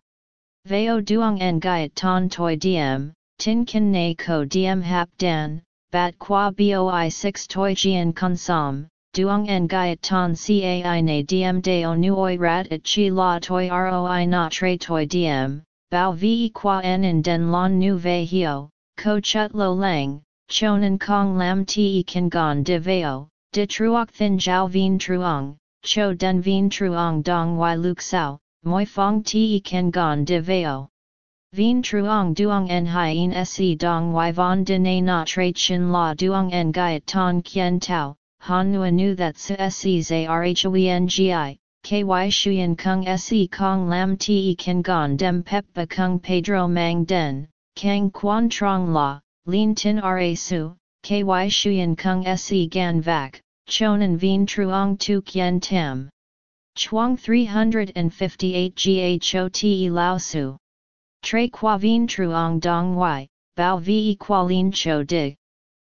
Veo duong en gaiet ton toi diem, tin kin na ko diem hap dan, bat qua boi 6 toi jian konsam, duong en gaiet ton cai na diem de deo nuoi rat at chi la toi roi na tre toi diem, bao vi qua en in den lon nu ve hio, ko chut lo lang, chonan kong lam ti kan gon de veo, de truok thin jiao vien truong, cho den vien truong dong y luk sao, moi fong ti kan gon de veo. Vien truong duong en hien se dong y von de na na tre chin la duong en gaiet ton kien tau, han nu nu that se zarhoengi, ky shuyen kung se kong lam te kan gon dem pep ba kung pedro mang den, kang quan trong la, lin tin ra su, ky shuyen kung se gan vac, chonan vien truong tu kien tam. Chuang 358 GHOTE Lao Su. Tre qua vien truong dong y, bao vi qualin cho dig.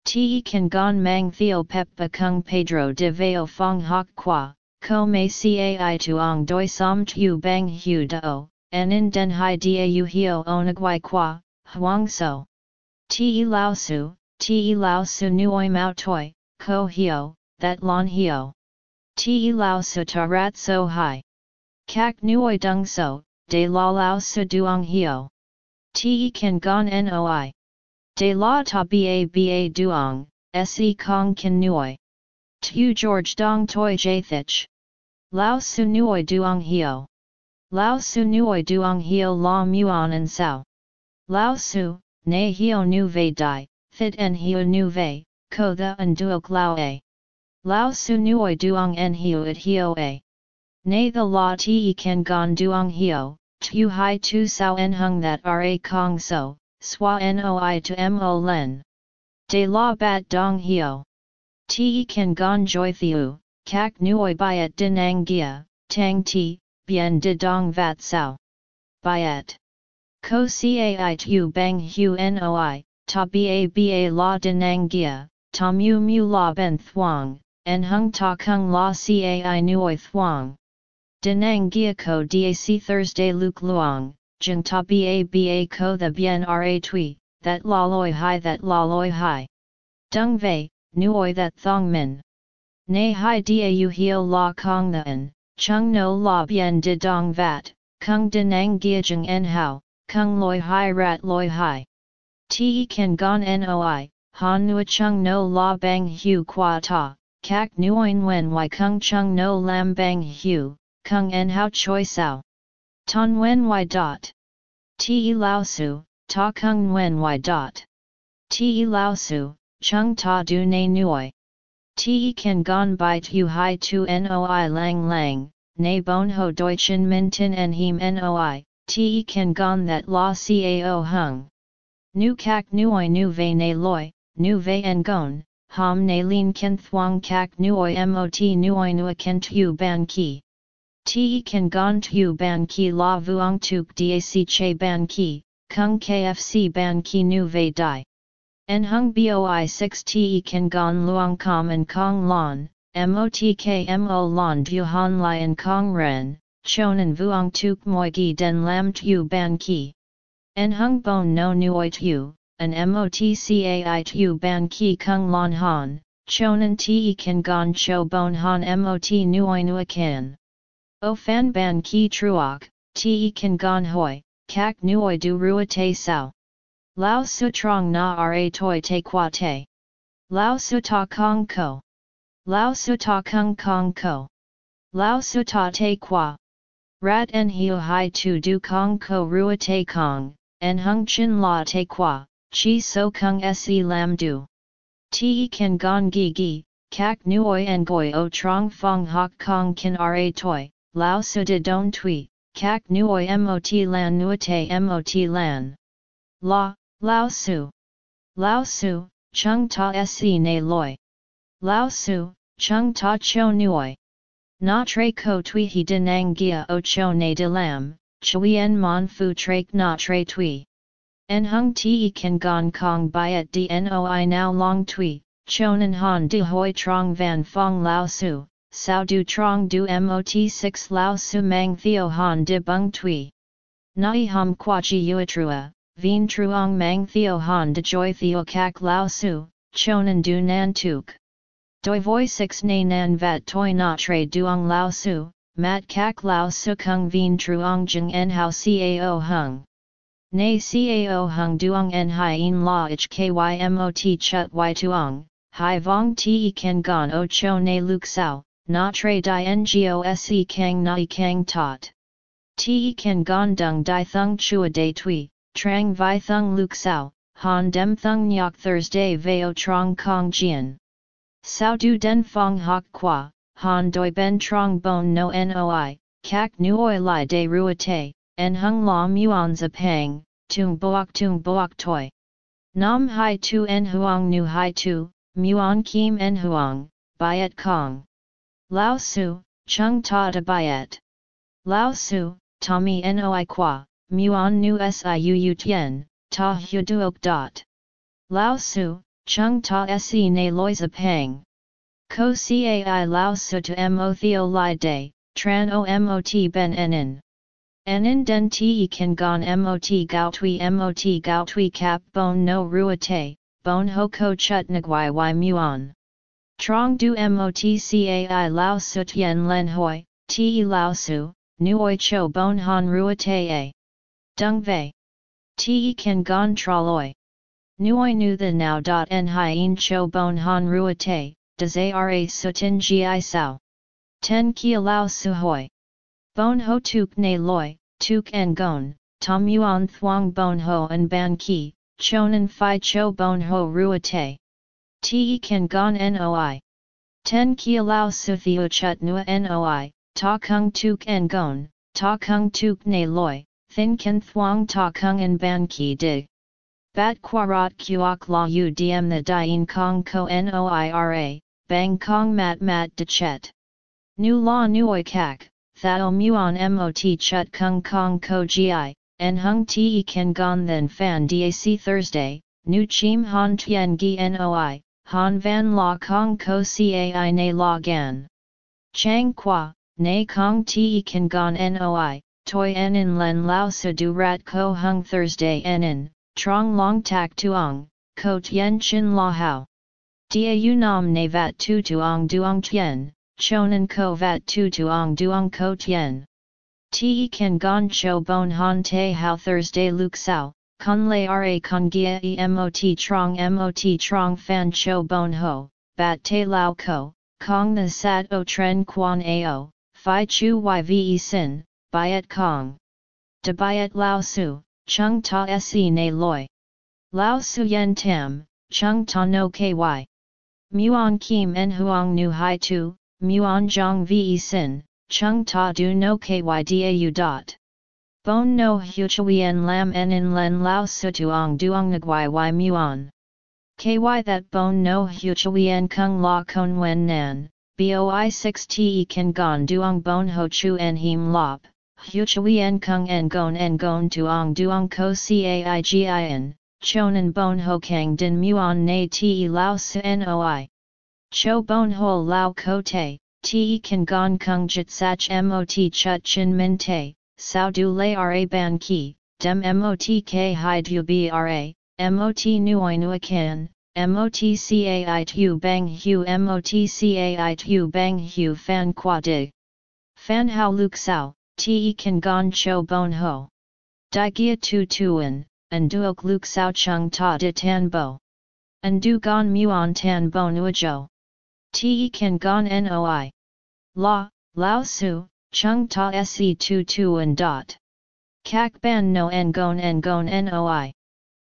Te kan gon mang theo pep kung Pedro de veo fong hok qua, ko me cai tuong doi som tu bang hu do, en in den hai Dia u hio onagwai qua, huang so. Te lao su, te lao su nuoi mao toi, ko hio, that lon hio. Te lao su tarat so hai. Kak nuoi dung so, de la lao su duong hio. Te kan gon noi. De la ta ba ba duong, se kong kan nuoi. Tu George dong toi jathich. Lao su nuoi duong hio. Lao su nuoi duong hio la muon and sao. Lao su, ne hio nu ve di, thit en hio nu ve, ko the and duok lao a. Lao su nuoi duong en hio at hio a. Ne the la te kan gon duong hio, tu hai tu sao en hung that ra kong so, swa noi to mo len. De la bat dong hio. Te kan gon joy thiu, kak nuoi byet dinang gia, tang ti, bien de dong vat sao. Byet. Ko cai tu bang hu noi, ta ba ba la dinang gia, ta mu mu la ben thuang, en hung ta kung la cai nuoi thuong. Denang gia ko dac Thursday Luke Luong, jeng ta ba ba ko the bien ra tui, that la loi hai that la loi hai. Dung vei, nuoi that thong min. Nay hai dau hio la kong the en, chung no la bien de dong vat, kung denang gia jeng en hao, kung loi hai rat loi hai. Te kan gon noi, han nua chung no la bang hu qua ta, kak nuoin wen y kung chung no lam bang hu, kung en hao choi sao. Ton wen y dot. Te lao su, ta kung wen y dot. Te lao su, chung ta du ne nuoi. Te kan gon bai tu hai tu noi lang lang, ne bon ho deutschen min tin en him noi, te kan gon that la cao hung. Nu kak nuoi nu ve ne loi, nu ve en gon, ham ne lin ken thuang kak nuoi mot nuoi nua ken tu ban ki. Te kan gon tu ban ki la vuong tuk dac che ban ki, kung kfc ban ki nu ve dai. En hung boi 6 te kan gon luong kom and kong lon, motkmo lon du han lai and kong ren, chonan vuong tuk moi gi den lam tu ban ki. En hung bon no nuoi tu, an motcai tu ban ki kung lon han, chonan te kan gon cho bon han mot nuoi nua kan. O fan ban ki truok, te kan gon hoi, kak nuoi du rua te sao. Lao su trong na ra toi te qua te. Lao su ta kong ko. Lao su ta kung kong ko. Lao su ta te qua. Rat en hiu hai tu du kong ko rua te kong, en hung chin la te qua, chi so kung se lam du. Te kan gong gi gi, kak nuoi en goi o trong fong hok kong kin ra toi, lao su de don tui, kak nuoi mot lan nuate mot lan. La, lao su. Lao su, chung ta se ne loi. Lao su, chung ta cho nuoi. Na tre ko tui hi denang gia o cho ne de lam, chuyen mon fu tre na tre tui. En hung te kan gong kong byet dnoi now long tui, chonan han de hoi trong van fong lao su, sao du trong du mot 6 lao su mang theo han de bung tui. Nai hum qua ji uatrua, vien truong mang theo han de joy theo kak lao su, chonan du nan tuk. Doi voi 6 na nan vat toi na tre duong lao su, mat kak lao su kung vien truong jeng en hao cao hung. Nay cao hung duong en hien la ich kymot chut y tuong, hai vong te ken gon o cho ne luk sao, na tre di ngose kang nai kang tot. Te ken gon dung di thung chua de tui, trang vi thung luk sao, han dem thung nyok Thursday veo trong kong jian. Sao du den fong hok qua, han doi ben trong bon no noi, kak nuoi li de ruate, en hung la muons a pang, tung boak tung boak toi. Nam hai tu en huang nu hai tu, muon kim en huang, byet kong. Lao Su, Chung Ta De Biet. Lao Su, Tommy Noi Qua, Muon Nu Siu Tien, Ta Hu Duok Dot. Lao Su, Chung Ta Se Ne Loisa Pang. Ko Cai Lao Su to Mo Theo Lai Day, Tran O Mot Ben Enin. Enin Den Te Kan Gon Mot Gao Tui Mot Gao Tui Cap Bon No Ruate, Bon Ho Ko Chut Nagwai Y Muon. Trong du mot cai lao su tien len hoi, te lao su, nuoi cho bon han ruate a. Dung vei. Te kan gon traloi. Nuoi nu the now dot en hien cho bon han ruate, des ara su tin gi sao. Ten kia lao su hoi. Bon ho tuk ne loi, tuk en gon, tom yuan thuang bon ho en ban ki, chonan fi cho bon ho rua te. Kan gon noi. Ten ki lao su theo chut nua noi, ta kung tuk en gon, ta kung tuk ne loi, thin kan thuang ta kung en ban ki dig. Bat quarat kuok la u diem the dien kong ko noira, bang kong mat mat de chet. Nu la nuoi kak, thao muon mot chut kung kong ko gi, en hung te kan gon then fan dac Thursday, nu chim han tien gi noi, Han van la kong ko cai na la gan. Chang qua, na kong te kan gon noi, toi en in len lao su du rat ko hung Thursday en in, trong long tak tuong, ko tien chin la hao. Dia yu nam ne vat tu tuong duong tien, chonan ko vat tu tuong duong ko tien. Te kan gon cho bon han te hao Thursday luk sao, Kun lay ra kun gia emot trong mot trong fan cho bon ho, bat te lao ko, kong the sat o tren quan ao, fi chu yve sin, byet kong. De byet lao su, chung ta se ne loi. Lao su yen tam, chung ta no ky. Muon kim en huang nu hai tu, muon jong ve sin, chung ta du no ky dau dot. Bon no huchuyen lam en in len lao sutuong duong ngui y muon. Ky that bon no huchuyen kung la kon wen nan, boi 6 te kan gon duong bon ho chu en him lop, huchuyen kung en gon en gon tuong duong ko caigin, chonan bon ho kang din muon na te lao su noi. Cho bon ho lao ko te, te kan gon kung jitsach mot chut chin min te, sao du lay ra ban ki, dem mot k hide u bra, mot nuoi nua kan, mot cai tu bang hu mot cai tu bang hu fan qua dig. Fan hao luk sao, te kan gong cho bon ho. Di gia tu tuan, and duok luk sao chung ta de tan bo. And du gon muon tan bo nuajo. Te kan gon noi. La, lao su, chung ta se tu tu and dot. Kak ban no en gon en noi.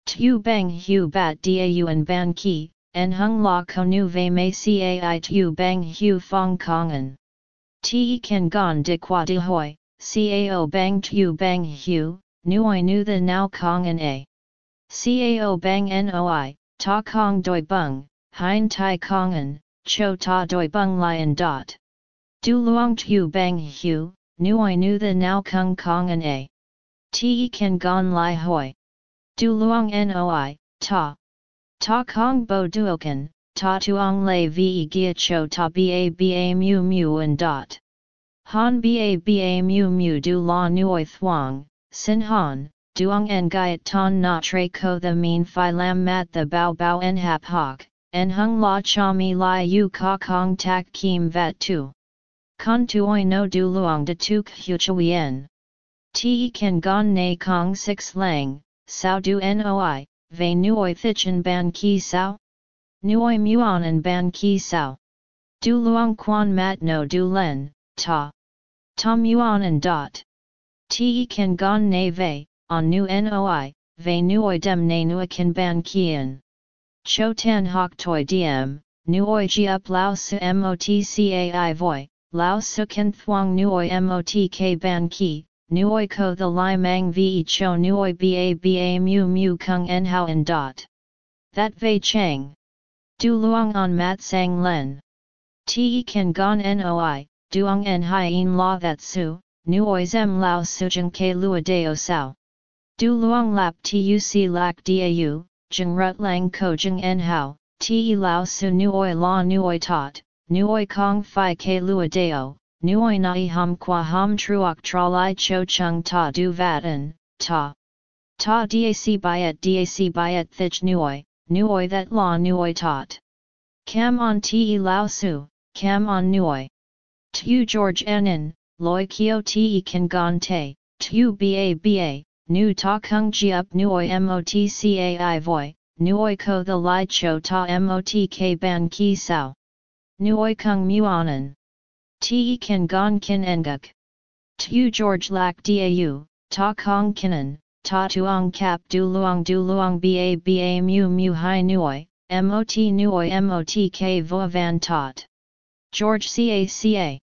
Tu bang hu bat dau and ban ki, en hung la konu ve me cai tu bang hu fong kong kongen. Te kan gon de qua de hoi, cao bang tu bang hu, nuoi nu the now kongen a. Cao bang noi, ta kong doi bung, hein tai kong kongen, cho ta doi bung lion dot. Du luong tu bang hu, nuoi nu the now kung kong an a. Te kan gon lai hoi. Du luong noi, ta. Ta kong bo duokan, ta tuong lei ve gia cho ta ba ba mu mu and dot. Han ba ba mu mu du la nuoi thuong, sin han, duong en gaiet ton na tre ko the mean phi lam mat the bao bao en hap hok, en hung la cha mi lai yu ka kong tak kim vat tu. Con tuoi no du luong de tuk hu chuyen. Te kan gon na kong six lang, sao du noi, ve nuoi thichen ban ki sao? Nuoi muon en ban ki sao? Du luong quan mat no du len, ta. Ta muon en dot. Te kan gon ve, on nu noi, ve nuoi dem na nua kan ban kien. Cho tan hok toi diem, nuoi ji up lao su motcai voi, lao su kan thuang nuoi motk ban ki, nuoi ko the lai mang ve cho nuoi ba ba mu mu kung en hao en dot. That vei chang. Du luang on mat sang len. Te kan gon noi, duong en hien la that su, nuoi zem lao su jeng ke lua deo sao. Du luang lap tuc lak dau, jeng rut lang ko jeng en hao, te lao su nuoi la nuoi tot, nuoi kong fi ke lua deo, nuoi nai hum qua hum truok tra lai cho chung ta du vatan, ta. Ta dac byet dac byet thich nuoi, nuoi that la nuoi tot. Cam on te lao su, cam on nuoi. Tu George Nen, loi kio te kan gon te, tu ba ba, nu ta kung ji up nuoi motcai voi, nuoi ko the lai cho ta motk ban ki sao. Nuoi kung muonan. Te kan gon kin enguk. Tu George lak dau, ta kong kinan, ta tuong kap du luong du luong ba ba mu mu hai nuoi, mot nuoi motk vo van tot. George ca ca.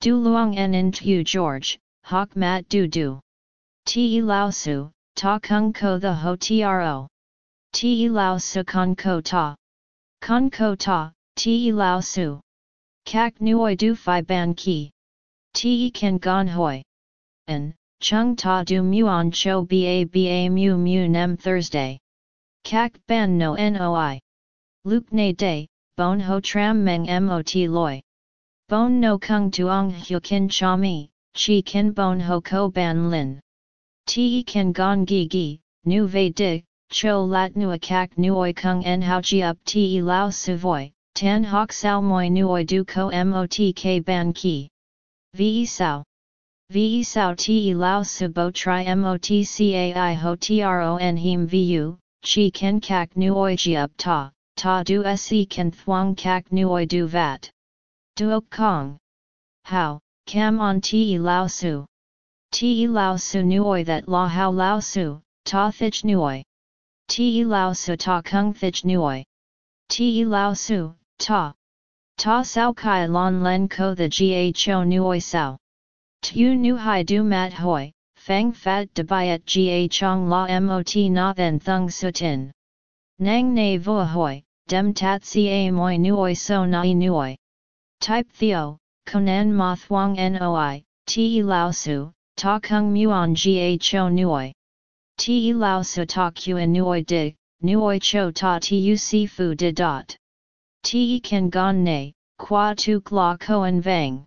Du luong en in tu George, hok mat du du. Te lao su, ta kung ko the ho tro. Te lao su con ko ta. Con ko ta, te lao su. Kak nuoi du fi ban ki. Te kan gon hoi. En, chung ta du muon cho ba ba mu mu nem Thursday. Kak ban no noi. Luke ne day, bon ho tram meng mot loi. Bon no kung tuong hu kin cha mi, chi kin bon ho ko ban lin. Te kan gon gi gi, nu ve di, cho lat nu kak nuoi kung en hao chi up te lao su voi, tan hok sao moi nuoi du ko mot k ban ki. Ve sao. Ve sao te lao su bo tri mot cai ho tron him vu, chi ken kak nuoi ji up ta, ta du se kan thuang kak nuoi du vat. Duok kong. How, cam on te lao su. Te lao su nuoi that la hao lao su, ta thich nuoi. Te lao su ta kung thich nuoi. Te lao su, ta. Ta sao kai lon len ko the gho nuoi sao. Tu nu hai du mat hoi, fang fat de byet ga chong la mot na then thung sutin. Nang ne vo hoi, dem tat si ca moi nuoi so nai nuoi. Type theo, konan ma thuang noi, te lao su, ta kung muon ga cho nuoi. Te lao su ta kuen nuoi di, nuoi cho ta tuc fu di dot. Te kan gon ne, qua tu kla koen vang.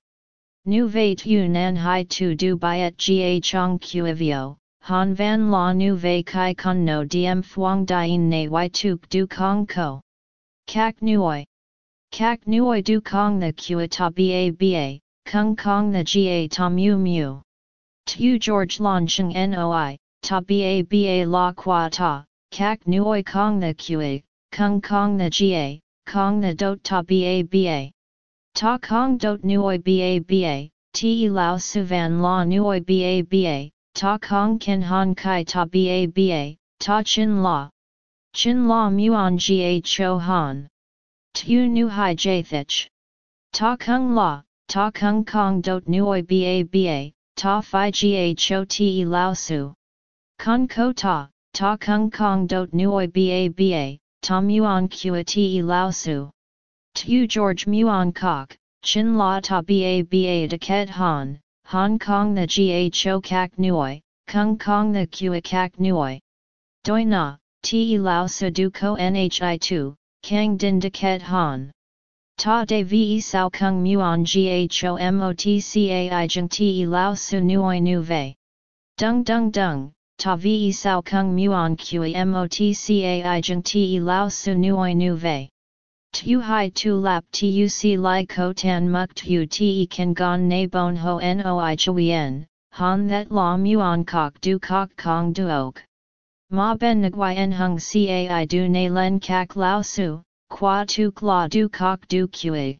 Nu ve tu nan hai tu du byet ga chong kuivio, han van la nu ve kai kun no diem thuang dien ne y tuk du kong ko. Kak nuoi. Kak nuoi du kong the kua ta ba ba, kung kong the ga ta mu mu. Tu George Lon Cheng Noi, Ta Ba Ba La Qua Ta, Kak Nuoi Kong the Qa, Kung Kong the Ga, Kong the Dot Ta Ba Ba. Ta Kong Dot Nuoi Ba Ba, Ti Lao Suvan La Nuoi Ba Ba, Ta Kong Ken Han Kai Ta Ba Ba, Ta Chin La. Chin La Muon Ga Cho Han. Tu Nu Hai Jathich. Ta Kung La, Ta Kung Kong Dot Nuoi Ba Ba, ta fi gho te lao su. Con ko ta, ta kung kong dot nuoi ba ba, ta muon kua te lao su. Tu George muon kok, chin la ta ba ba de ket han, Hong Kong the gho kak nuoi, kung kong the kua kak nuoi. Doi na, te lao su du ko nhi tu, kang din de ket han. Ta de ve sao kung muonghomotcai jeng te lao su nuoi nu vei. Dung dung dung, ta ve sao kung muon kui motcai jeng te lao su nuoi nu vei. Tu hai tu lap tu si li ko tan muk tu te kan gon na bon ho noi chuyen, han that la muon kok du kok kong duok. Ma ben nguyen hung cai du na len kak lao su, qua tu kla du kok du kue.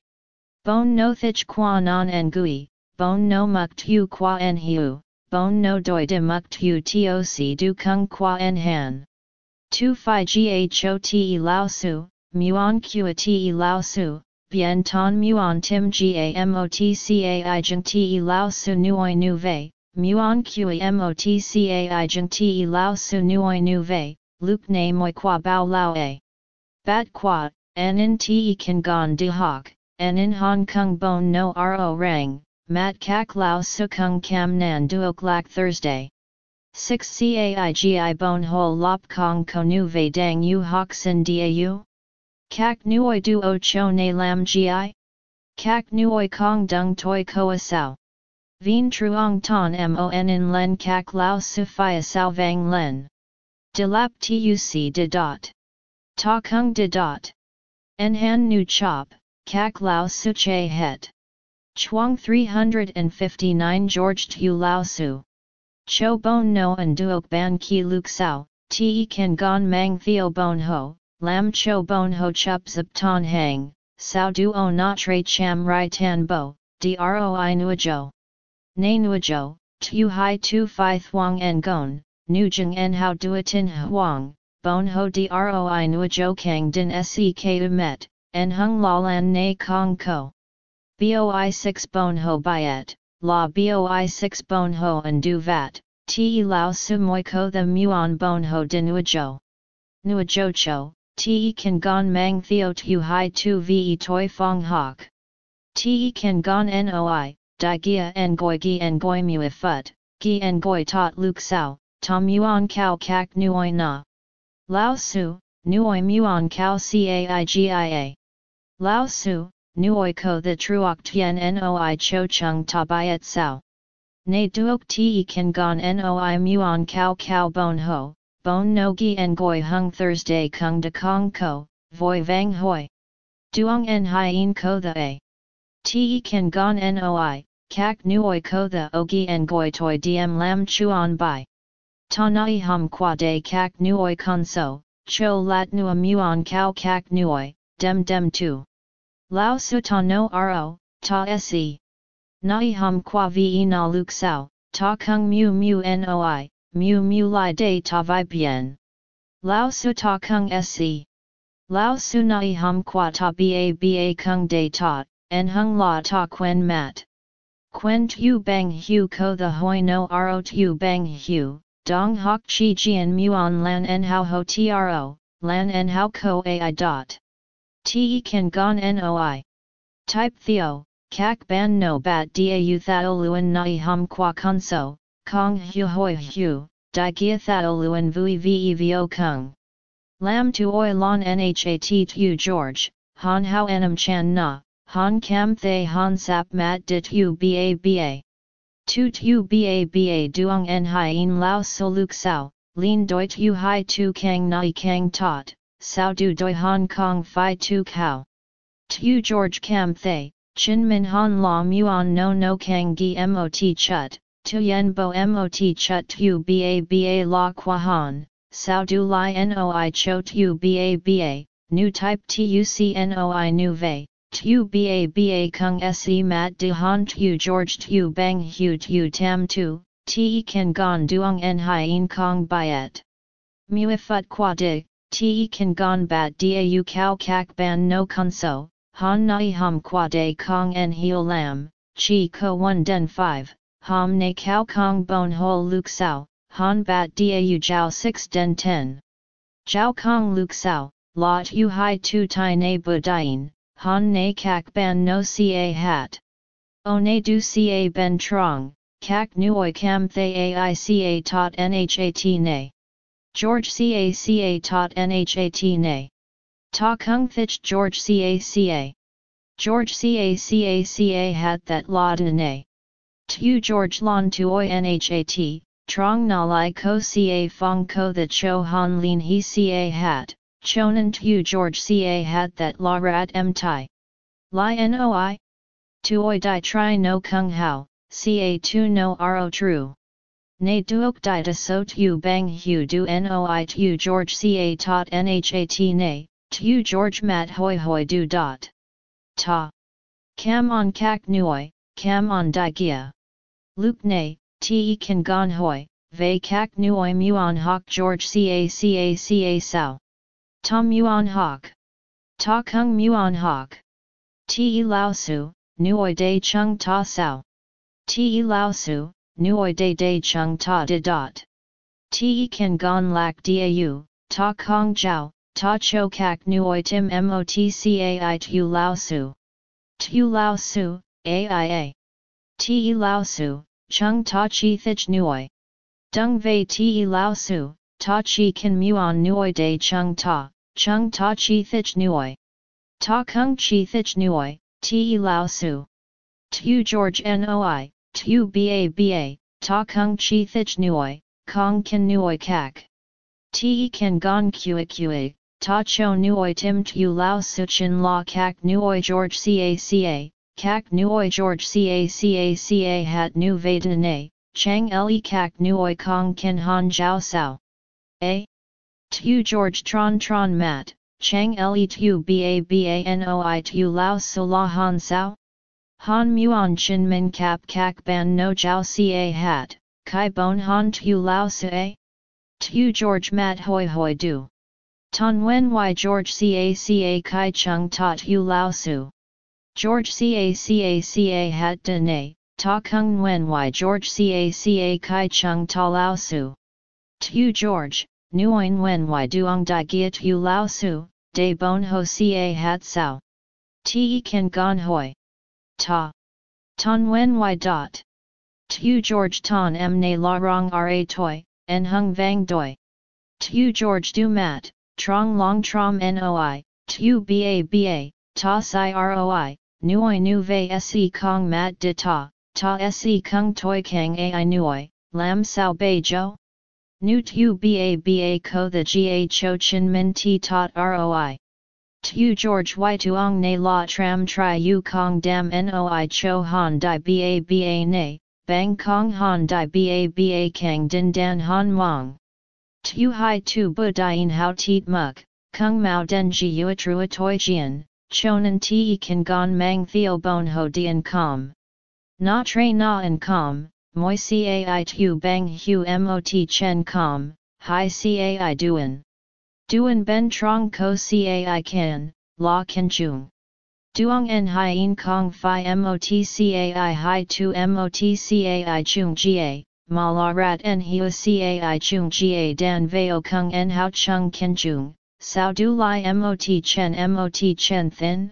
Bon no thich qua non en gui, bon no muk tu qua en hiu, bon no doi de muk tu toc du kung qua en han. Tu fi gho te lao su, muon kua te lao su, bien ton muon tim gamotcai jeng te lao su nuoi nu vei, muon kua motcai jeng te lao su nuoi nu luke ne moi qua bao lao a. Bat qua, en in te kan gon de hoc, en hong kong bon no ro rang, mat kak lao su kung cam nan duok lak Thursday. 6 caigi bon ho lop kong ko ve dang yu hoc sin dau? Kak nuoi duo cho ne lam gi? Kak nuoi kong dung toi koa sao. Vien truong ton mon in len kak lao su fia sao vang len. De lap tuc de dot. Ta kung de dot. En han nu chop, kak lao su che het. Chuang 359 George Tu Lao Su. Cho bon no and duok ban ki luk sao, te kan gon mang theo bon ho, lam cho bon ho chup zip ton hang, sao duo na tre cham rai tan bo, droi nuajo. Na nuajo, tu hai tu fi thuang en gon, nu jeng en hao duatin huang, bon ho droi nuajo kang din sek met, en hung la lan na kong ko. Boi 6 bon ho byet, la boi 6 bon ho and du vat, te lao su moi ko the muon bon ho de nuajo. Nuajo cho, Te kan gon mang theo tu hai tu ve toi fong hok. Te kan gon noi, di gia en goi gi en goi mui fut, gi en goi tot luk sao, tom yuan kao kak nuoi na. Lao su, nuoi muon kao caigia. Lao su, nuoi ko the Truoc tien noi cho chung ta byet sao. Ne Duoc te kan gon noi muon kao kao bon ho, bon no gi en goi hung Thursday kung de kong ko, voi vang hoi. Duong en hien ko the a. Te kan gon noi, kak nuoi ko the ogi en goi toi diem lam chuan bai. Ta nai hum qua de kak nuoi kon so, cho lat nua muon kao kak nuoi, dem dem tu. Lao su ta no ro, ta se. Nai hum qua ve na luk sao, ta kung mu mu noi, mu mu li de ta vi bien. Lao su ta kung se. Lao su nai hum qua ta ba ba kung de ta, en hung la ta quen mat. Quen tu bang hu ko the hoi no ro tu bang hu, dong hok chi jian muon lan en hao ho tro, lan en hao ko ai dot. Te kan gon noi. Type theo, kak ban no bat da u thao luen nai hum qua conso, Kong hu hoi hu, di gia thao luen vui ve vo kung. Lam tu oi lon nhat tu George, han hao enam chan na, han cam thay han sap mat dit ba ba. Tu tu ba ba duong en hien lao so luk sao, lin doi tu hai tu kang nai kang tot, sao du doi Hong Kong fi tu kao. Tu George cam thay, chin min han la muon no no kang gi mot chut, tu yen bo mot chut tu ba ba la qua han, sao du li noi cho tu ba ba, new type tuc noi nu vei, tu ba ba kung se mat de han tu George tu bang hu tu tam tu, te kan gon duong en hien kong byet. Mui fut qua de, te kan gon bat dau kao kak ban no so han nai hum qua de kong en heo lam, chi ko 1 den 5 ham ne kao kong bon ho luk sao, han bat dau jiao 6 den 10. Jiao kong luk sao, lot yu hai tu tai ne bu dien, han ne kak ban no ca hat. O ne du ca ben trong, kak nuoi cam thay aica tot nhat ne. George ca ca tot nhat ne. Ta kung thich George Caca. George Caca had that la de Tu George lon tuoi nhat, trong na lai ko ca fong ko the cho han lin he ca hat, chonan tu George ca had that la rat em tai. Lai noi? Tuoi di tri no kung hao, ca tu no ro true. Nay duok di da so tu bang hu du noi tu George ca tot nhat nay, tu George mat hoi hoi du dot. Ta. Cam on kak nuoi, cam on di gia. Luke nay, te kan gon hoi, ve kak nuoi muon hok George ca ca ca sao. Tom muon hok. Ta kung muon hok. Te lao su, nuoi de chung ta sao. Te lao su, nuoi de de chung ta de dot. Te kan gon lak dau, ta kong jiao, ta cho kak nuoi tim motcai tu lao su. Tu lao su, aia. Te lao su, chung ta chi thich nuoi. Dung vei te lao su, ta chi kan muon nuoi de chung ta, chung ta chi thich nuoi. Ta kung chi thich nuoi, te lao su. Tu George noi, tu ba ba, ta kung chi thich nuoi, kong kan nuoi kak. Te kan gon kue kue, ta cho nuoi tim tu lao su chin la kak nuoi George ca ca, kak nuoi George ca hat nu veda ne, chang le kak nuoi kong kan han jiao sao. A. Tu George tron tron mat, chang le tu ba ba noi tu lao su la han sao? Han muon chin min kap kak ban no jiao ca hat, kai bon han tu lao a? Tu George mat hoi hoi du. Ton wen y George ca ca kai chung ta tu lao su. George ca ca ca hat de ne, ta kung wen y George ca ca kai chung ta lao su. Tu George, nuoin wen y duong di gia tu lao su, de bon ho ca hat sao. Te kan gon hoi ta. Ton wen y dot. Tu George ton em ne la rong ra toi, en hung vang doi. Tu George du mat, trong long trom noi, tu ba ba, ta si roi, nuoi nu ve se kong mat de ta, ta se kung toi kang ai nuoi, lam sao bei jo? Nu tu ba ba ko the ga cho chin min ti tot roi. Tu George Y Tuong Ne La Tram Tri U Kong Dam Noi Cho Han Dai Ba Ba Ne, Bang Kong Han Dai Ba Ba Kang Din Dan Han Wang. Tu Hai Tu Bu Dien Hao Tiet Muk, Kung Mao Den Ji Ua Trua Toi Jian, Chonan Ti Kan Gon Mang Theo Bon Ho Dien Com. Na Tre Na and Com, Moi Cai Tu Bang Hu Mot Chen Com, Hai Cai Duan. Duan ben trong ko cai kan, la kan chung. Duong en hien kong fi motcai hi tu motcai chung ga, ma la rat en hiu cai chung ga dan veo kung en hao chung ken chung, sao du li mot chen mot chen thin?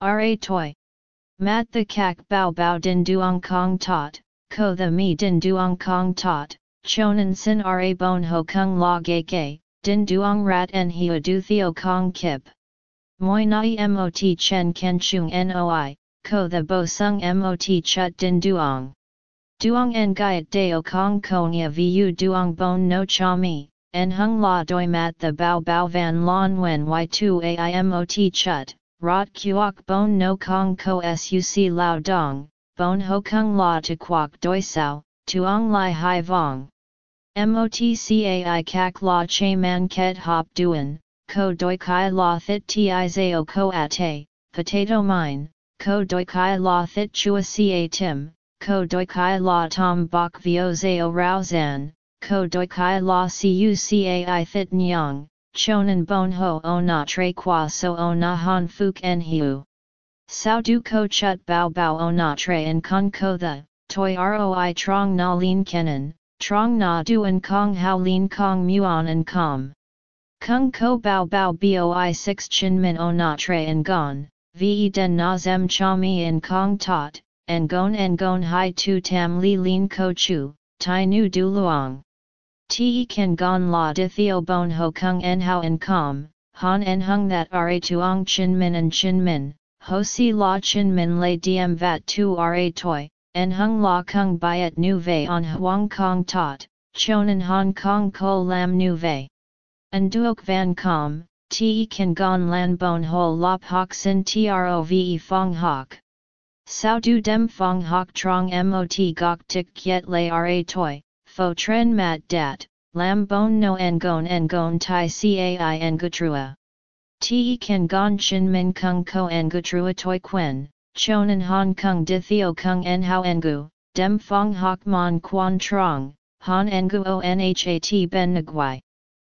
Ra toi. Mat the kak bao bao din duong kong tot, ko the mi din duong kong tot, chonan sin ra bon ho kung la ge ge, din duong rat en hiu du theo kong kip. Moi nai mot chen ken chung noi, ko the bo sung mot chut din duong. Duong en gaiet deo kong konya vu duong bon no cha mi, en hung la doi mat the bao bao van lon wen y2 aimot chut, rot kuok bon no kong ko suc lao dong, bon ho kung la to quok doi sao, tuong lai hai vong. MOTCAI kak la che man ket hop duan, ko doi kai la thit ti zao ko ate, potato mine, ko doi kai la thit chua ca tim, ko doi kai la tom bok vio zao rao zan, ko doi kai la cu cai thit nyang, chonan bon ho o na tre qua so o na han fuk en hiu. Sao du ko chut bao bao o na tre en con ko the, toi roi trong na lin kenan, Trong na duan kong hao lin kong muon and com. Kung ko bao bao boi 6 chin min o na tre and gon, ve den na zem cha mi in kong tot, and gon and gon hai tu tam li lin ko chu, tai nu du luong. Te kan gon la de theo bon ho kung en hao and com, han en hung that ra tuong chin min and chin min, ho si la chin min lay diem vat tu ra toi, en hung la kung byet nu vei on Hong Kong tot, chonan Hong Kong ko lam nu vei. And duok van com, te kan gon lan bon ho lop hok sin trove fong hok. Sao du dem fong hok trong mot gok tik kiet lay ra toi, fo tren mat dat, lam bon no ngon ngon tai cai ngutrua. Te kan gon chin min kung ko ngutrua toi quen, chonan hong kong di theo kung en hao ngu, dem fong hok mon quan trong, han ngu o nhat ben nguai.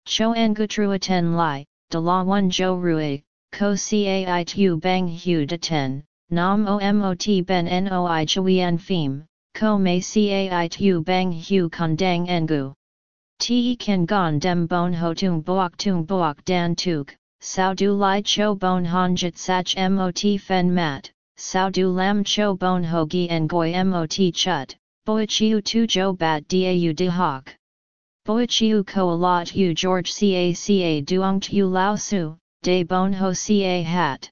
Cho ngutrua ten lai, de la one jo rui, ko cai tu bang hu de ten, nam omot ben noi chuyen phim, ko may cai tu bang hu kondang ngu. Te kan gon dem bon ho tung boak tung boak dan tuk, sao du lai cho bon hanjit sach mot fen mat, sao du lam cho bon ho gi en goi mot chut, boichiu tu jo bat dau de hok. Boichiu ko lot yu George ca ca duong tu lao su, de bon ho ca hat.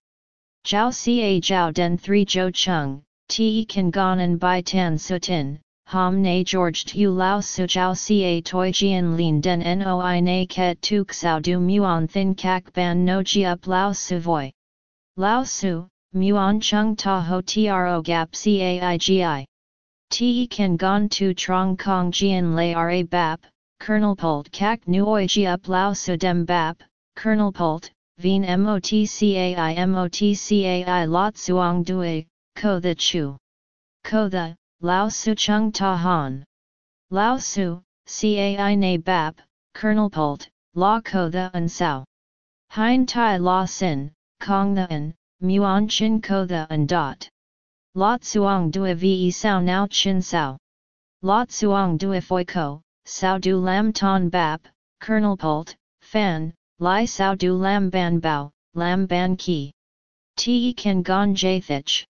Jiao ca jiao den 3 jo chung, te kan gon en bai tan sutin, Hom na George tu lao su chao ca toi jian lin den noi na ket tuk sao du muon thin kak ban no ji up lao su voi. Lao su, muon chung ta ho tro gap caigi. Te kan gon tu trong kong jian lay ra bap, Colonel Pult kak nuoi ji up lao su dem bap, Colonel Pult, vien motcai motcai lot suong dui, ko the chu. Ko the, Lao Su Chung Ta Han. Lao Su, Cai Na Bap, Colonel Pult, La Ko The An Sao. Hein Tai La Sin, Kong The An, Muon Chin Ko The An Dot. Lot Suong Dua Ve Sao Now Chin Sao. Lot Suong Dua Foi Ko, Sao Du Lam Ton Bap, Colonel Pult, Fan, Lai Sao Du Lam Ban Bao, Lam Ban Ki. Te Kan Gon Jathich.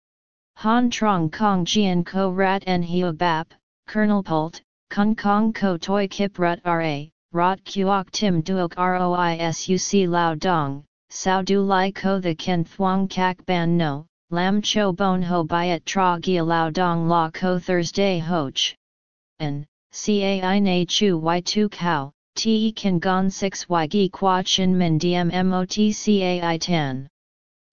Han trong kong jian ko rat en hio bap, Colonel Pult, kung kong ko toi kip rut ra, rot kuok tim duok roisuc lao dong, sao du lai ko the ken thuong kak ban no, lam cho bon ho byet tra gia lao dong la ko Thursday hoch. En, cai na chu y tu cow, te kan gon 6 y gi qua chin min diem mot cai tan.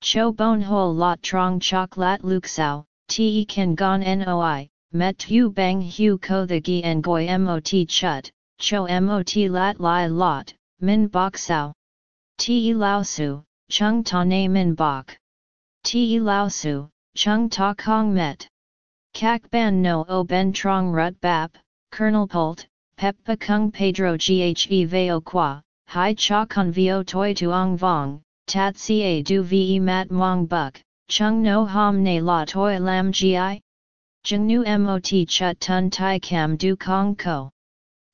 Cho bon ho lot trong chok lat luk sao, te kan gon noi, met tu bang hu ko the gi en goi mot chut, cho mot lat lai lot, min bok sao. Te lao su, chung ta na min bok. Te lao su, chung ta kong met. Kak ban no o ben trong rut bap, Colonel Pult, Peppa Kung Pedro Ghe Veo Qua, Hai Cha Con Vio Toi Tuong Vong, tat ca du ve mat mong buk, chung no ham ne la toi lam gi? Jung nu mot chut tun tai cam du kong ko.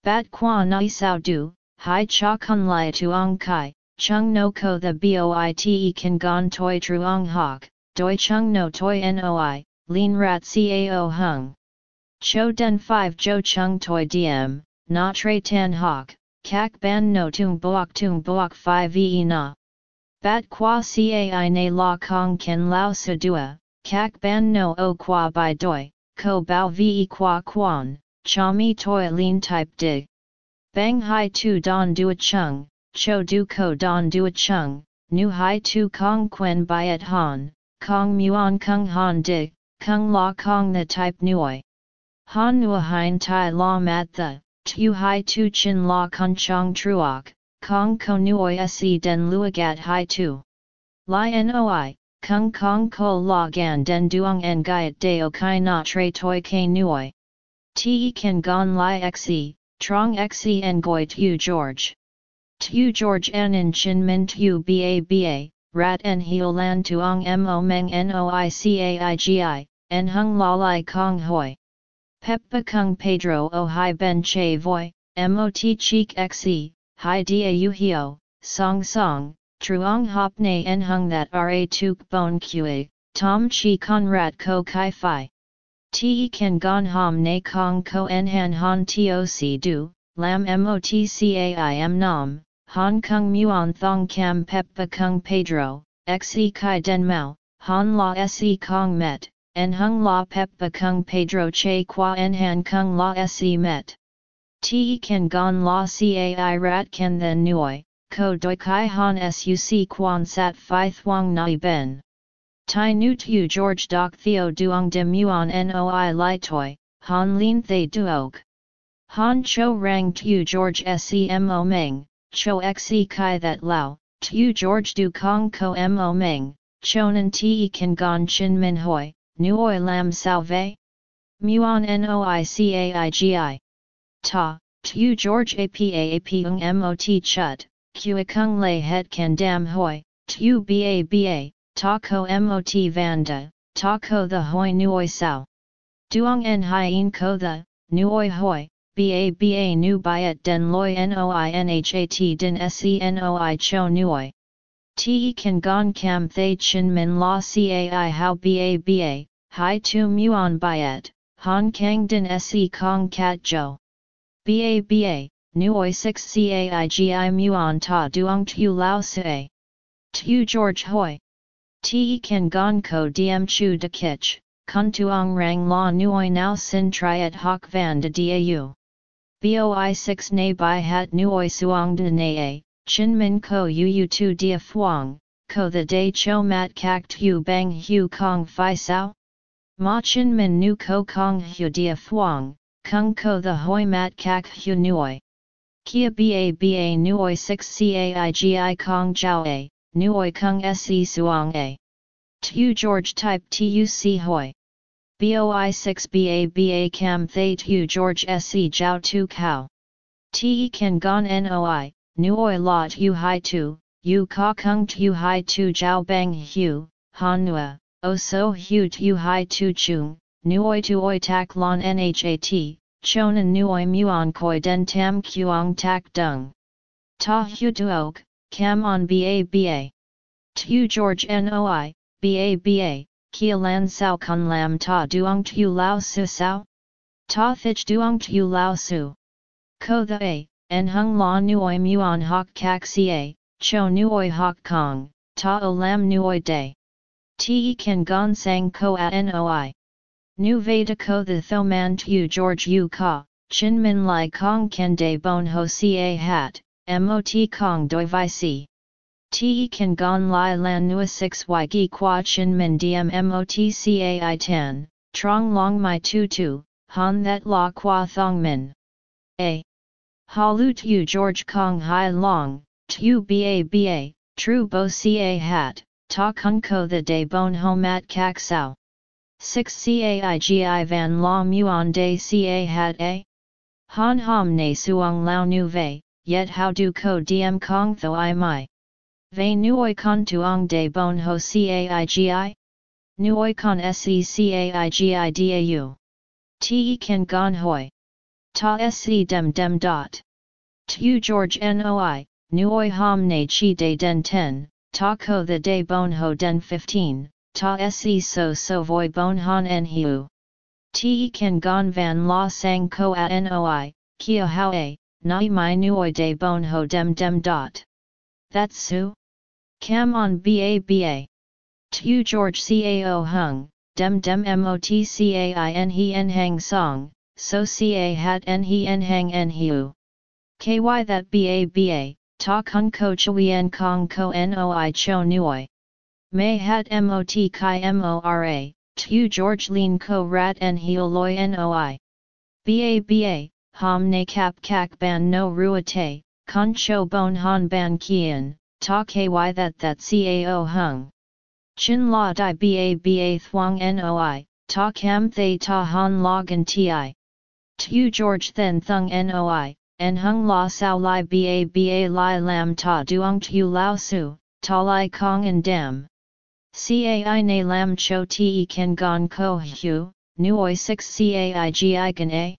Bat qua nai sao du, hai cha kun lai tuong kai, chung no ko the boite kan gon toi truong hok, doi chung no toi noi, lin rat cao hung. Cho den 5 jo chung toi diem, na tre tan hok, kak ban no tung boak tung boak 5 ve na. Bat qua cai na la kong ken lao sa dua, kak ban no o qua by doi, ko bao ve qua quan, cha mi toi lin type dig. Bang hai tu don dua chung, cho du ko don dua chung, nu hai tu kong quen byet han, kong muon kung han dig, kung la kong the type nuoi. Han nua hein tai la mat the, tu hai tu chin la kun chong truok, Kong ko nuoi se den luagat hai tu. Li noi, kung kong ko la gan den duong en gaiet deo kai na tre toi ke nuoi. Te kan gon li xe, trong xe en goi tu George. Tu George en in chin min tu ba ba, rat en heo lan tuong mo meng noi caigi, en hung la li kong hoi. Peppa kung Pedro o hai ben che voi, mot cheek xe, Hai dia yu hio, song song, truong hop ne en hung that ra tuk bon kue, tom chi con rat ko kai fi. Te kan gon hom ne kong ko en han han toc du, lam mot cai am nam, Hong Kong Muon Thong Cam Peppa Kung Pedro, Xe Kai Den Mao, Han La Se Kong Met, En Hung La Peppa Kung Pedro Che Qua En Han Kung La Se Met. Te Kan Gon La Cai Rat Ken Then Nuoi, Ko Doi Kai Han Suc Quan Sat Phi Thuong Nai Ben. Tai Nu Tu George Doc Theo Duong De Muon Noi Lai Toi, Han Lin Thay Duog. Han Cho Rang Tu George Semo Meng, Cho Xe Kai That Lao, Tu George Du Kong Ko Mo Meng, Chonan Te Kan Gon Chin Min Hoi, Nuoi Lam Salve? Muon Noi Caigi. Ta, Tu George Apa Apung Mot Chut, Kua Kung Lei Het Kan Dam Hoi, Tu Ba Ba, Ta Ko Mot Vanda, Ta Ko The Hoi Nuoi Sao. Duong En Hien Ko The, Nuoi Hoi, Ba Ba Nu Biat Den Loi Noi Nhat Din Senoi Cho Nuoi. Te Kan Gon Kam Thay Chin Min La Cai How Ba Ba, Hai Tu Muon Biat, Han Kang Din Se Kong Kat Jo. Ba Ba, Nuoi 6 Caigi Muon Ta Duong Tu Lao Se. Tu George Hoi. Te Kan Gon Ko Diem Chu De Kich, Kun Tuong Rang La Nuoi Now Sin Triet Hoc Van De Dau. Boi 6 Na Bai Hat Nuoi Suong De Na Chin Min Ko Yu Tu Dia Phuong, Ko The Day Cho Mat Kak Tu Bang Hu Kong Phi Sao? Ma Chin Min Nu Ko Kong Hu Dia Phuong, Kung ko the hoi mat kak hu nuoi. Kia ba ba nuoi 6 caigi kong jiao a, nuoi kung se suang a. Tu George type tuc hoi. Boi 6 ba ba cam thay tu George se jiao tu cow. Te kan gon noi, nuoi la tu hai tu, yu ka kung tu hai tu jiao bang hu, han nua, o so hu tu hai tu chung, nuoi tuoi tak lon nhat, chonan nuoi muon koi den tam kuong tak dung. Ta hu duok, cam on ba ba. Tu George noi, ba ba, kia lan sao kun lam ta duong tu lao su sao? Ta thich duong tu lao su. Ko the a, en hung la nuoi muon hok kak ca, cho nuoi hok kong, ta o lam nuoi day. Te kan gon sang ko a noi. Nu Veda ko the Thoman Tu George U Ka, Chin Min Lai Kong Ken De Bon Ho Ca Hat, Mot Kong Doi Vi Si. Te Kan Gon Lai Lan Nua 6 Y Gi Qua Chin Min Diem Mot Cai Tan, Trong Long Mai Tu Tu, Han That La Qua Thong Min. A. Ha Lu Tu George Kong Hai Long, Tu Ba Ba, True Bo Ca Hat, Ta Kun Ko the De Bon Ho Mat Kak Sao. 6 caigi van la muon de ca hat a? Han hom ne suong lao nu ve, yet how do ko diem kong tho i mai? Ve nuoi con tuong de bon ho caigi? Nuoi con se caigi dau. Te gon hoi. Ta se dem dem dot. Tu George noi, nuoi hom ne chi de den 10, ta ko the de bon ho den 15, ta se so so voi bon han en hiu. Te kan gon van la sang ko a noi, kia hao a, nai mai nuoi de bon ho dem dem dot. That's su? Cam on ba ba. Tu George cao hung, dem dem mot cain he en hang song, so ca hat en he en hang en hiu. Ky that ba ba, ta kun ko chuyen kong ko noi cho nuoi. May hat mot chi mora, tu George Lin ko rat en heo loi noi. Ba ba, hom ne kap kak ban no ruate, con cho bon han ban kien, ta ky that that cao hung. Chin la di ba ba thuang noi, ta cam thay ta han logan ti. Tu George then thung noi, en hung la sao lai ba ba lai lam ta duong tu lao su, ta lai kong and dam. Cai na lam cho te kan gon ko hu, nuoi 6 cai gi gan a?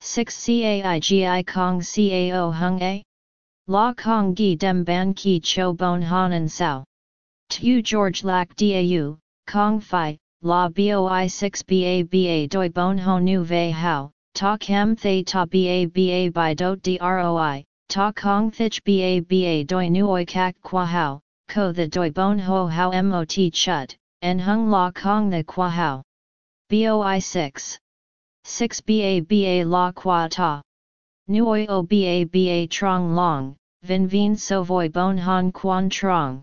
6 cai gi kong cao hung a? La kong gi dem ban ki cho bon hanan sao. Tu George lak dau, kong fi, la boi 6 ba ba doi bon ho nu ve hao, ta cam thay ta ba ba by dot droi, ta kong thich ba ba doi nuoi kak qua hao, ko the doi bon ho how mot chut, en hung la kong the qua hao. Boi 6. 6 ba ba la qua ta. Nuoi o ba ba trong long, vin vien so voi bon han quan trong.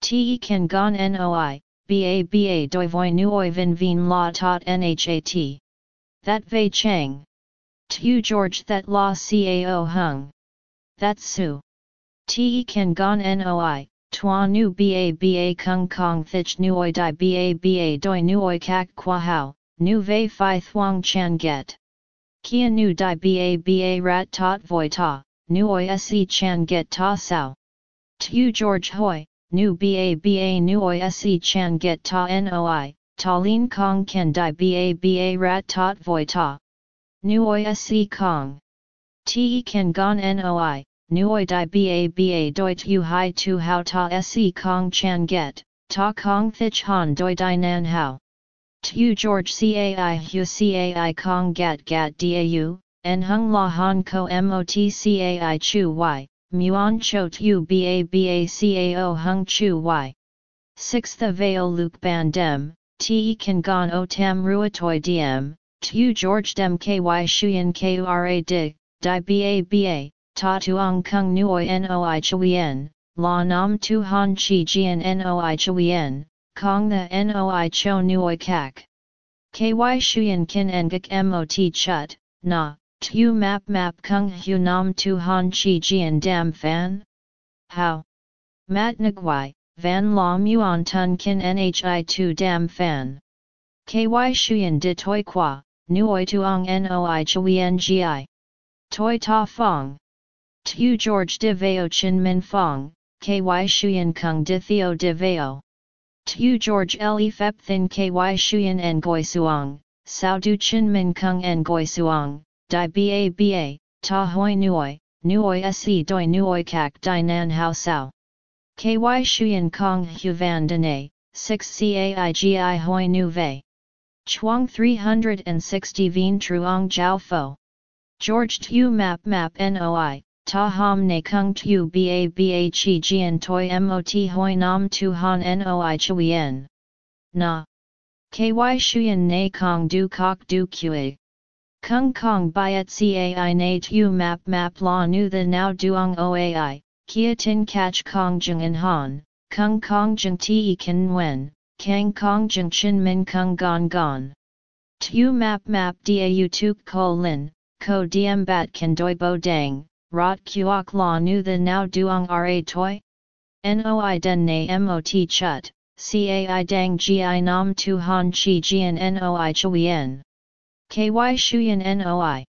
Te kan gon noi, ba ba doi voi nuoi vin vien la tot nhat. That vei chang. Tu George that la cao hung. That su. Te kan gon noi, Tua nu ba ba kung kong thich nuoi di ba ba doi nuoi kak qua hao, nu vei fi thuang chan get. Kia nu di ba ba rat tot voi ta, nuoi se chan get ta sao. Tu George hoi, nu ba ba nuoi se chan get ta noi, ta lin kong ken di ba ba rat tot voi ta. Nuoi se kong. Te ken gon noi, nuoi di ba ba doi tu hai tu hao ta se kong chan get, ta kong thich han doi di nan hao. Tu George cai hu cai kong gat gat dau, en hung la han ko mot cai chu y, muon cho tu ba ba cao hung chu y. 6th of Ao Luke Ban Dem, Te Kan Gon O Tam Ruatoi Diem, Tu George Dem Ky Shuyan Kura Dig, Di Ba Ba, ta tuong kung nuoi noi chuyen, la nam tu han chi jian noi chuyen, kong the noi cho nuoi kak. Ky shuyen kin ngak mot chut, na, tu map map kung hu nam tu han chi jian dam fan? How? Mat ngwai, van la muon tun kin nhi tu dam fan. Ky shuyen de toi qua, nuoi tuong noi chuyen gi. Toi ta fong. Tu George de Veo Chin Min Fong, Ky Shuyan Kung de Theo de Veo. Tu George Le Fep Thin Ky Shuyan En Goi Suong, Sao Du Chin Min Kung En Goi Suong, Di Ba Ba, Ta Hoi Nuoi, Nuoi Se Doi Nuoi Kak Di Nan Hao Sao. Ky Shuyan Kong Hu Van Dene, 6 Caigi Hoi Nu Vei. Chuang 360 Vien Truong Jiao Fo. George Tu Map Map Noi, ta ham ne kung tu ba ba chi jian toi mot hoi nam tu han noi chuyen. Na. Ky shuyen ne kong du kok du kue. Kung kong byet cai na tu map map la nu the now duong oai, kia tin catch kong jung in han, kung kong jung ti kan wen, kang kong jung chin min kung gon gon. Tu map map da tuk ko lin, ko diem bat kan doi bo dang, rot kuok la nu the now duong ra toi? Noi den na mot chut, cai dang gi nam tu han chi jian noi chuyen. Ky shuyen noi.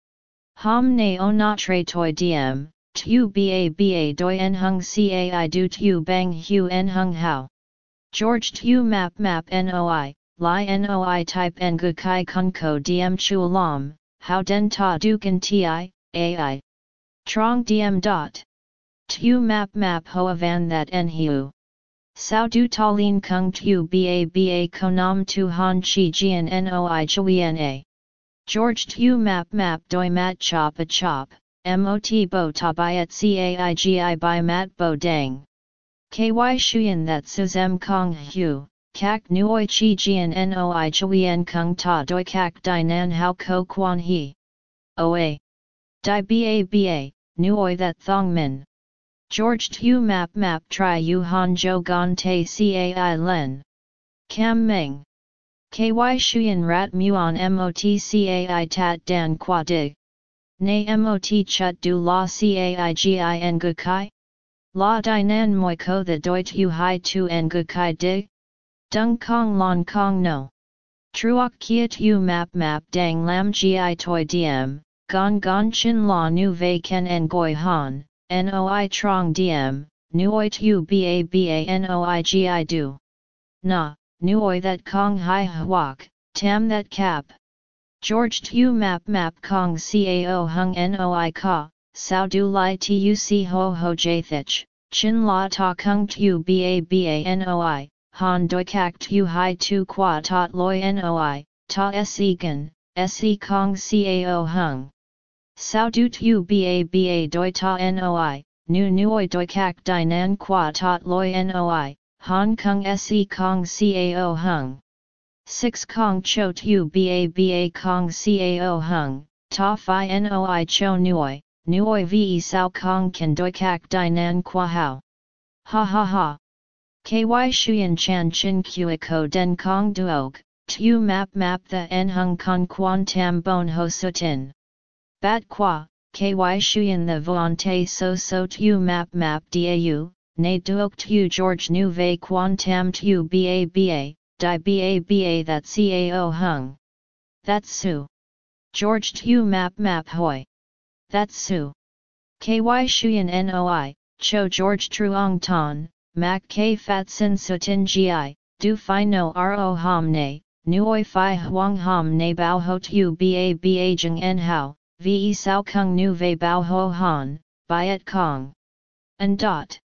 Ham ne o na tre toi diem, tu ba ba doi en hung cai du tu bang hu en hung hao. George tu map map noi, li noi type en gu kai kun ko diem chu lam, how den ta dukan ti, ai. Trong diem dot. Tu map map hoa van that en hiu. Sao du ta lin kung tu ba ba konam tu han chi jian noi chuyen a. George tu map map doi mat chop a chop, mot bo ta byet caigi by mat bo dang. Ky shuyen that suzem kong hu, kak nuoi chi jian noi chuyen kung ta doi kak di nan hao ko quan he. Oa. Di ba ba, nuoi that thong min. George tu map map tri yu han jo gon te cai len. Cam meng. Ky shuyen rat muon mot cai tat dan qua dig. Na mot chut du la cai gi en gu kai? La di nan moi ko the doi tu hai tu en gu kai dig? Dung kong lon kong no. Truok kia tu map map dang lam gi toi diem, Gon gon chin la nu vei ken en goi han, noi trong diem, nuoi tu ba ba noi gi du. Na, nuoi that kong hai huok, tam that cap. George tu map map kong cao hung noi ka, sao du li tuc ho ho jathich, chin la ta kung tu ba ba noi, han doi kak tu hai tu qua tot loi noi, ta se gan, se kong cao hung. Sao du tu ba ba doi ta noi, nu nuoi doi kak di nan qua tot loi noi, Hong Kong se kong cao hung. 6 kong cho tu ba ba kong cao hung, ta fi noi cho nuoi, nuoi ve sao kong kan doi kak di nan qua hao. Ha ha ha. Ky shuyan chan chin kua ko den kong duog, tu map map the en hung kong quan tam bon ho sutin. Bat qua, ky shuyan the vuante so so tu map map dau, ne duok tu George nu ve quan tam tu ba ba, di ba ba that cao hung. That's su. George tu map map hoi. That's su. Ky shuyan noi, cho George truong ton, Mac K Fat Sin Sutin Gi, Du Phi No Ro Ham Ne, Nuoi Phi Huang Ham Ne Bao Ho Tu Ba Ba Jing En Hao, Ve Sao Kung Nu Ve Bao Ho Han, Biat Kong. And dot.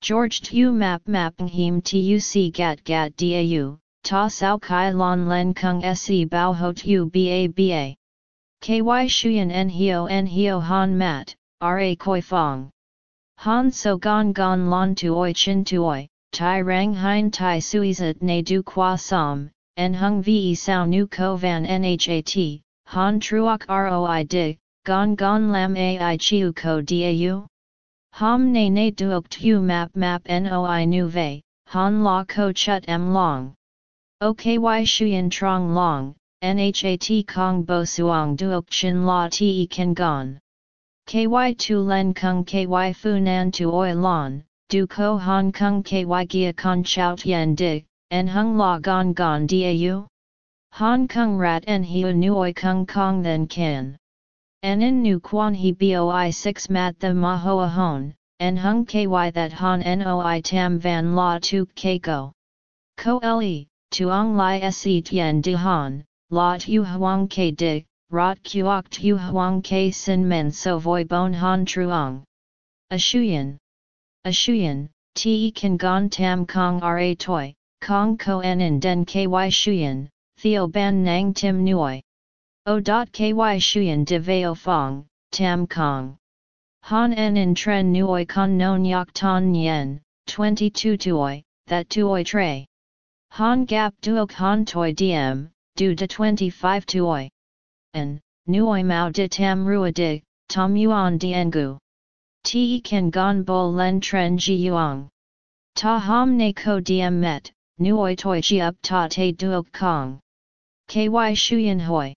George Tu Map Map Him Tuc Gat Gat Dau, Ta Sao Kai Lon Len Kung Se Bao Ho Tu Ba Ba. KY Shuyan En Hio En Hio Han Mat, Ra Koi Fong. Han so gon gon lon tuoi chin tuoi, tai rang hein tai suizat ne du qua som, en hung ve sao nu ko van nhat, han truok roi dig, gon gon lam ai chiu ko dau? Ham ne ne duok tu map map noi nu ve, han la ko chut em long. OKY shuyen trong long, nhat kong bo suong duok chin la te ken gon. KY tu len kung KY fu nan tu oi lon, du ko hong kong KY gia con chow tien di, en hung la gon gon dau? Hong Kong rat en hiu nu oi kung kong then kin. En in nu quan he boi 6 mat the ma hoa hon, en hung ky that han noi tam van la tu ke go. Ko le, tuong li se tien di han, la tu huang ke di, rot kuok tu huang ke sin men so voi bon han truong. A shuyen. A shuyen, te kan gon tam kong ra toi, kong ko en in den ky shuyen, theo ban nang tim dot ky shuyen de veo fong, tam kong. Han en in tren nuoi con non yak ton yen, 22 tuoi, that tuoi tre. Han gap duok han toi diem, du de 25 tuoi en, nuoi mao de tam rua de, tom yuan diengu. Te kan gon bol len tren ji yuang. Ta ham ne ko diem met, nuoi toi ji up ta te duok kong. Ky shuyen hoi.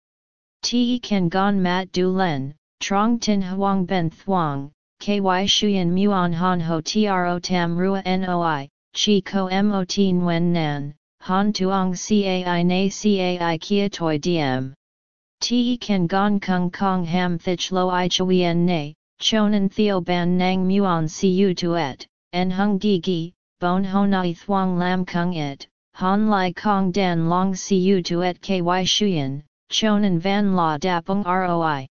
Te kan gon mat du len, trong tin huang ben thuang, ky shuyen muon han ho tro tam rua noi, chi ko mot nguen nan, han tuong cai na cai kia toi diem. Te kan gong kung kong ham thich lo i chuyen ne, chonan theo ban nang muon siu tuet, en hung gi gi, bon honai thuang lam kung it, han lai kong dan long siu tuet ky shuyen, chonan van la dapung roi.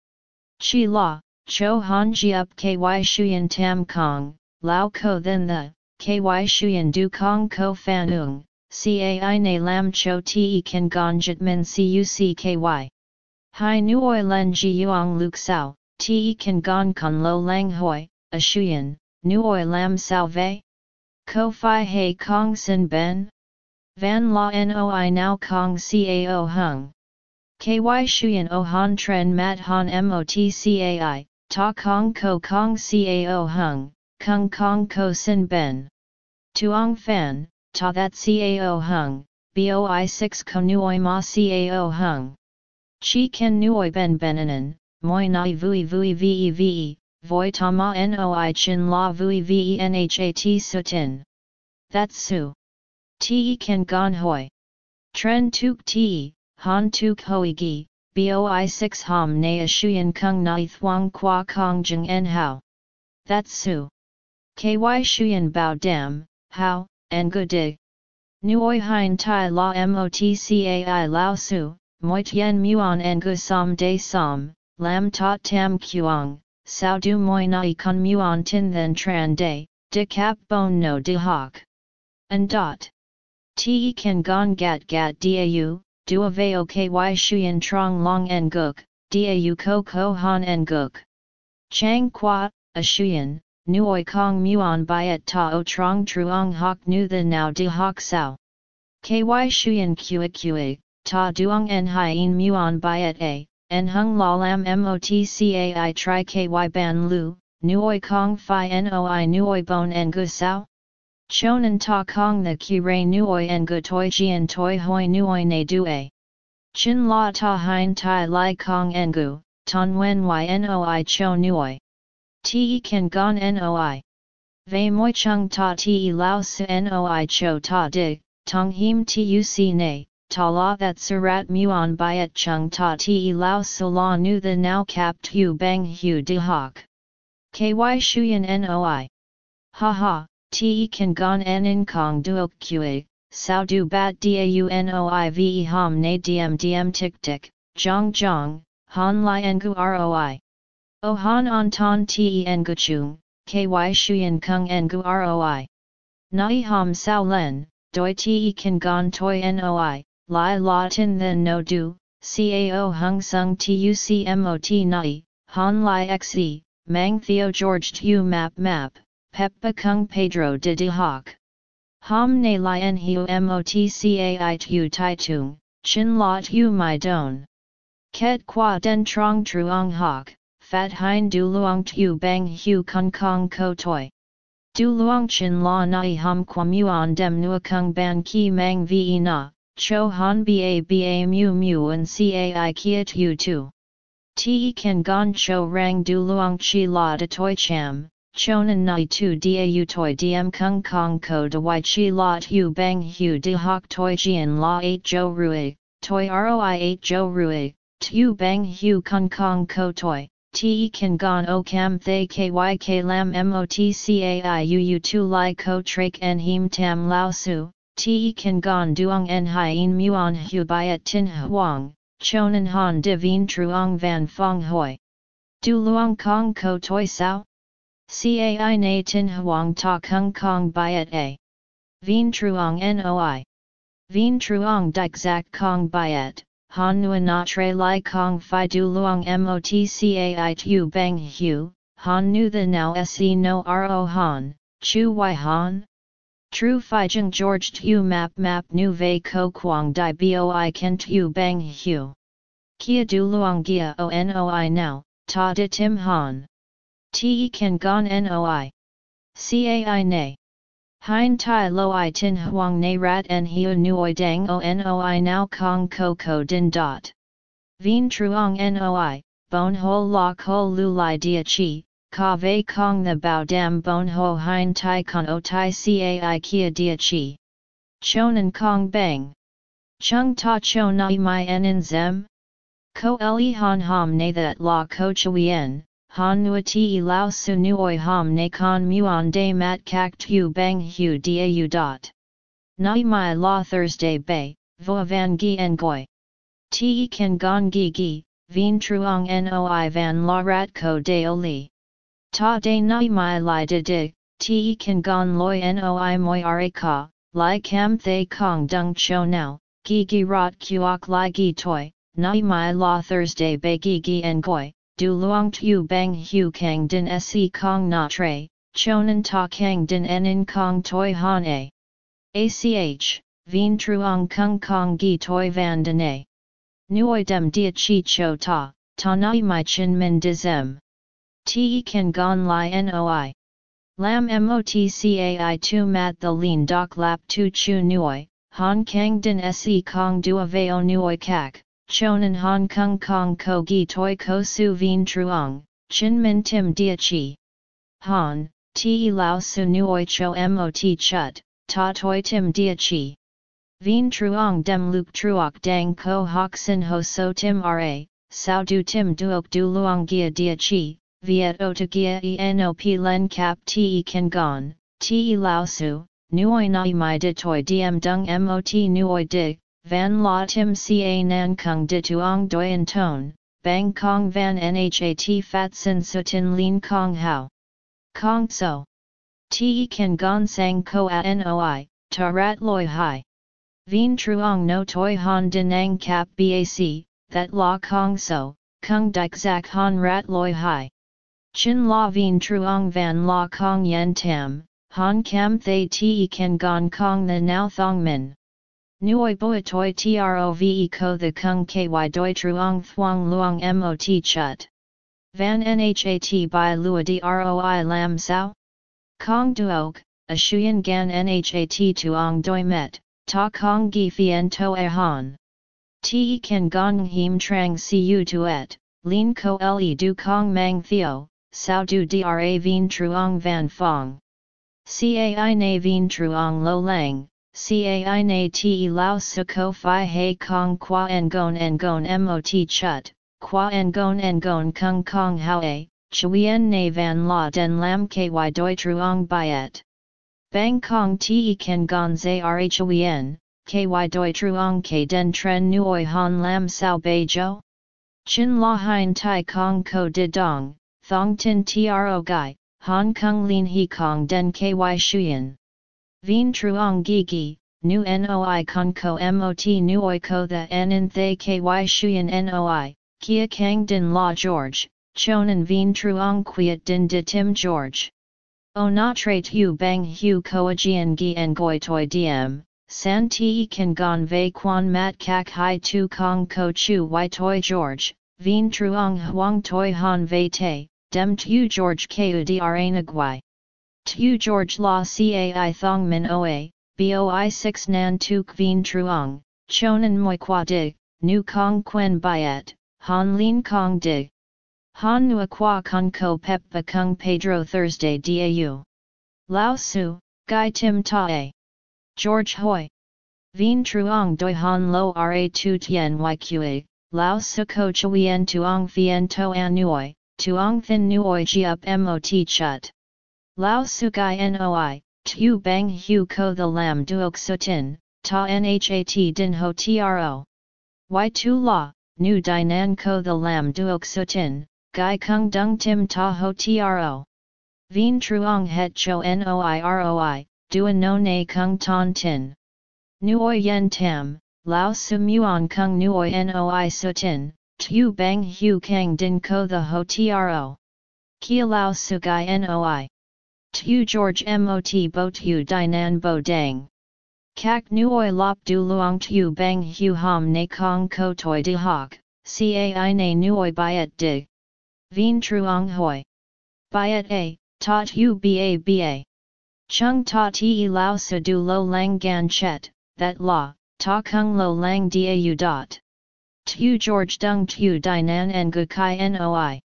Chi la, cho han ji up ky shuyen tam kong, lao ko then the, ky shuyen du kong ko fanung, cai ne lam cho te kan gong jitmin cucky. Hai nuoi len ji yuang luk sao, te kan gon con lo lang hoi, a shuyen, nuoi lam sao vei? Ko fi hei kong sin ben? Van la noi now kong cao hung. Ky shuyen o han tren mat han motcai, ta kong ko kong cao hung, kung kong ko sin ben. Tuong fan, ta that cao hung, boi 6 ko nuoi ma cao hung. Chi ken nuoi ben benanan, moi nai vui vui ve ve, voi tama noi chin la vui ve nhat sutin. That's su. Te ken gon hoi. Tren tuk te, han tuk hoi gi, boi 6 ham na a shuyen kung nai thuang qua kong jeng en hao. That's su. Ky shuyen bao dam, hao, en gu dig. Nuoi hein tai la motcai lao su, moi tien muon ngu som de som, lam tot tam kuang, sao du moi nai con muon tin then tran de, de cap bon no de hoc. And dot. Te kan gon gat gat dau, du veo ky shuyen trong long en guk, dau ko ko han en guk. Chang qua, a shuyan, nuoi kong muon byet ta o trong truong hok nu the now de hok sao. Ky shuyan kua kua, ta duong en hien muon byet a, en hung la lam motcai tri ky ban lu, nuoi kong fi noi nuoi bon en gu sao? Chonan ta kong the ki ray nuoi en gu toi jian toi hoi nuoi ne due. Chin la ta hein tai lai kong en gu, ton wen y noi cho nuoi. Ti kan gon noi. Ve moi chung ta ti lao su noi cho ta dig, tong him tuc ne, ta la that surat muon byet chung ta ti lao su la nu the now cap tu bang hu di hok. Ky shuyan noi. Ha ha, te kan gon en in kong duok kue, sao du bat daunoive ham na dm dm tik tik, jong jong, han li engu roi. O han on ton te engu chung, ky shuyan kung engu roi. Nai ham sao len, doi te kan gon toi noi, lai la tin then no du, cao hung sung tucmot nai, han li xe, Mang Theo George Tu Map Map, Peppa Kung Pedro de Hoc. Hom Ne Lien Hu Motcai Tu Tai Tung, Chin La Tu Mai Don. Ket Qua Den Trong Truong Hoc, Fat Hein Du Luong Tu Bang Hu Kung Kong Ko Toi. Du Luong Chin La Nai Hum Muon Dem Nua Kung Ban Ki Mang Ve Na, Cho Han Ba Ba Mu Mu and Cai Kia Tu Tu. Te kan gon cho rang du luong chi la de toi cham, chonan nai tu u toi diem kung kong ko de y chi la tu bang hu de hok toi jian la 8 jo rui, toi roi 8 jo rui, tu bang hu kung kong ko toi. Te kan gon o kam thay kyk lam motcai uu tu lai ko trak en him tam lao su, te kan gon duong en hien muon hu byet tin huang, chonan han divine truong van fong hoi. Du luong kong ko toi sao? Cai na tin huang ta kung kong byet a. Vien truong noi. Vien truong dik zak kong byet, han nua na tre kong fi du luong motcai tu bang hu, han nu the now se no ro han, chu y han? True Phi Jung George Tu Map Map Nu Ve Ko Quang Dai Boi Ken Tu Bang Hu. Kia Du luong Gia O Noi Now, Ta De Tim Han. Te Ken Gon Noi. Cai Ne. Hein Tai Lo I Tin Huang Ne Rat En Hiu Nuoi Dang O Noi Now Kong Ko Ko Din Dot. Vien Truong Noi, Bon Ho La Ko Lu Lai Dia Chi, Ka Ve Kong the Bao Dam Bon Ho Hein Tai Con O Tai Cai Kia Dia Chi. Chonan Kong Bang. Chung Ta Cho Nai Mai En In Zem? Ko Le Han Ham Ne That La Ko Chuyen, Han Nua Ti Lao Su Nuoi Ham Ne Con Muon De Mat Kak Tu Bang Hu Dau Dot. Nai Mai La Thursday Bay, Vo Van Gi En Goi. Ti Kan Gon Gi Gi, Vien Truong Noi Van La Rat Ko De O Li. Ta de nai mai lai de de, te kan gon loi noi moi are ka, lai cam thay kong dung cho now, gi gi rot kuok lai gi toi, nai mai la Thursday bei gi gi en goi, du luong tu bang hu kang din se kong na tre, chonan ta kang din en in kong toi han a. ACH, vien truong kung kong gi toi van den a. Nuoi dem dia chi cho ta, ta nai mai chin min dizem. Te kan gon li noi. Lam motcai tu mat the lean doc lap tu chu nuoi, han kang din se kong dua veo nuoi kak, chonan han kung kong ko gi toi ko su vien truong, chin min tim dia chi. Han, te lao su nuoi cho mot chut, ta toi tim dia chi. Vien truong dem luk truok dang ko hok sin ho so tim ra, sao du tim duok du luong gia dia chi, viet otagia enop len cap te kan gon, te lao su, nuoi nai mai de toi diem dung mot nuoi di, van la tim ca nan kung de tuong doyen ton, bang kong van nhat fat sin sutin lin kong hao. Kong so. Te kan gon sang ko a noi, tarat loi hai. Vien truong no toi han denang cap bac, that la kong so, kung dik zak han rat loi hai. Chin la vien truong van la kong yen tam, han kam thay te ken gon kong the now thong min. Nuoi boi toi trove ko the kung ky doi truong thuong luong mot chut. Van nhat by lua droi lam sao? Kong duok, a shuyen gan nhat tuong doi met, ta kong gi fien to e han. Te kan gong him trang siu tuet, lin ko le du kong mang theo, sao du dra vien truong van fong. Cai na vien truong lo lang, cai na te lao su ko fi hei kong qua ngon ngon mot chut, qua ngon ngon kung kong hao chuyen na van la den lam ky doi truong byet. Bang kong te ken gon zrhuyen, ky doi truong ke den tren nuoi han lam sao bei jo? Chin la hein tai kong ko de dong, thong tin tro gai, Hong Kong lin he kong den ky shuyen. Vien truong gi gi, nu noi con ko mot nuoi ko the en in thay ky shuyen noi, kia kang din la George, chonan vien truong quiet din de tim George. O na tre tu bang hu koa jian gi en goi toi diem, san ti kan gon vei quan mat kak hai tu kong ko chu y toi George, vien truong huang toi han vei te, dem tu George keu dra nagwai. Tu George la cai thong min oa, boi 6 nan tuk vien truong, chonan moi qua dig, nu kong quen byet, han lin kong dig. Han nua qua kong ko pep ba kung Pedro Thursday dau. Lao su, gai tim ta a. George Hoi. Vien truong doi han lo ra tu tien yqa, Lao su ko chuyen tuong fien to an nuoi, tuong thin nuoi ji up mot chut. Lao su gai noi, tu bang hu ko the lam duok sutin, ta nhat din ho tro. Y tu la, nu dinan ko the lam duok sutin, gai kung dung tim ta ho tro. Vien truong het cho noi roi, duan no ne kung ton tin. Nuoi yen tam, lao su muon kung nuoi noi sutin, Tu bang hu kang din ko the ho tro. Kia lao su gai noi. Tu George mot bo tu dinan bo dang. Kak nuoi lop du luong tu bang hu ham ne kong ko toi di hok, cai ne nuoi byet dig. Vien truong hoi. Byet a, ta tu ba ba. Chung ta ti lao Sa du lo lang gan chet, that la, ta kung lo lang dau dot. Tu George Dung Tu Dinan and Gu Kai Noi.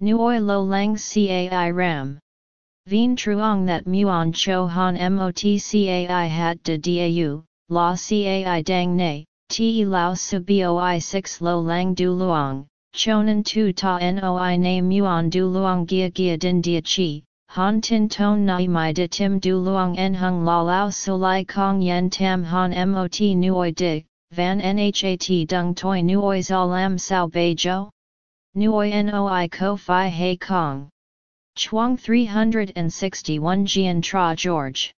Nuoi Lo Lang Cai Ram. Vien Truong that Muon Cho Han Mot Cai Hat De Dau, La Cai Dang Ne, Te Lao Su Boi 6 Lo Lang Du Luong, Chonan Tu Ta Noi Na Muon Du Luong Gia Gia Din Dia Chi. Han tin ton nai mai de tim du luong en hung la lao su lai kong yen tam han mot nuoi di, van nhat dung toi nuoi za lam sao bei jo? Nuoi noi ko fi hei kong. Chuang 361 Jian Tra George.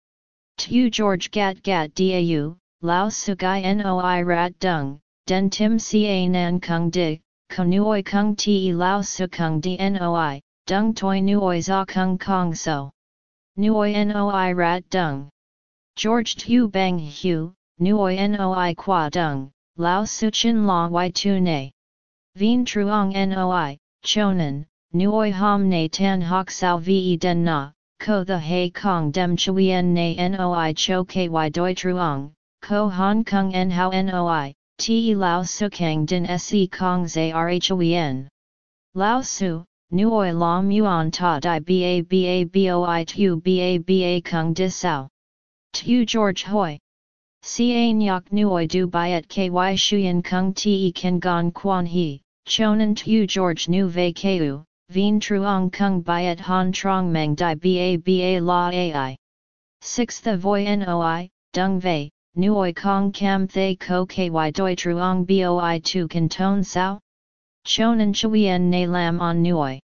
Tu George Gat Gat Dau, Lao Sugai Noi Rat Dung, Den Tim Ca Nan Kung Di, Konuoi Kung Te Lao Su Kung Dnoi, Dung Toi Nuoi Za Kung Kong So. Nuoi Noi Rat Dung. George Tu Bang Hu, nuoi noi qua dung, lao su chin la y tu ne. Vien truong noi, chonan, nuoi ham ne tan hok sao ve den na, ko the hei kong dem chuyen ne noi cho ky doi truong, ko hong kong en hao noi, ti lao su kang din se kong zarhuyen. Lao su, nuoi la muon ta di ba ba boi tu ba ba kung di sao. Tu George Hoi. Ca nyak nuoi du byet ky shuyen kung te ken gon quan he, chonan tu George nu ve keu, vien truong kung byet han trong meng di ba ba la ai. 6 The voi noi, dung ve, nuoi kong cam thay ko ky doi truong boi tu ton sao? Chonan chuyen ne lam on nuoi.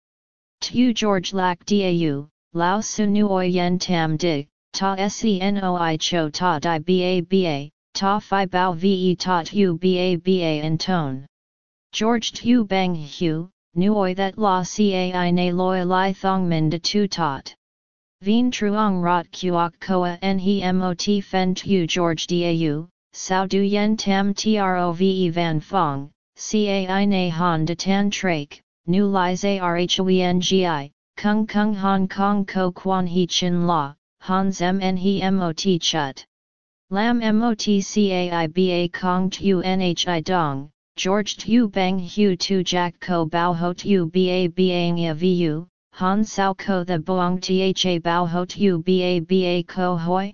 Tu George lak dau, lao su nuoi yen tam di, ta senoi cho ta di ba ba, ta fi bao ve ta tu ba ba and tone. George Tu Bang Hu, Nuoi that la cai na loi thong min de tu tot. Vien truong rot kuok koa en he mot fen tu George dau, sao du yen tam trove van fong, cai na han de tan trake, nu lai zarhengi, kung kung hong kong ko quan he chin la, hans mn he mot chut. Lam mot cai ba kong tu nhi dong, George tu bang hu tu jack ko bao ho tu ba bang ya vu, han sao ko the boang tha bao ho tu ba ba ko hoi?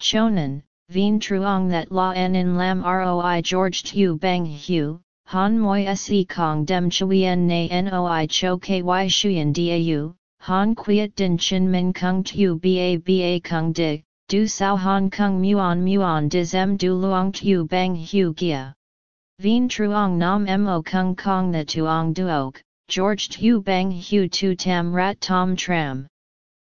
Chonan, vien truong that la en lam roi George tu bang hu, han moi se kong dem chuyen na noi cho ky shuyen dau, han quiet din chin min kung tu ba ba kung di, du sao han kung muon muon dizem du luong tu bang hu gia. Vien truong nam mo kung kong the tuong duok, George tu bang hu tu tam rat tom tram.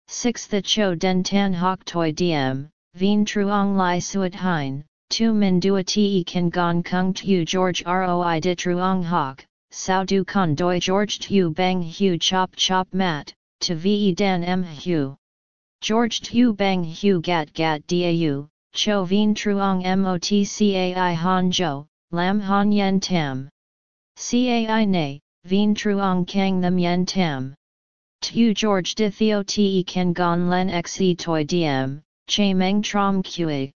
6 The cho den tan hok toi diem, vien truong lai suat hein, tu min dua te kan gong kung tu George roi di truong hok, sao du con doi George tu bang hu chop chop mat, to ve dan m hu. George tu bang hu gat gat dau, cho vien truong motcai han jo, lam han yen tam. Cai ne, vien truong kang them yen tam. Tu George de theo te kan gon len xe toi diem, che meng trom kue.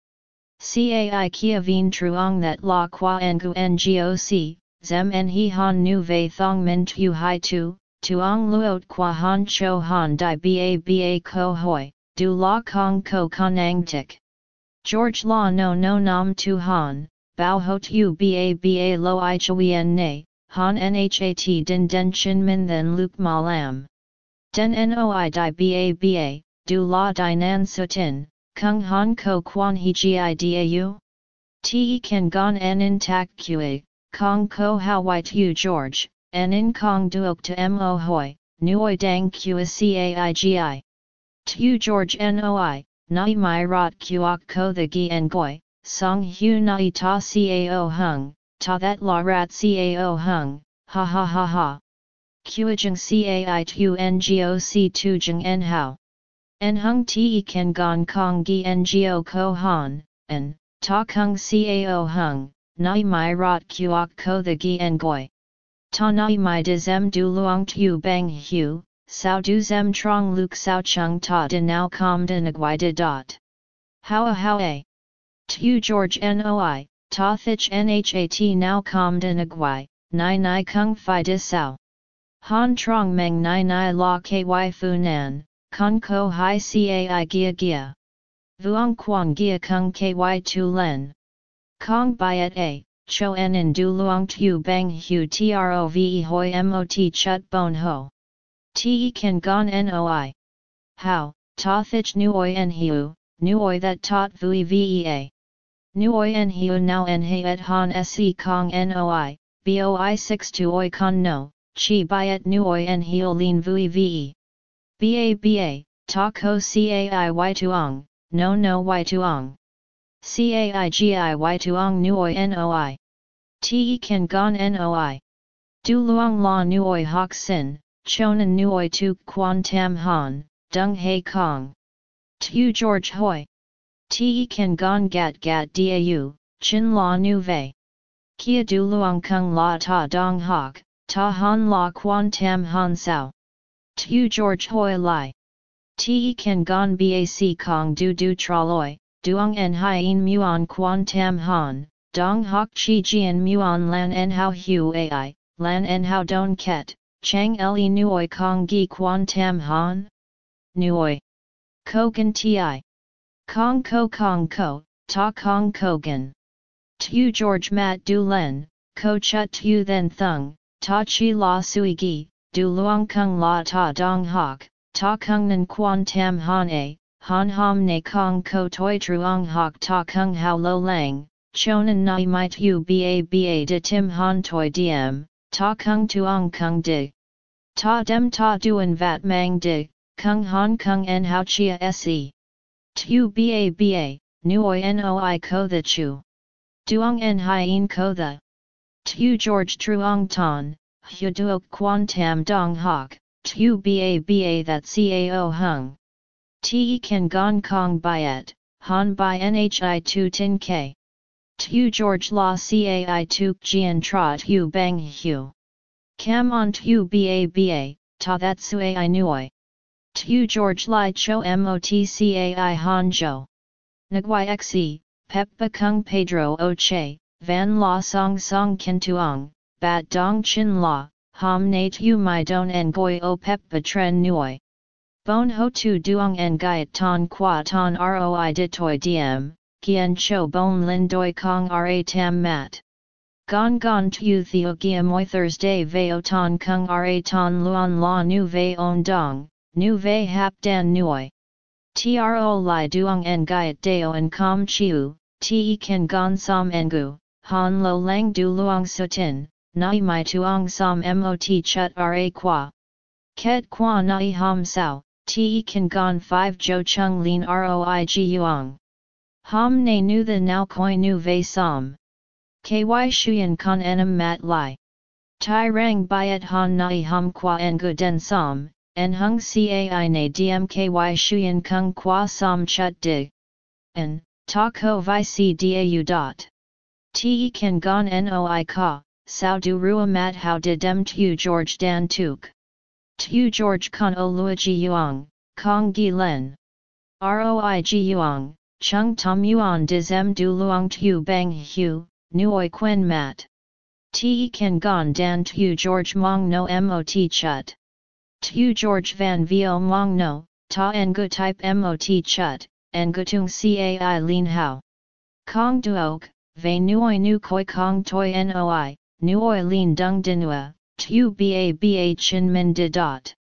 Cai kia vien truong that la qua ngu ngoc, zem en he han nu ve thong min tu hai tu, tuong luot qua han cho han di ba ba ko hoi, du la kong ko kanang tik. George la no no nam tu han, bao ho tu ba ba lo i chuyen ne, han nhat din den chin min then luke ma lam. Den noi di ba ba, du la di nan sutin, kung han ko quan he gi dau? Te kan gon en in tak kue, kong ko how white you George, en in kong duok to mo hoi, nuoi dang kua caigi. Tu George noi, nai mai rot kuok ko the gi en goi, song hu nai ta cao hung, ta that la rat cao hung, ha ha ha ha. Kuajeng cai tu ngoc tu jeng en hao. En hung te kan gong kong gi ngo ko han, en, ta kung cao hung, nai mai rot kuok ko the gi en goi. Ta nai mai de zem du luong tu bang hu, sao du zem trong luk sao chung ta de now com de nagwai de dot. How a how a. Tu George Noi, Ta Thich Nhat now com de nagwai, nai nai kung fi de sao. Han trong meng nai nai la ky fu nan, con ko hai cai gia gia. Vuong quang gia kung ky tu len. Kong byet a, cho en in du luong tu bang hu trove hoi mot chut bon ho. Te kan gon noi. How, ta thich nuoi en hiu, nuoi that tot vui vea. Nuoi en hiu now en et han se kong noi, boi 6 tu oi con no, chi byet nuoi en hiu lin vui ve. Ba ba, ta ko cai y tuong, no no y tuong. Cai gi y tuong nuoi noi. Te kan gon noi. Du luong la nuoi hok sin, chonan nuoi tu quan tam han, dung he kong. Tu George hoi. Te kan gon gat gat dau, chin la nu vei. Kia du luong kung la ta dong hok, ta han la quan tam han sao. Tu George hoi lai. Te kan gon bac kong du du traloi, duong en hien muon quan tam han, Dong Hok Chi Jian Muon Lan En Hao Hu Ai, Lan En Hao Don Ket, Chang Le Nuoi Kong Gi Quan Tam Han? Nuoi. Kogan Ti. Kong Ko Kong Ko, Ta Kong Kogan. Tu George Mat Du Len, Ko Chut Tu Then Thung, Ta Chi La Sui Gi, Du Luong Kung La Ta Dong Hok, Ta Kung Nan Quan Tam Han A, Han Ham Ne Kong Ko Toi Truong Hok Ta Kung Hao Lo Lang. Chonan nai might u ba ba de tim han toi diem, ta kung tuong kung di. Ta dem ta duan vat mang di, kung han kung en hao chia se. Tu ba nuoi noi ko the chu. Duong en hien ko the. Tu George Truong Ton, Hu Duok Quan Tam Dong Hok, Tu Ba that Cao Hung. Te Kan Gong Kong Biet, Han Bai Nhi Tu Tin K. Tu George La Cai Tu Jian Tra Tu Bang Hu. Cam on Tu Ta That Sui Nui. Tu George Lai Cho Motcai Hanzhou. Nguai Xe, Peppa Kung Pedro O Che, Van La Song Song Kin Tuong, Bat Dong Chin La, Ham Na Tu Mai Don Ngoi O Peppa Tren Nui. Bon Ho Tu Duong Ngai Ton Qua Ton Roi Ditoi Diem, Kien Cho Bon Lin Doi Kong Ra Tam Mat. Gon Gon Tu Theo Gia Moi Thursday Veo Ton Kung Ra Ton Luan La Nu Ve On Dong, Nu Ve Hap Dan Nui. Tro Lai Duong Ngai Deo en Com Chiu, Te Kan Gon Som Ngu, Han Lo Lang Du Luong Sutin, Nai Mai Tuong Som Mot Chut Ra Qua. Ket Qua Nai Ham Sao, Te Kan Gon 5 Jo Chung Lin Roi Gi Yuang. Ham Ne Nu The Now Koi Nu Ve Som. Ky Shuyan Kon Enam Mat Lai. Tai Rang Byet Han Nai Ham Qua Ngu Den Som, En Hung Cai Na Dmky Shuyan Kung Qua Som Chut Dig. En, Ta Ko Vi Si Dau Dot. Te Kan Gon Noi Ka, Sao Du Rua Mat How De Dem Tu George Dan Tuk. Tu George Con O Lua Ji Yuang, Kong Gi Len. Roi Ji Yuang, Chung Tom Yuan Dizem Du Luang Tu Bang Hu, Nuoi Quen Mat. Te Kan Gon Dan Tu George Mong No Mot Chut. Tu George Van Vio Mong No, Ta Ngu Type Mot Chut, Ngu Tung Cai Lin Hao. Kong Duok, Ve Nuoi Nu Koi Kong Toi Noi, Nuoi Lin Dung Dinua, Tu Ba Ba Chin Min De Dot.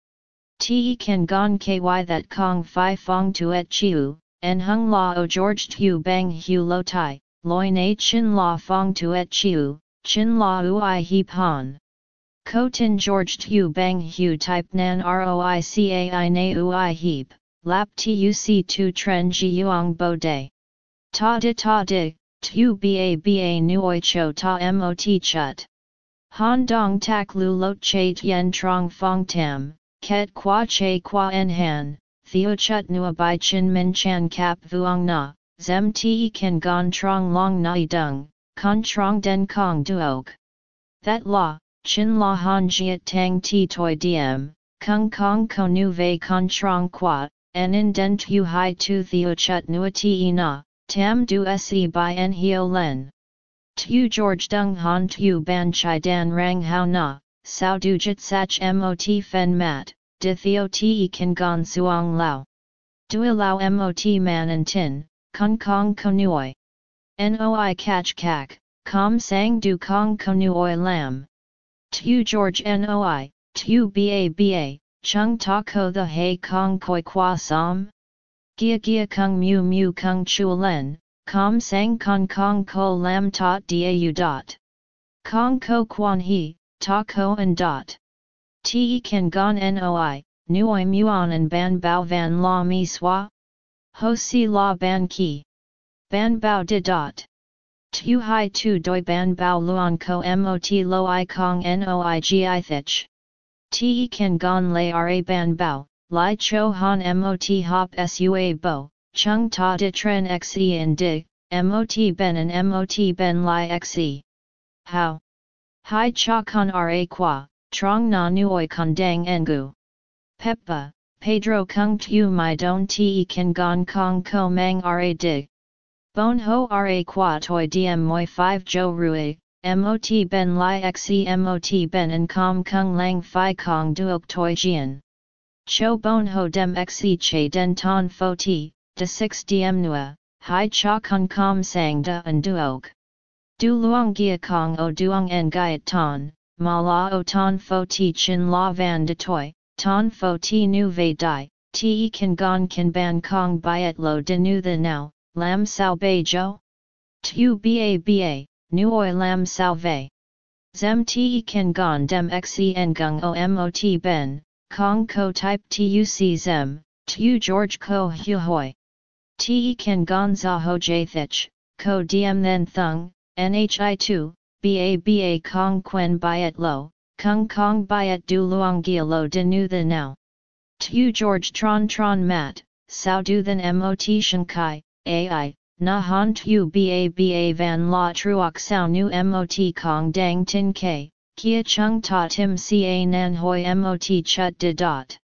Te Kan Gon Ky That Kong Phi Fong Tuet Chiu, En Hung La O George Tu Bang Hu Lo Tai, Loi Na Chin La Fong Tuet Chiu, Chin La Ui Heap Han. Ko Tin George Tu Bang Hu Type Nan Roi Cai Na Ui Heap, Lap Tuc Tu Tren Ji Yuang Bo Day. Ta Di Ta Di, Tu Ba Ba Nuoi Cho Ta Mot Chut. Han Dong Tak Lu Lot Che Tien Trong Fong Tam, Ket Qua Che Qua En Han, Theo Chut Nua Bai Chin Min Chan Kap Vuong Na, Zem Te Kan Gon Trong Long Nai Dung, Con Trong Den Kong Duok. That La, Chin La Han Jiat Tang Ti Toi Diem, Kung Kong Ko Nu Ve Con Trong Qua, En In Den Tu Hai Tu Theo Chut Nua Te Na, Tam Du Se by En Hio Len. Tu George Dung Han Tu Ban Chai Dan Rang Hao Na, Sao Du Jit Sach Mot Fen Mat, De Theo Te Kan Gon Suong Lao. Dui Lao Mot Man and Tin, Kong Kong Konuoi. Noi Kach Kak, Com Sang Du Kong Konuoi Lam. Tu George Noi, Tu Ba Ba, Chung Ta Ko The Hay Kong Koi Kwa Som. Gia Gia Kung Mu Mu Kung Chu Len, Com Sang Kong Kong Ko Lam Tot Dau Dot. Kong Ko Quan He, Ta Ko and Dot. Te Kan Gon Noi, Nuoi Muon and Ban Bao Van La Mi Swa. Ho Si La Ban Ki. Ban Bao De Dot. Tu Hai Tu Doi Ban Bao Luon Ko Mot Lo I Kong Noi Gi Thich. Te Kan Gon Le Ra Ban Bao, Lai Cho Han Mot Hop Sua Bo, Chung Ta De Tren Xe and Dig, Mot Ben and Mot Ben Lai Xe. How? Hai Cha Kon Ra Qua, Trong Na Nuoi Kon Dang Ngu. Peppa, Pedro Kung Tu Mai Don Te Kan Gon Kong Ko Mang Ra Dig. Bon Ho Ra Qua Toi Diem Moi 5 Jo Rui, Mot Ben Lai Xe Mot Ben and Com Kung Lang Phi Kong Duok Toi Jian. Cho Bon Ho Dem Xe Che Den Ton Fo Ti, De 6 Diem Nua, Hai Cha Kun Com Sang Da and Duok. Du Luong Gia Kong O Duong En Gaiet Ton, Ma La O Ton Fo Ti Chin La Van De Toi, Ton Fo Ti Nu Ve Dai, Te Kan Gon Kan Ban Kong Biet Lo De Nu The Now, Lam Sao Bei Jo? Tu Ba Ba, Nuoi Lam Sao Ve. Zem Te Kan Gon Dem Xe Ngung O Mot Ben, Kong Ko Type Tuc Zem, Tu George Ko Hu Hoi. Te Kan Gon Za Ho Jathich, Ko Diem Then Thung, Nhi 2, ba ba kong quen byet lo, kung kong byet du luang gia lo de nu the now. Tu George tron tron mat, sao du than mot shan kai, ai, na han tu ba ba van la truok sao nu mot kong dang tin ke, kia chung ta tim ca nan hoi mot chut de dot.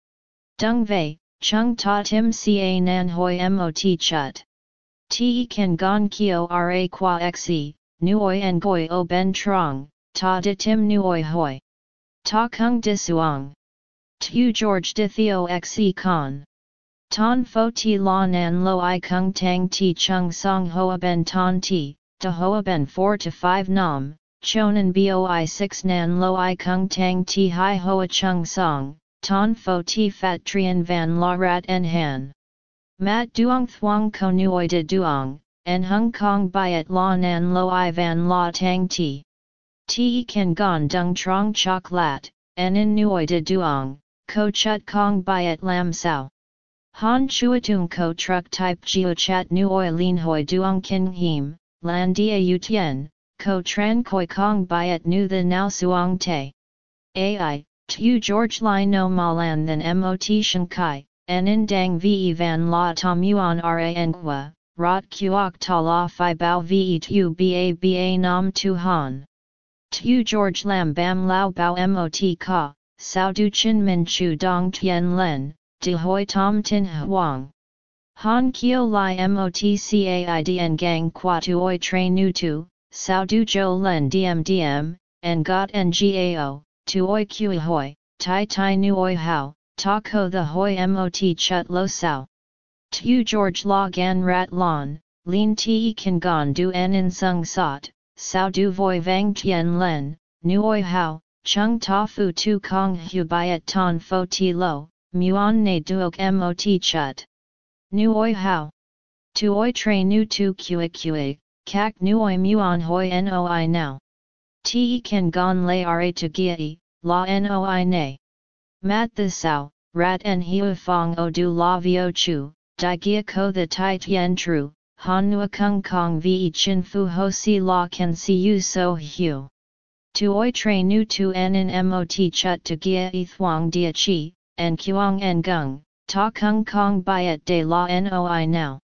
Dung vei, chung ta tim ca nan hoi mot chut. Te kan gon kio ra qua xe, nuoi en goi o ben trong, ta de tim nuoi hoi. Ta kung de suang. Tu George de theo xe con. Ton fo ti la nan lo i kung tang ti chung song hoa ben ton ti, de hoa ben 4 to 5 nam, chonan boi 6 nan lo i kung tang ti hi hoa chung song, ton fo ti fat trian van la rat en han. Mat duong thuong ko nuoi de duong, en hung kong byet la nan lo i van la tang ti. Ti kan gon dung trong chok lat, en in nuoi de duong, ko chut kong byet lam sao. Han chuatung ko truck type geo chat nu oi lin hoi duong kin him, lan dia yu tien, ko tran koi kong byet nu the now suong te. Ai, tu George Lai no malan than mot shan kai, en in dang ve van la tom yuan ra qua, rot kuok ta la fi bao ve tu ba ba nam tu han. Tu George Lam bam lao bao mot ka, sao du chin min chu dong tien len, de hoi tom tin huang. Han kio li motcaid gang qua tuoi train nu tu, sao du jo len dm dm, en got ngao, tuoi kui hoi, tai tai nuoi hao, ta ko the hoi mot chut lo sao. Tu George la gan rat lon, lin te kan gon du en in sung sot, sao du voi vang tien len, nuoi hao, chung ta fu tu kong hu byet ton fo ti lo, muon ne duok mot chut. Nu oi hao. Tu oi tre nu tu kue kue, kak nu oi muon hoi noi now. Te kan gon lay ra to giai, la noi ne. Mat the sao, rat en hiu fong o du la vio chu, di gia ko the tai tien tru, han nua kung kong vi chin fu ho si la can see you so hu. Tu oi tre nu tu en in mot chut to gia e thuang dia chi, en kuang en gung, ta kung kong byet de la noi now.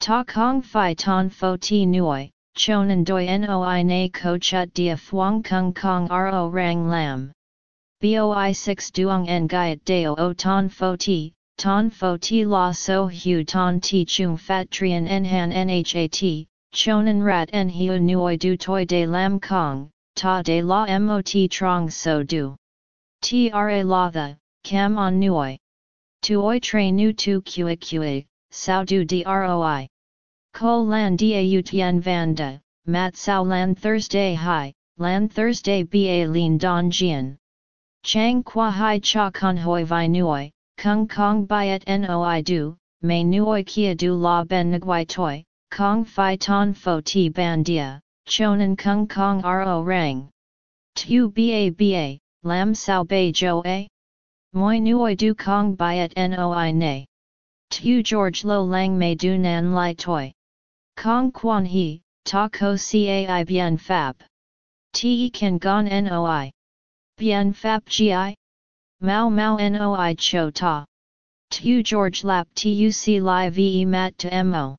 Ta kong fi ton fo ti nuoi, chonan doi noi na ko chut dia thuang kung kong ro rang lam. Boi 6 duong en gaiet deo o ton fo ti, ton fo ti la so hu ton ti chung fat trian en han nhat, chonan rat en hiu nuoi du toi de lam kong, ta de la mot trong so du. Tra la the, Cam on nuoi. Tuoi tre nu tu kue kue, sao du droi. Ko lan da tien vanda, mat sao lan Thursday hi, lan Thursday ba lin don jian. Chang qua hai cha con hoi vi nuoi, kung kong byet noi du, may nuoi kia du la ben nguai toi, kong fi ton fo ti ban dia, chonan kung kong ro rang. Tu ba ba, lam sao bei jo a? Moi nuoi du kong byet noi ne. Tu George lo lang mei du nan lai toi. Kong quan he, ta ko cai bien fab. Te kan gon noi. Bien fab gi? Mao mao noi cho ta. Tu George lap tuc li ve mat to mo.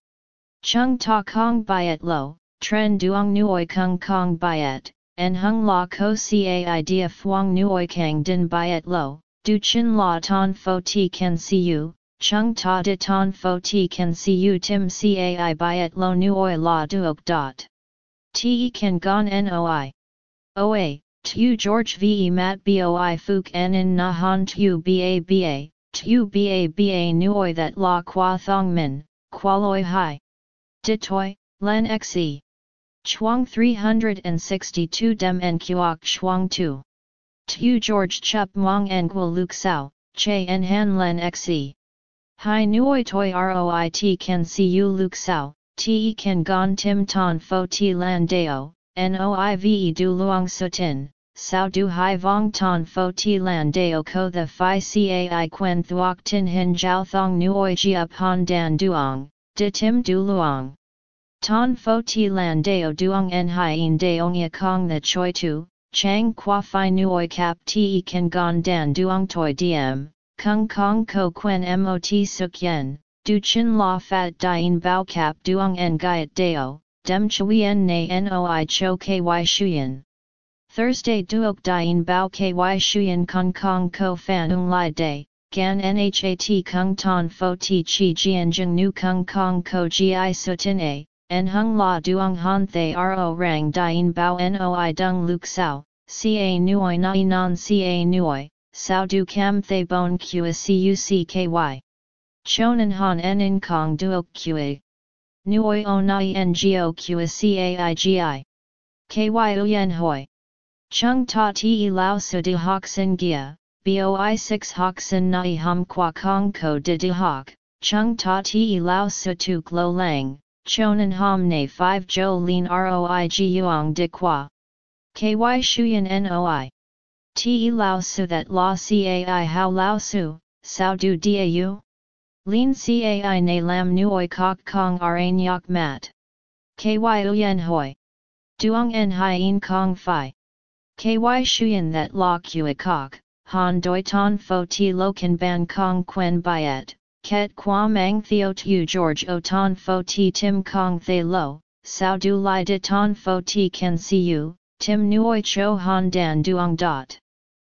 Chung ta kong byet lo, tren duong nuoi kung kong byet, en hung la ko cai dia fuang nuoi kang din byet lo, Du chin la ton fo ti can see you, chung ta de ton fo ti can see you tim cai byet lo nu oi la duok dot. Te can gon noi. Oa, tu George ve mat boi fuk en in na han tu ba ba, tu ba ba nu oi that la qua thong min, qualoi hai. Ditoi, len xe. Chuang 362 dem en kuok chuang 2. Tu George Chup Mong Nguo Luk Sao, Che En Han Len Xe. Hai Nuoi Toi Roit Can See You Luk Sao, Te Can Gon Tim Ton Fo Ti Lan Deo, Noive Du Luang Sutin, Sao Du Hai Vong Ton Fo Ti Lan Deo Ko The Phi Cai Quen Thuok Tin Hin Jiao Thong Nuoi Up Han Dan Duong, De Tim Du Luang. Ton fo ti lan deo duong en hien deong ya kong the choi tu, chang qua fi nuoi cap te kan gon dan duong toi diem, kung kong ko quen mot suk yen, du chin la fat dien bao cap duong en gaiet deo, dem chuyen na noi cho ky shuyen. Thursday duok dien bao ky shuyen kong kong ko fan ung lai day, gan nhat kung ton fo ti chi jian jeng nu kung kong ko gi sutin a, en hung la duong han thay ro rang dien bao noi dung luk sao, ca nuoi nai non ca nuoi, sao du cam thay bon qa cucky. Chonan han en in kong duok qa. Nuoi o nai ngo qa caigi. Ky uyen hoi. Chung ta ti lao su hok sin gia, boi 6 hok sin nai hum qua kong ko de de hok, chung ta ti lao su tu lo lang, chonan ham ne 5 jo lin roi guang de qua. Ky shuyan noi. Te lao su that la cai how lao su, sao du dau? Lin cai ne lam nuoi kok kong ra nyok mat. Ky uyen hoi. Duong en hien kong fi. Ky shuyan that la kua kok, han doi ton fo ti lo kan ban kong quen byet, ket qua mang theo tu George o ton fo ti tim kong thay lo, sao du li de ton fo ti can see you, tim nuoi cho han dan duong dot.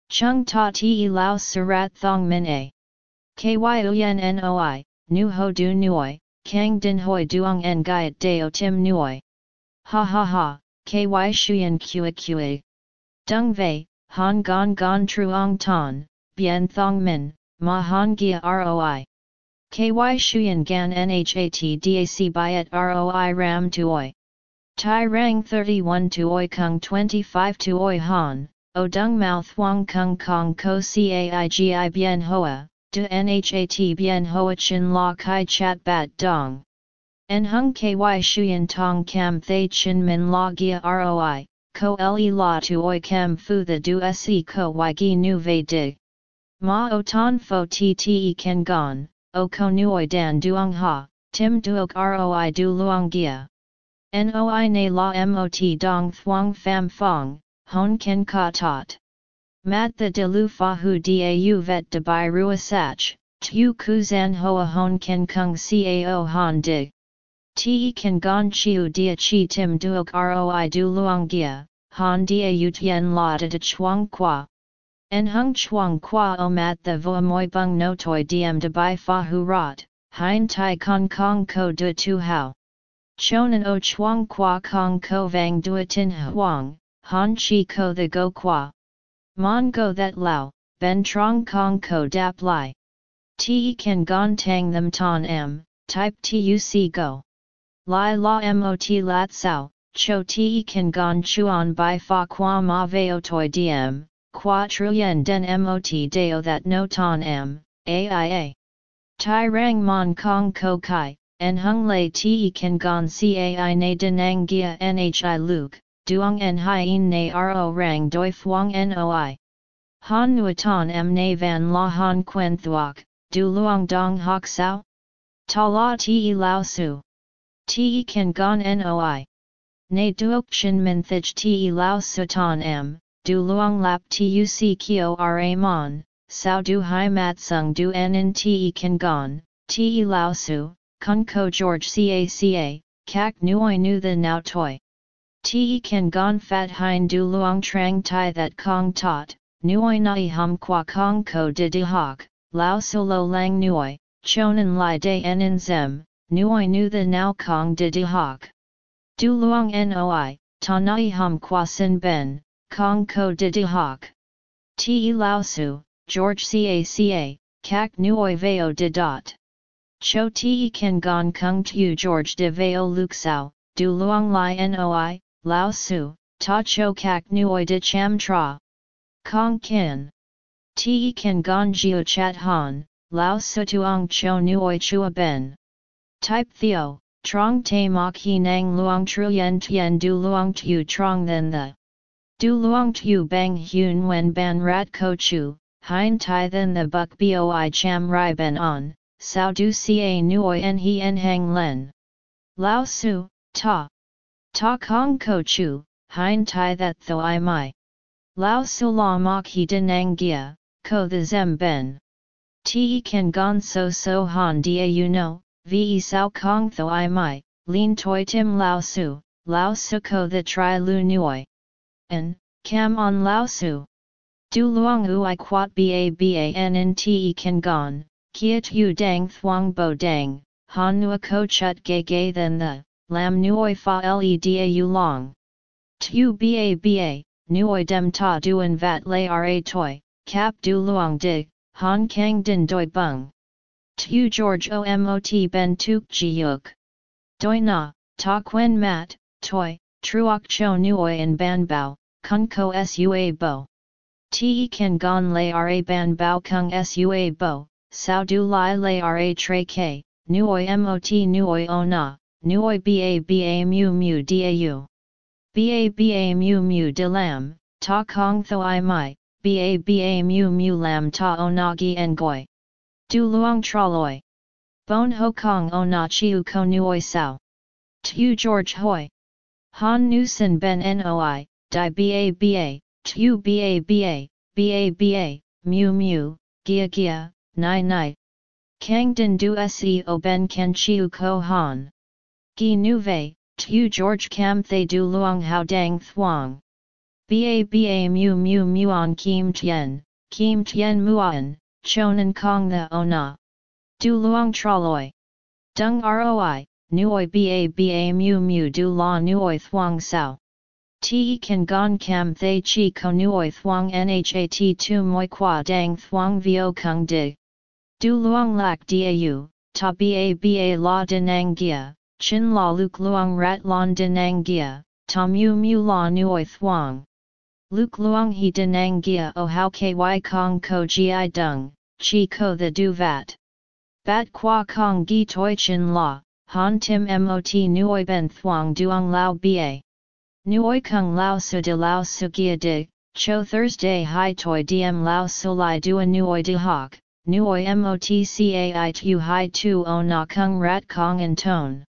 Chung ta ti lao surat thong min a. Ky uyen noi, nu ho du nuoi, kang din hoi duong en gaiet deo tim nuoi. Ha ha ha, ky shuyen kua kua. Dung Vei, Han Gon Gon Truong Ton, Bien Thong Min, Ma Han Gia ROI. KY Shuyan Gan Nhat DAC Byet ROI Ram Tuoi. Tai Rang 31 Tuoi Kung 25 Tuoi Han, O Dung Mao Thuong Kung Kong Ko Caigi Bien Hoa, De Nhat Bien Hoa Chin La Kai Chat Bat Dong. En Hung KY Shuyan Tong Kam Thay Chin Min La Gia ROI ko le la tu oi kem fu the du se ko y gi nu ve dig. Ma o ton fo ti te ken gon, o ko nuoi dan duong ha, tim duok roi du luong gia. Noi ne la mot dong thuong fam fong, hon ken ka tot. Mat the de lu fa hu da vet de bai rua sach, tu ku zan hoa hon ken kung cao han dig. Te kan gon chiu dia chi tim duok roi du luang gia, han dia yu tien la de chuang qua. En hung chuang qua o mat the vo moi bung no toi diem de bai fa hu rot, hein tai kong kong ko de tu hao. Chonan o chuang qua kong ko vang dua tin huang, han chi ko the go qua. Mon go that lao, ben trong kong ko dap lai. Te kan gon tang them ton m, type tuc go. Lai la mot lat sao, cho te kan gon chuan by fa qua ma veo toi diem, qua truyen den mot deo that no ton m, aia. Tai rang mon kong ko kai, en hung lei te kan gon cai na denang gia nhi luke, duong en hien na ro rang doi fuang noi. Han nuatan m na van la han quen thuok, du luong dong hok sao? Ta la te lao su. Te kan gon noi. Nay duok chin min thich te lao sutan m, du luong lap tuc kio ra mon, sao du hai mat sung du en in te kan gon, te lao su, kun ko George caca, kak nuoi nu the now toi. Te kan gon fat hein du luong trang tai that kong tot, nuoi nai hum qua kong ko de de hok, lao su lo lang nuoi, chonan lai de en in zem, nuoi nu the now kong de de hok. Du luong noi, ta nai hum qua sin ben, kong ko de hoc. Te lao su, George caca, kak nuoi veo de dot. Cho te kan gon kung tu George de veo luxao, du luong lai noi, lao su, ta cho kak nuoi de cham tra. Kong kin. Te kan gon gio chat han, lao su tuong cho nuoi chua ben. Type theo, Trong te mok he nang luong truyen tien du luong tu trong then the. Du luong tu bang hun when ban rat ko chu, hein tai then the buk boi cham rai ben on, sao du ca nuoi en he en hang len. Lao su, Ta. Ta kong ko chu, hein tai that tho i mai. Lao su la mok he denang gia, ko the zem ben. Te kan gon so so han dia you know, ve sao kong tho i mai, lin toi tim lao su, lao su ko the tri lu nuoi. En, cam on lao su. Du luang u i quat ba ba n n te kan gon, kiet u dang thuang bo dang, han nua ko chut gay gay than the, lam nuoi fa le da u long. Tu ba ba, nuoi dem ta duan vat lay ra toi, cap du luang dig, han kang din doi bung. Tu George omot ben tuk ji yuk. Doi na, ta quen mat, toi, truok cho nuoi in ban bao, kung ko sua bo. Te kan gon lay ra ban bao kung sua bo, sao du lai lay ra tre k, nuoi mot nuoi o na, nuoi ba ba mu mu dau. Ba ba mu mu de lam, ta kong tho i mai, ba ba mu mu lam ta o na gi en goi. Du luang traloi. Bon ho kong o na chiu ko nuoi sao. Tu George hoi. Han nu ben noi, di ba ba, ba ba, ba ba, mu mu, gia gia, nai nai. Kang din du seo ben ken chiu ko han. Gi nu vei, tu George cam thay du luang hao dang thuang. Ba ba mu mu muon kim tien, kim tien muon, chonan kong the ona. Du luang traloi. Dung roi, nuoi ba ba mu mu du la nuoi thuang sao. Te kan gon cam thay chi ko nuoi thuang nhat tu moi qua dang thuang vio kung di. Du luang lak dau, ta ba ba la denang gia, chin la luk luang rat lon denang gia, ta mu mu la nuoi thuang. Luk luang he denang gia o how ky kong ko gi dung, chi ko the du vat. Bat qua kong gi toi chin la, han tim mot nuoi ben thuang duong lao ba. Nuoi kung lao su de lao su gia de, cho Thursday hi toi diem lao su lai dua nuoi de hok, nuoi motcai tu hi tu o na kung rat kong and tone.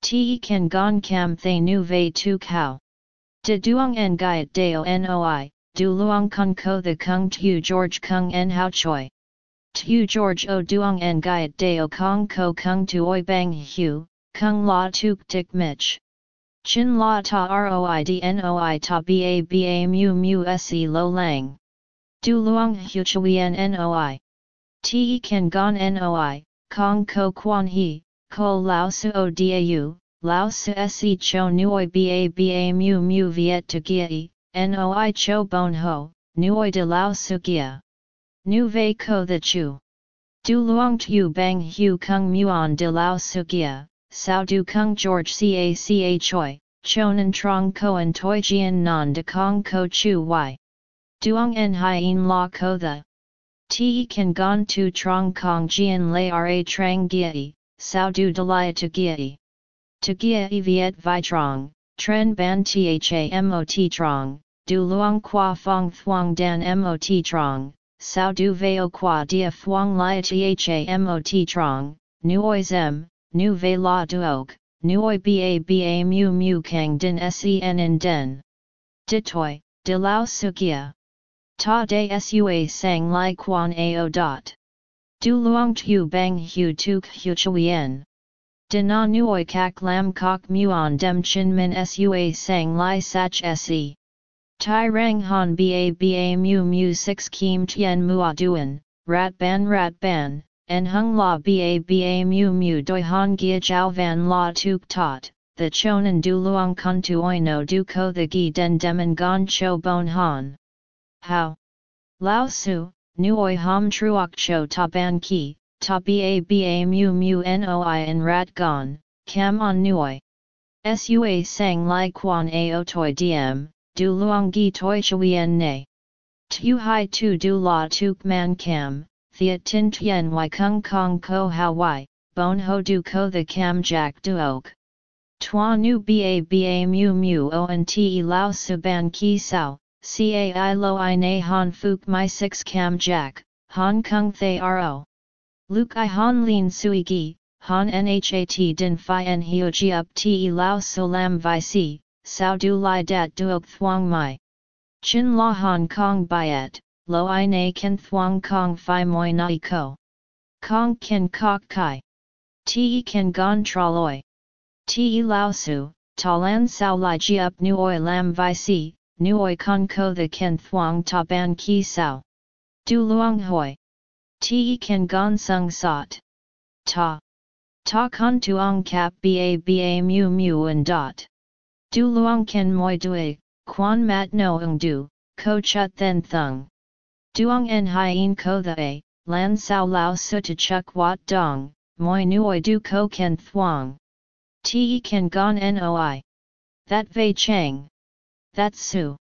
Te kan gon cam thay nu vei tu kao. De duong en gaiet deo noi, du luong kung ko the kung tu George kung en hao choi. Tu George o duong en gaiet deo kong ko kung tu oi bang hu, kung la tuk tik mich. Chin la ta roid noi ta ba ba mu mu se lo lang. Du luong hu chuyen noi. Te kan gon noi, kong ko quan he, ko lao su o dau, lao su se cho nuoi ba ba mu mu viet to gia, noi cho bon ho, nuoi de lao su gia. Nu vei ko the chu. Du luong tu bang hu kung muon de lao su gia, sao du kung George ca ca choi, chonan trong koan toi jian nan de kong ko chu y. Duong en hien la ko the. Te kan gon tu trong kong jian lay ra trang gia, sao du delia to gia. To gia viet vi trong, tren ban tha mot trong, du luang qua fong thuang dan mot trong, sao du veo qua dia thuang lia tha mot trong, nuoi zem, nu ve la duok, nuoi ba ba mu mu kang din sen in den. Ditoi, de lao sukia. Ta de sua sang lai quan ao dot. Du luang tu bang hu tuk hu chuyen. De na nuoi kak lam kok muon dem chin min sua sang lai sach se. Tai rang han ba ba mu mu 6 kim tien mua duan, rat ban rat ban, en hung la ba ba mu mu doi han gia jiao van la tuk tot, the chonan du luang kun tu oino du ko the gi den demen gon cho bon han. How? Lao su, nuoi ham truok cho ta ban ki, ta ba ba mu mu noi en rat gon, cam on nuoi. Sua sang lai quan ao toi diem, du luang gi toi chuyen ne. Tu hai tu du la tuk man cam, thea tin tien y kung kong ko how y, bon ho du ko the cam jack duok. Tua nu ba ba mu mu o n te lao su ban ki sao, cai lo i na han fuk my 6 cam jack, hong kong thay ro. Luke i han lin sui gi, han nhat din phi en hiu ji up te lao so lam vi si, sao du lai dat duok thuang mai. Chin la Hong Kong byet, lo i na ken thuang kong phi moi nai ko. Kong ken kok kai. Te ken gon traloi. Te lao su, talan sao lai ji up nu oi lam vi si, nu oi con ko the ken thuang ta ban ki sao. Du luang hoi. Te ken gon sung sot. Ta. Ta con tuong kap ba ba mu mu and dot. Du luang ken moi dui, quan mat no ung du, ko chut then thung. Duong en hien ko the lan sao lao su to chuk wat dong, moi nuoi du ko ken thuong. Te ken gon noi. That vei chang. That su.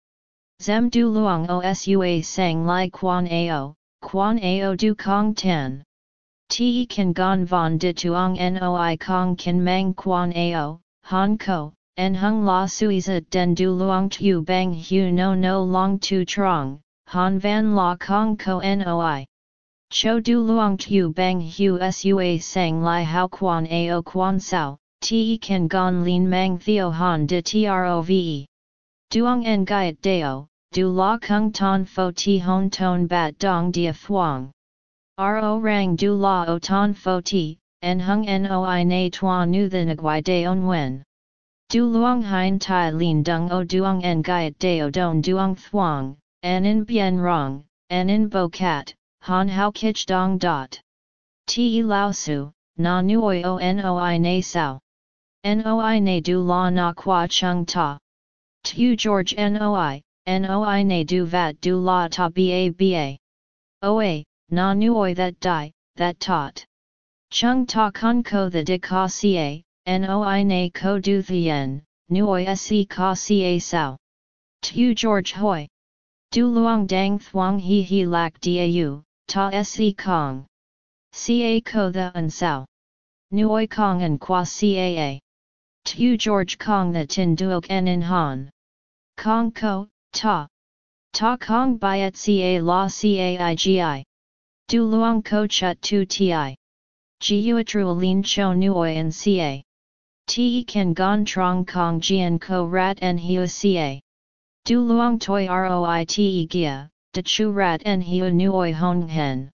Zem du luang osua sang lai quan ao, quan ao du kong ten. Te kan gon von de tuong noi kong kan mang quan ao, han ko, en hung la suiza den du luang tu bang hu no no long tu trong, han van la kong ko noi. Cho du luang tu bang hu sua sang lai hao quan ao quan sao, te kan gon lin mang theo han de trove. Duong en gaiet deo, du la kung ton fo ti hon ton bat dong dia thuong. Ro rang du la o ton fo ti, en hung noi na tuan nu the nguai de on wen. Du luong hein tai lin dung o duong en gaiet deo don duong thuong, en in bien rong, en in bo cat, han hao kich dong dot. Ti lao su, na nuoi o noi na sao. Noi na du la na qua chung ta. Tu George Noi, Noi na du vat du la ta ba ba. Oa, na nuoi that die, that taught. Chung ta con ko the de ka ca, noi na ko du thien, nuoi se ka ca sao. Tu George hoi. Du luang dang thuang he he lak dau, ta se kong. Ca ko the an sao. Nuoi kong and qua caa. Tu George kong the tin duok en in han. Kong ko, ta. Ta kong byet ca la caigi. Du luang ko chut tu ti. Giuatru lin cho nuoi en ca. Ti kan gon trong kong jian ko rat en hiu ca. Du luang toi roi te gia, de chu rat en hiu nuoi hong hen.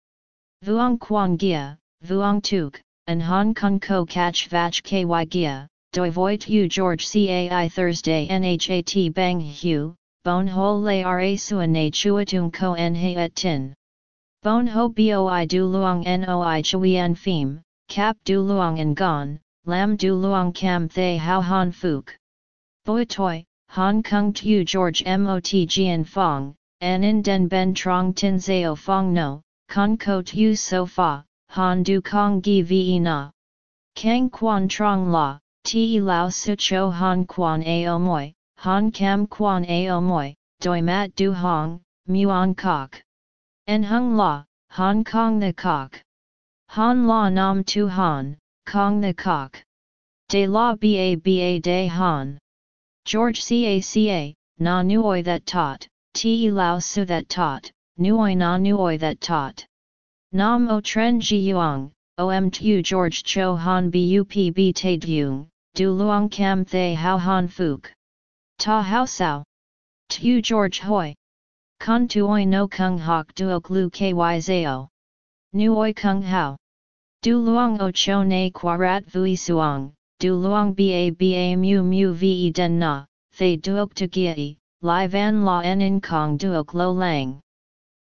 Vuong quang gia, vuong tuk, en hong kong ko catch vach ky gia, doi voit yu George cai Thursday nhat bang hu, bon ho le ra suan na chuatung ko en he et tin. Bon ho boi du luang noi chuyen phim, cap du luang en gon, lam du luang cam thay hao han fuk. Boi toi, Hong Kong tu George mot jian fong, en in den ben trong tin zao fong no, con ko tu so fa, han du kong gi vi na. Kang quan trong la, ti lao su cho han quan ao moi, han cam quan ao moi, doi mat du hong, muon kok. En hung la, Hong Kong the cock. Han la nam tu han, Kong the cock. De la ba ba de han. George caca, na nuoi that taught, te lao su that taught, nuoi na nuoi that taught. Nam o tren ji yuang, om tu George cho han bup b te dung, du luang cam thay hao han fuk. Ta hao sao. Tu George hoi. Con tuoi no kung hok duok lu ky zao. Nu oi kung hao. Du luang o cho na quarat vui suang, du luang ba ba mu mu ve den na, thay duok tu giai, li van la en in kong duok lo lang.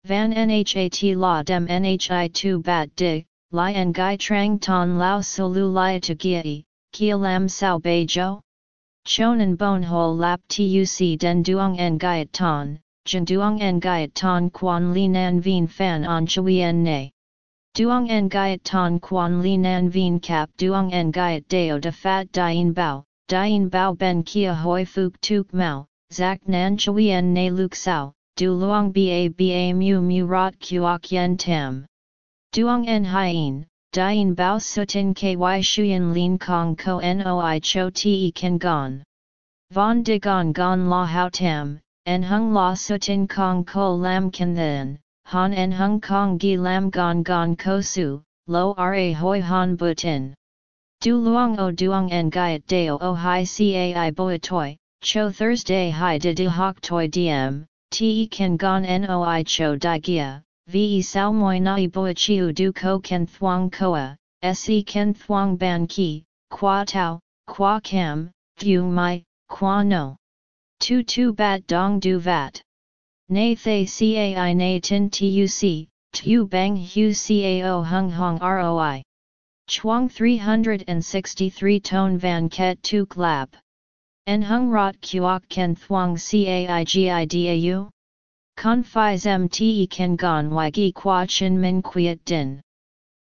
Van nhat la dem nhi tu bat dig, li en gai trang ton lao solu li tu giai, kia lam sao bei jo? Chonan bon ho lap tuc den duong en gaiet ton, Jan duong en gaiet ton quan li nan vien fan on chui en ne. Duong en gaiet ton quan li nan vien cap duong en gaiet deo de fat dien bao, dien bao ben kia hoi fuk tuk mau, zak nan chui en ne luk sao, du luong ba ba mu mu rot kuok yen tam. Duong en hien, dien bao sutin ky shuyen lin kong ko noi cho te kan gon. Von de gon la hao tam, en hung la sutin kong ko lam kan then, han en hung kong gi lam gon gon ko su, lo ra hoi han butin. Du luong o duong en gaiet deo o hi cai boi toi, cho Thursday hi de du hok toi diem, te kan gon noi cho di gia, ve sao moi nai boi chiu du ko ken thuong koa, se ken thuong ban ki, qua tau, qua cam, thu mai, qua no. Tu tu bat dong du vat. Nay thay cai nay tin tuc, tu bang hu cao hung hong roi. Chuang 363 Tone Van Ket Tuk Lap. En Hung Rot Kuok Ken Thuong Caigidau? Con Phi Zem Te Ken Gon Wagi Qua Chin Min Quiet Din.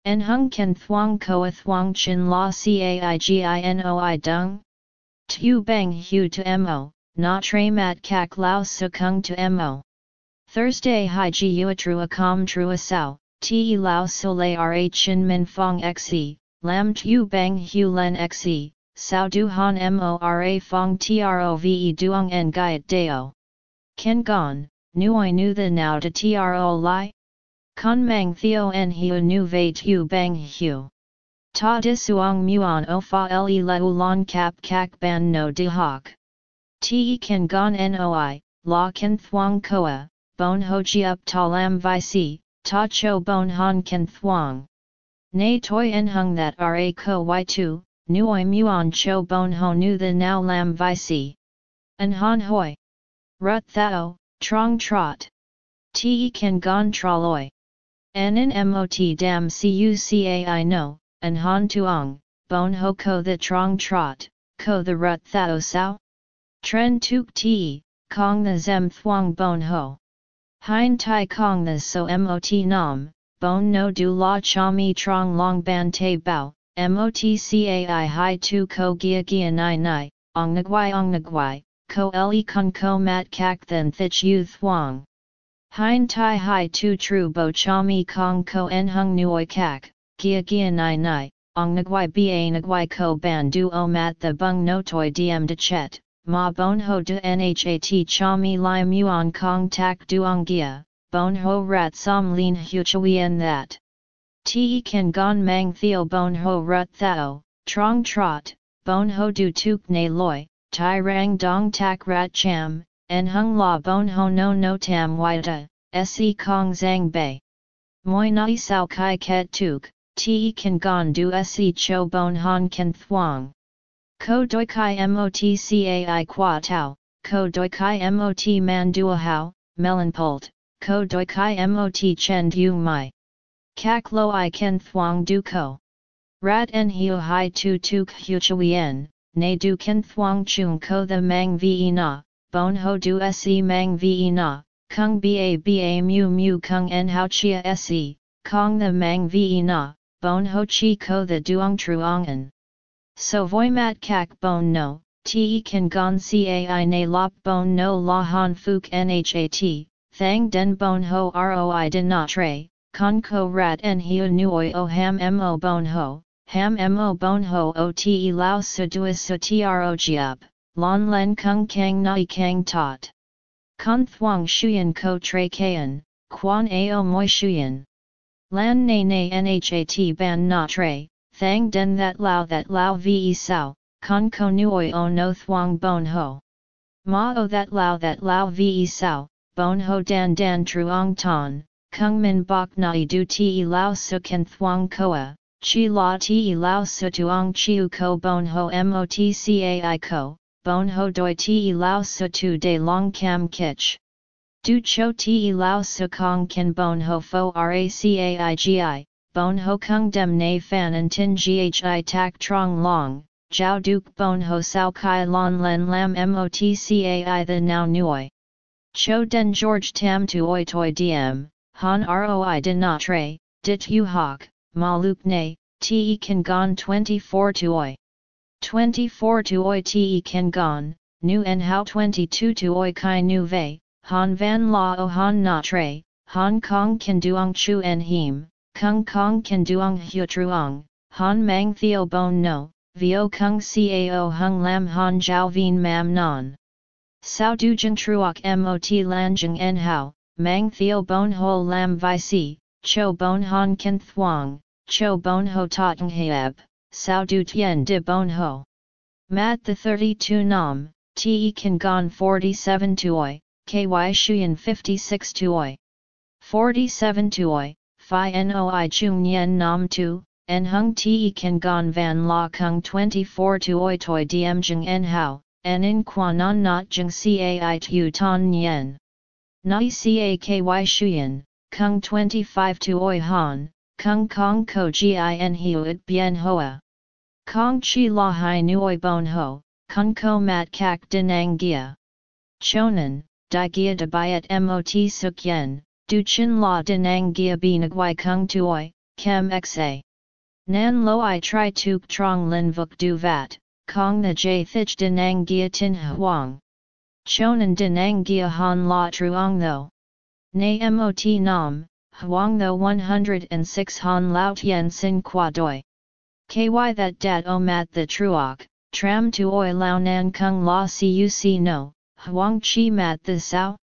En Hung Ken Thuong Koa Thuong Chin La cai Caiginoi Dung? Tu Bang Hu to Mo, Na Tre Mat Kak Lao Sukung to Mo. Thursday Hai Ji Uatrua Com Trua Sao. Te Lao Sole Ra Chin Min Fong Xe, Lam Tu Bang Hu Len Xe, Sao Du Han Mora Fong Trove Duong En Gaiet Deo. Ken Gon, Nuoi Nu The Now De Tro Lai? Con Mang Theo En Hu Nu Ve Tu Bang Hu. Ta Disuong Muon O Fa Le Leu Kak Ban No De Hoc. Te Ken Gon Noi, La Ken Thuong Koa, Bon Ho chi Up Ta Lam Vi Si, Ta cho bon han ken thuong. Nay toi en hung that ra ko y2, nuoi muon cho bon ho nu the now lam vi si. An han hoi. Rut thao, trong trot. Te kan gon traloi. An in mot dam cucai no, an han tuong, bon ho ko the trong trot, ko the rut thao sao? Tren tuk te, kong the zem thuong bon ho. Hein tai kong the so mot nam, bon no du la cha mi trong long ban te bao, mot cai hai tu ko gia gia nai nai, ong nagwai ong nagwai, ko le kun ko mat kak then thich yu thuang. Hein tai hai tu tru bo cha mi kong ko en hung nuoi kak, gia gia nai nai, ong nagwai ba nagwai ko ban du o mat the bung no toi diem de chet, ma bon ho de nhat cha mi lai muon kong tak duong gia, bon ho rat som lin hu chuyen that. Te kan gon mang theo bon ho rut thao, trong trot, bon ho du tuk ne loi, tai rang dong tak rat cham, en hung la bon ho no no tam wida, se kong zang bei. Moi nai sao kai ket tuk, te kan gon du se cho bon han kan thuong. Ko doi kai mot cai qua tau, ko doi kai mot man dua hao, melon pult, ko doi kai mot chen du mai. Kak lo i ken thuong du ko. Rat en hiu hai tu tuk hu chuyen, ne du ken thuong chung ko the mang vi na, bon ho du se mang vi na, kung ba ba mu mu kung en hao chia se, kong the mang vi na, bon ho chi ko the duong truong en. So voi mat kak bon no, te kan gon cai na lop bon no la han fuk nhat, thang den bon ho roi din na tre, con ko rat en hiu nuoi o ham mo bon ho, ham mo bon ho o te lao su duis su tro giap, lon len kung kang nai kang tot. Con thuang shuyen ko tre kayan, quan ao moi shuyen. Lan na na nhat ban na tre, Thang den that lao that lao ve sao, con ko nuoi o no thuang bon ho. Ma o that lao that lao ve sao, bon ho dan dan truong ton, kung min bok nai du ti lao su ken thuang koa, chi la ti lao su tuong chiu ko bon ho mot cai ko, bon ho doi ti lao su tu de long cam kich. Du cho ti lao su kong ken bon ho fo racaigi, bon ho kung dem na fan and tin ghi tak trong long, jiao duk bon ho sao kai lon len lam mot cai the now nuoi. Cho den George tam tu oi toi diem, han roi din na tre, dit yu hok, ma lup ne, te kan gon 24 tu oi. 24 tu oi te kan gon, nu en hao 22 tu oi kai nu han van la o han na tre, Hong Kong kan duong chu en him, Kung Kong kan duong hu truong, han mang theo bon no, vio kung cao hung lam han jiao vien mam non. Sao du jeng truok mot lanjeng en hao, mang theo bon ho lam vi si, cho bon han kan thuong, cho bon ho toteng heb, sao du tien de bon ho. Mat the 32 nam, te kan gon 47 tuoi, ky shuyen 56 tuoi. 47 tuoi, phi noi chung yen nam tu, en hung te kan gon van la kung 24 Tu Oi toi diem jeng en hao, en in quan non not jeng cai tu Tan yen. Nai ca ky shuyen, kung 25 Tu Oi han, kung kong ko gin hiuit bien hoa. Kong chi la hai nuoi bon ho, kung ko mat kak dinang gia. Chonan, di gia de byet mot suk yen, du chin la dinang gia bi nagwai kung tuoi, kem xa. Nan lo i tri tuk trong lin vuk du vat, kong the j thich dinang gia tin huang. Chonan dinang gia han la truong tho. Na mot nam, huang tho 106 han lao tien sin qua doi. Ky that dat o mat the truok, tram tu oi lao nan kung la cuc no, huang chi mat the sao?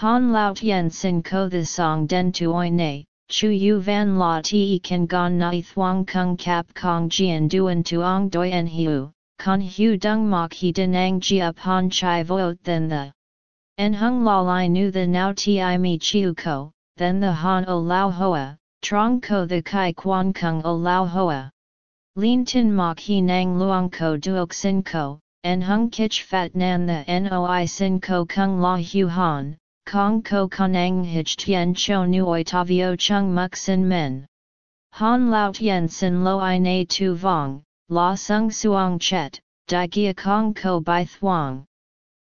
Han lao tien sin ko the song den tu oi ne, chu yu van la ti kan gon nai thuang kung kap kong jian duan tuong doi en hiu, con hu dung mok he denang jia pan chai voot then the. En hung la lai nu the now ti mi chiu ko, then the han o lao hoa, trong ko the kai quan kung o lao hoa. Lin tin mok he nang luang ko duok sin ko, en hung kich fat nan the noi sin ko kung la hu han, kong ko kanang hij tien cho nuoi tavio chung muk sin men. Han lao tien sin lo i na tu vong, la sung suong chet, di gia kong ko bai thuang.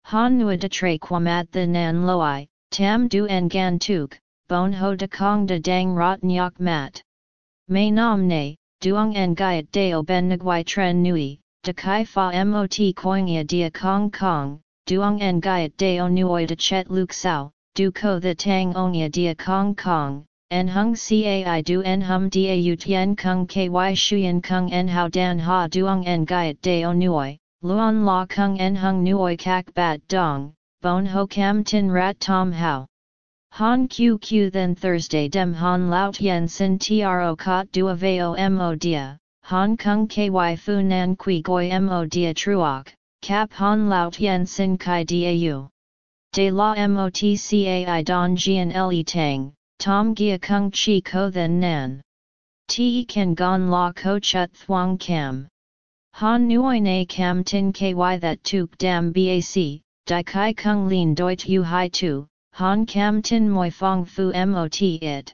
Han nua de tre quamat the nan lo i, tam du en gan tuk, bon ho de kong de dang rot nyok mat. May nam ne, duong en gaiet deo ben nguai tren nui, de kai fa mot koingia dia kong kong, duong en gaiet deo nuoi de chet luk sao, du ko the tang ongia dia kong kong, en hung cai du en hum da u tien kung ky shuyen kung en hao dan ha duong en gaiet deo nuoi, luon la kung en hung nuoi kak bat dong, bon ho cam tin rat tom hao. Han QQ then Thursday dem Han Lao Tien Sin Tro Cot Dua Veo Mo Dia, Han Kung KY Fu Nan Kui Goi Mo Dia Truok, Cap Han Lao Tien Sin Kai Dau. De La Motcai Don Jian Le Tang, Tom Gia Kung Chi Ko Then Nan. Te Kan Gon La Ko Chut Thuong Cam. Han Nuoi Na Cam Tin KY That Tuk Dam Bac, Di Kai Kung Lin Doit U Hai Tu, Han Cam Tin Moi Fong Fu Mot It.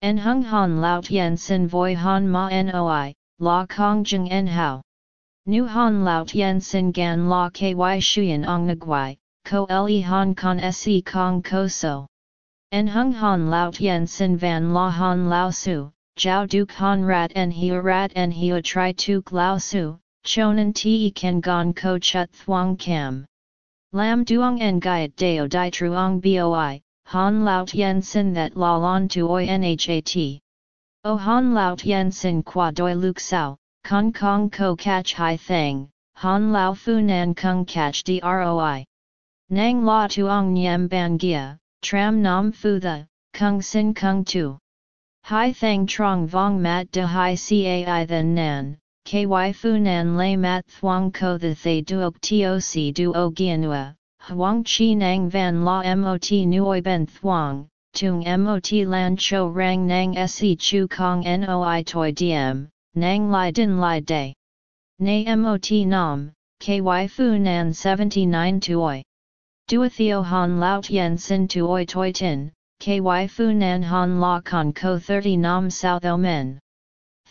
En Hung Han Lao Tien Sin Voi Han Ma Noi, La Kong Jung En Hao. Nu Han Lao Tien Sin Gan La Ky Shuyan Ong Nguai, Ko Le Han Con Se Kong Ko So. En Hung Han Lao Tien Sin Van La Han Lao Su, Jiao Duke Han Rat En Hia Rat En Hia Tri Tuk Lao Su, Chonan Te Ken Gon Ko Chut Thuong Cam. Lam duong en gaiet deo di truong boi, han lao tien sin that la lon tu oi nhat. O han lao tien sin qua doi luk sao, kong kong ko catch hai thang, han lao fu nan kung catch droi. Nang la tuong nyem ban gia, tram nam fu the, kung sin kung tu. Hai thang trong vong mat de hai cai then nan, ky fu nan lay mat thuong ko the thay duok toc duo gianua, huang chi nang van la mot nuoi ben thuong, tung mot lan cho rang nang se chu kong noi toi diem, nang lai din lai day. Na mot nam, ky fu nan 79 tuoi. Duathio han lao tien sin tuoi toi tin, ky fu nan han la con ko 30 nam sao tho men.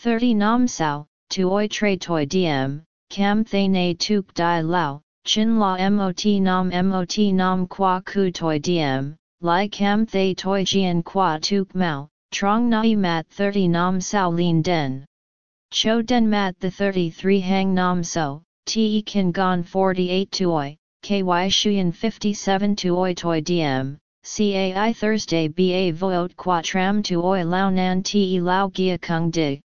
30 nam sao, tuoi tre toi diem, cam thay na tuk dai lao, chin la mot nam mot nam qua ku toi diem, lai cam thay toi jian qua tuk mao, trong nai mat 30 nam sao lin den. Cho den mat the 33 hang nam so, te kan gon 48 tuoi, ky shuyen 57 tuoi toi diem, cai Thursday ba voot qua tram tuoi lao nan te lao gia kung dig.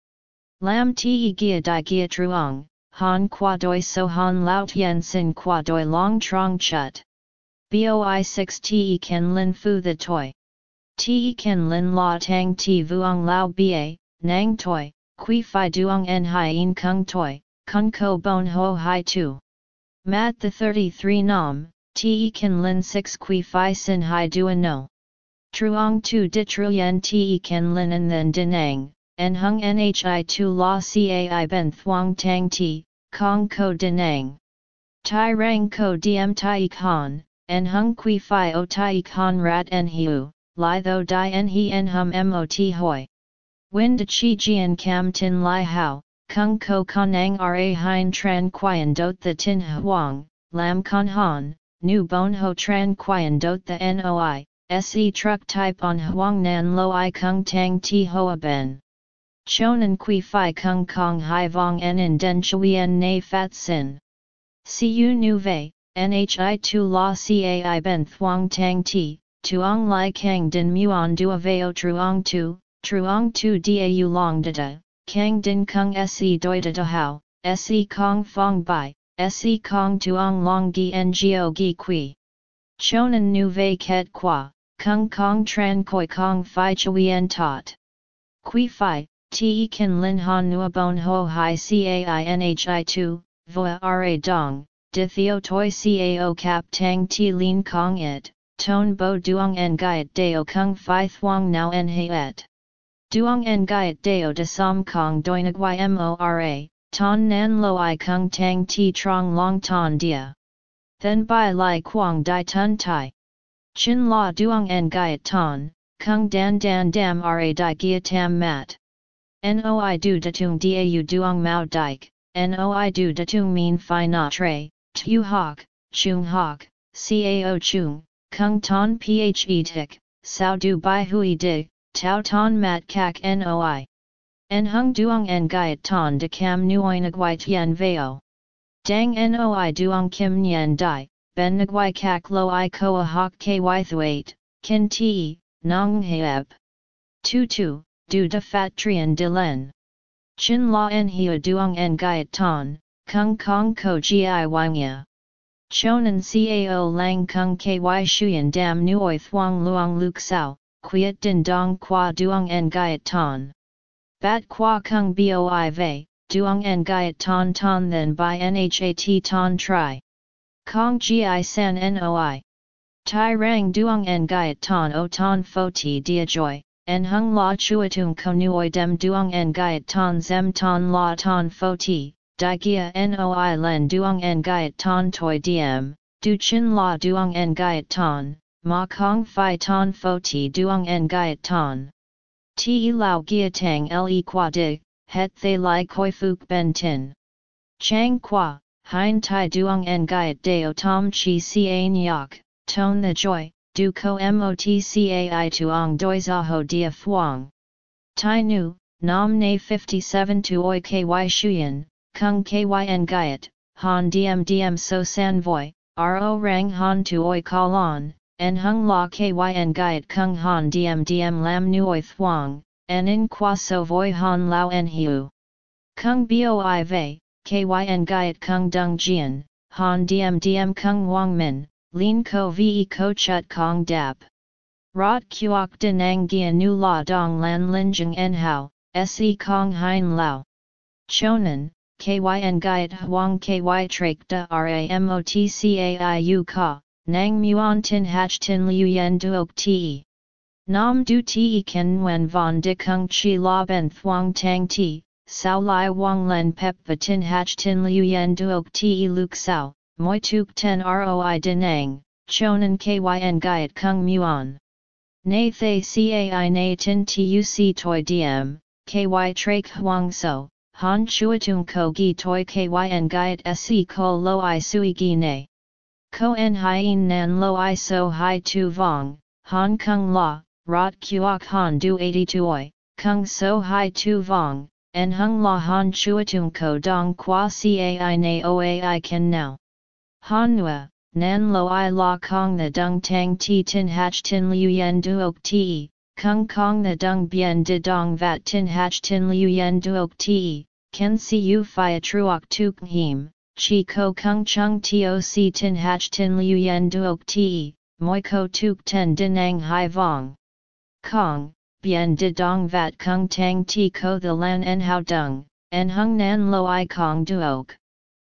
Lam te gia di gia truong, han qua doi so han lao tien sin qua doi long trong chut. Boi 6 te ken lin fu the toi. Te ken lin la tang ti vuong lao ba, nang toi, Qui Phi Duong En Hien Kung Toi, Kung Ko Bon Ho Hai Tu. Mat the 33 Nam, Te Kan Lin 6 Qui Phi Sin Hai Duan No. Truong Tu Di Truyen Te Kan Lin and then Dinang, En Hung Nhi Tu La Cai Ben Thuong Tang Ti, Kong Ko Dinang. Tai Rang Ko Diem Tai Khan, En Hung Qui Phi O Tai Khan Rat En Hiu, Lai Tho Di En He En Hum Mot Hoi. Win De Chi Jian Cam Tin Lai Hao, Kung Ko Kanang Ra Hein Tran Quyen Dot The Tin Huang, Lam Con Han, Nu Bon Ho Tran Quyen Dot The Noi, Se Truck Type On Huang Nan Lo I Kung Tang Ti Hoa Ben. Chonan Kui Phi Kung Kong Hai Vong En In Den Chuyen Na Fat Sin. Cu Nu Vei, Nhi Tu La Cai Ben Thuong Tang Ti, Tuong Lai Kang Din Muon Dua Veo Truong Tu, Truong Tu Dau Long da da, Kang Din Kung Se Doi Data Hao, Se Kong Fong Bai, Se Kong Tuong Long Gi Ngo Gi Kui. Chonan Nu Vei Ket Qua, Kung Kong Tran Koi Kong Phi Chuyen Tot. Kui Phi, Te Kan Lin Han Nua Bon Ho Hai Cai Nhi Tu, Voa Ra Dong, Di Theo Toi Cao Cap Tang Ti Lin Kong It, Ton Bo Duong En Gaiet Deo Kung Phi Thuong Now En He Et. Duong En Gaiet Deo De Som Kong Doinagwai Mora, Ton Nan Lo I Kung Tang Ti Trong Long Ton Dia. Then Bai Lai Quang Dai Tun Tai. Chin La Duong En Gaiet Ton, Kung Dan Dan Dam Ra Dai Gia Tam Mat. Noi Du Datung Dau Duong Mao Dike, Noi Du Datung Mean Phi Na Tre, Tu Hoc, Chung Hoc, Cao Chung, Kung Ton Phe Tik, Sao Du Bai Hui Dig, Tao Ton Mat Kak Noi. En Hung Duong En Gaiet Ton De Cam Nuoi Nguai Tien Veo. Dang Noi Duong Kim Nien Dai, Ben Nguai Kak Lo I Koa Hoc Ky Thuait, Kin Ti, Nong Heb. Tu Tu, Du De Fat Trien De Len. Chin La En Hia Duong En Gaiet Ton, Kung Kong Ko Gi Wangya. Chonan Cao Lang Kung Ky Shuyan Dam Nuoi Thuong Luong Luk Sao, Quiet Din Dong Qua Duong En Gaiet Ton. Bat Qua Kung Boi Vei, Duong En Gaiet Ton Ton Then by Nhat Ton Tri. Kong Gi San Noi. Tai Rang Duong En Gaiet Ton O Ton Fo Ti Dia Joy. En hung la chuatung konuoi dem duong en gaiet ton zem ton la ton fo ti, di gia noi len duong en gaiet ton toi diem, du chin la duong en gaiet ton, ma kong fi ton fo ti duong en gaiet ton. Ti lao gia tang le qua dig, het thay lai koi fuk ben tin. Chang qua, hein tai duong en gaiet deo tom chi si nyok, ton the joy, du ko motcai tuong doi zaho dia thuong. Tai nu, nam na 57 tu oi ky shuyen, kung kyn gaiet, han diem diem so san voi, ro rang han tu oi kalon, en hung la kyn gaiet kung han diem diem lam nuoi thuong, en in qua so voi han lao en hiu. Kung boi vei, kyn gaiet kung dung jian, han diem diem kung wang min, Lin ko ve ko chut kong dap. Rot kuok denang gia nu la dong lan linjeng en hao, se kong hein lao. Chonan, kyn gaiet huang ky trak da ramotcaiu ka, nang muon tin hach tin liu yen duok te. Nam du te ken wen von de kung chi la ben thuang tang ti, sao lai wang len pep va tin hach tin liu yen duok te luk sao, moi tuk ten roi denang, chonan kyn gaiet kung muon. Nay thay cai nay tin tuc toi diem, ky trak huang so, han chuatung ko gi toi kyn gaiet se ko lo i sui gi nay. Ko en hien nan lo i so hai tu vong, Hong kung la, rot kuok han du 82 oi, kung so hai tu vong, en hung la han chuatung ko dong qua cai na oai ken now. Hanua, nan lo i la kong the dung tang ti tin hach tin liu yen duok ti, kung kong the dung bien de dong vat tin hach tin liu yen duok ti, ken si u fi truok tuk him, chi ko kung chung toc tin hach tin liu yen duok ti, moi ko tuk ten dinang hai vong. Kong, bien de dong vat kung tang ti ko the lan en hao dung, en hung nan lo i kong duok.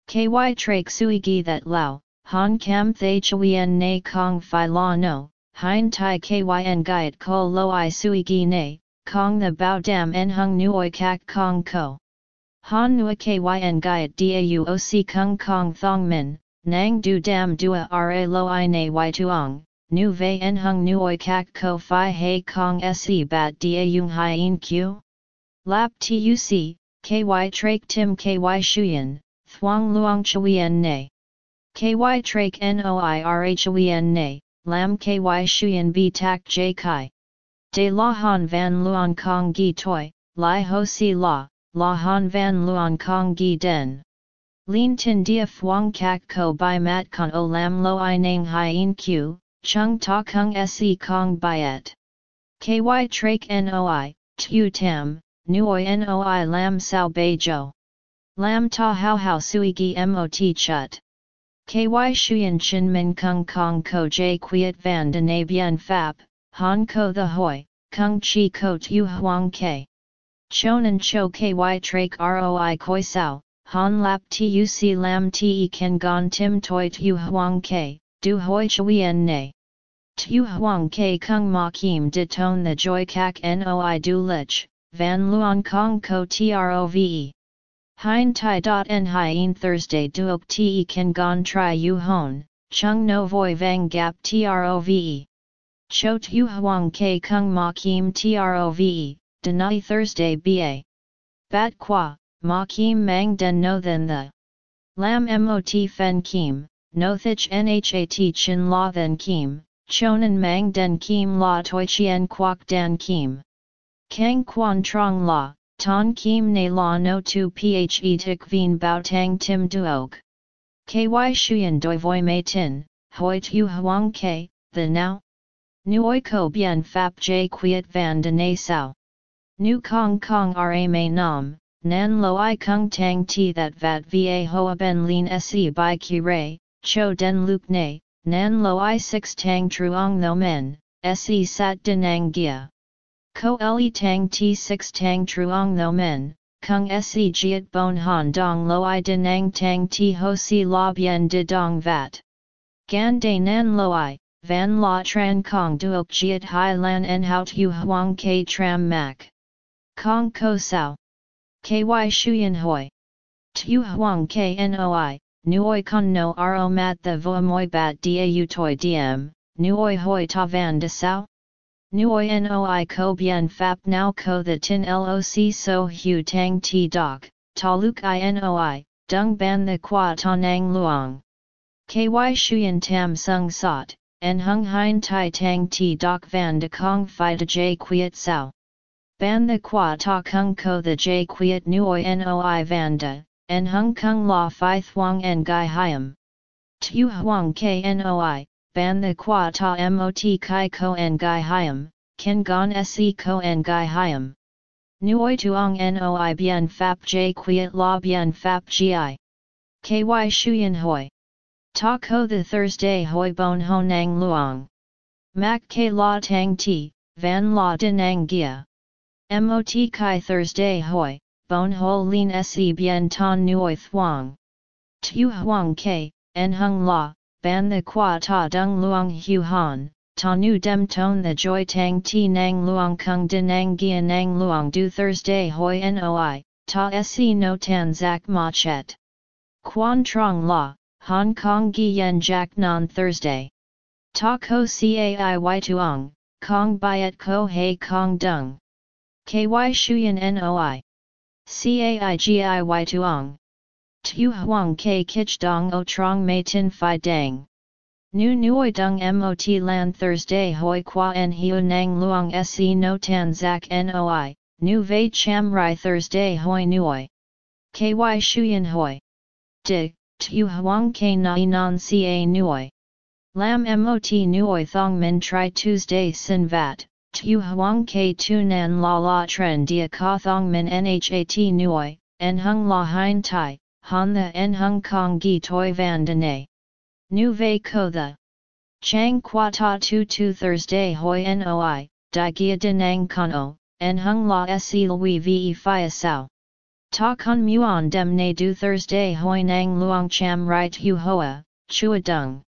Ky trak sui gi that lao, han cam thay chuyen na kong fi la no, hein tai kyn gaiet ko lo i sui gi na, kong the bao dam en hung nuoi kak kong ko. Han nua kyn gaiet dauoc kung kong thong min, nang du dam dua ra lo i na y tuong, nu vei en hung nuoi kak ko fi hei kong se bat daung hien q? Lap tuc, ky trak tim ky shuyen, thuang luang chuyen ne. Ky trak noirh chuyen ne, lam ky shuyen b tak j kai. De la han van luang kong gi toi, lai ho si la, la han van luang kong gi den. Lin tin dia phuong kak ko by mat con o lam lo i nang hien q, chung ta kung se kong byet. Ky trak noi, tu tam, nuoi noi lam sao bei jo. Lam ta hao hao sui gi mot chut. Ky shuyen chin min kung kong ko j quiet van de na bien fap, han ko the hoi, kung chi ko tu huang ke. Chonan cho ky trak roi koi sao, han lap tuc lam te ken gon tim toi tu huang ke, du hoi chuyen ne. Tu huang ke kung ma kim de ton the joy kak noi du lich, van luong kong ko trove. Hein tai dot en hien Thursday duok te kan gon tri u hon, chung no voi vang gap trove. Cho tu huang ke kung ma kim trove, denai Thursday ba. Bat qua, ma kim mang den no then the. Lam mot fen kim, no thich nhat chin la then kim, chonan mang den kim la toi chien quoc dan kim. Kang quan trong la, Ton kim ne la no tu phe tik vien bao tang tim duok. Ky shuyen doi voi mei tin, hoi tu huang ke, the now? Nuoi ko bien fap j quiet van de na sao. Nu kong kong ra mei nam, nan lo i kung tang ti that vat va hoa ben lin se by ki ray, cho den lup ne, nan lo i six tang truong no men, se sat denang gia. Ko le tang ti six tang truong no men, kung se jiet bon han dong lo i denang tang ti ho si la bien de dong vat. Gan de nan lo i, van la tran kong duok jiet hai lan en hout hu huang ke tram mak. Kong ko sao. Ky shuyen hoi. Tu huang ke noi, nuoi con no ro mat the vo moi bat da u toi diem, nuoi hoi ta van de sao? Nuoi noi ko bien fap now ko the tin loc so hu tang ti doc, ta luk i noi, dung ban the qua ta nang luang. Ky shuyen tam sung sot, en hung hein tai tang ti doc van de kong fi de j quiet sao. Ban the qua ta kung ko the j quiet nuoi noi van de, en hung kung la fi thuang en gai hiam. Tu huang knoi, ban the qua ta mot kai ko en gai hiam, ken gon se ko en gai hiam. Nuoi tuong noi bien fap j quiet la bien fap gi. Ky shuyen hoi. Ta ko the Thursday hoi bon ho nang luong. Mak ke la tang ti, van la denang gia. Mot kai Thursday hoi, bon ho lin se bien ton nuoi thuong. Tu huang ke, en hung la, ban the qua ta dung luang hu han, ta nu dem ton the joy tang ti nang luang kung de nang gia nang luang du Thursday hoi noi, ta se no tan zak ma chet. Quan trong la, Hong Kong gi yen jack non Thursday. Ta ko cai tuong, kong byet ko hei kong dung. Ky shuyen noi. Cai gi y tuong. Tu huang ke kich dong o trong mei tin fi dang. Nu nuoi dung mot lan Thursday hoi qua en hiu nang Luong se no tan zak noi, nu vei cham rai Thursday hoi nuoi. Ky shuyen hoi. Di, tu huang ke nai non ca nuoi. Lam mot nuoi thong min tri Tuesday sin vat, tu huang ke tu nan la la tren dia ka thong min nhat nuoi, en hung la hein tai, han the en hung kong gi toi van de ne. Nu vei ko the. Chang qua ta tu tu Thursday hoi noi, di gia denang kono, en hung la se lui ve fia sao. Ta kun muon dem ne du Thursday hoi nang luang cham right hu hoa, chua dung.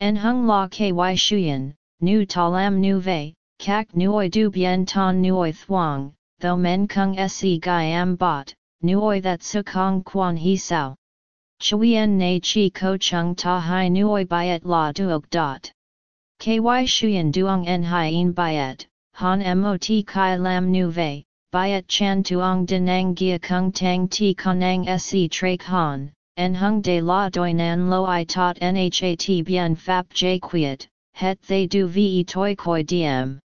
En hung la ky shuyen, nu talam nu ve, kak nuoi du bien ton nuoi thuang, though men kung se gai am bot, nuoi that su kong quan he sao. Chuyen na chi ko chung ta hai nuoi byet la duok dot. Ky shuyen duong en hien byet, han mot kai lam nu ve, byet chan tuong denang gia kung tang ti konang se trak han, en hung de la doi nan lo i tot nhat bien fap j quiet, het they du ve toi koi diem.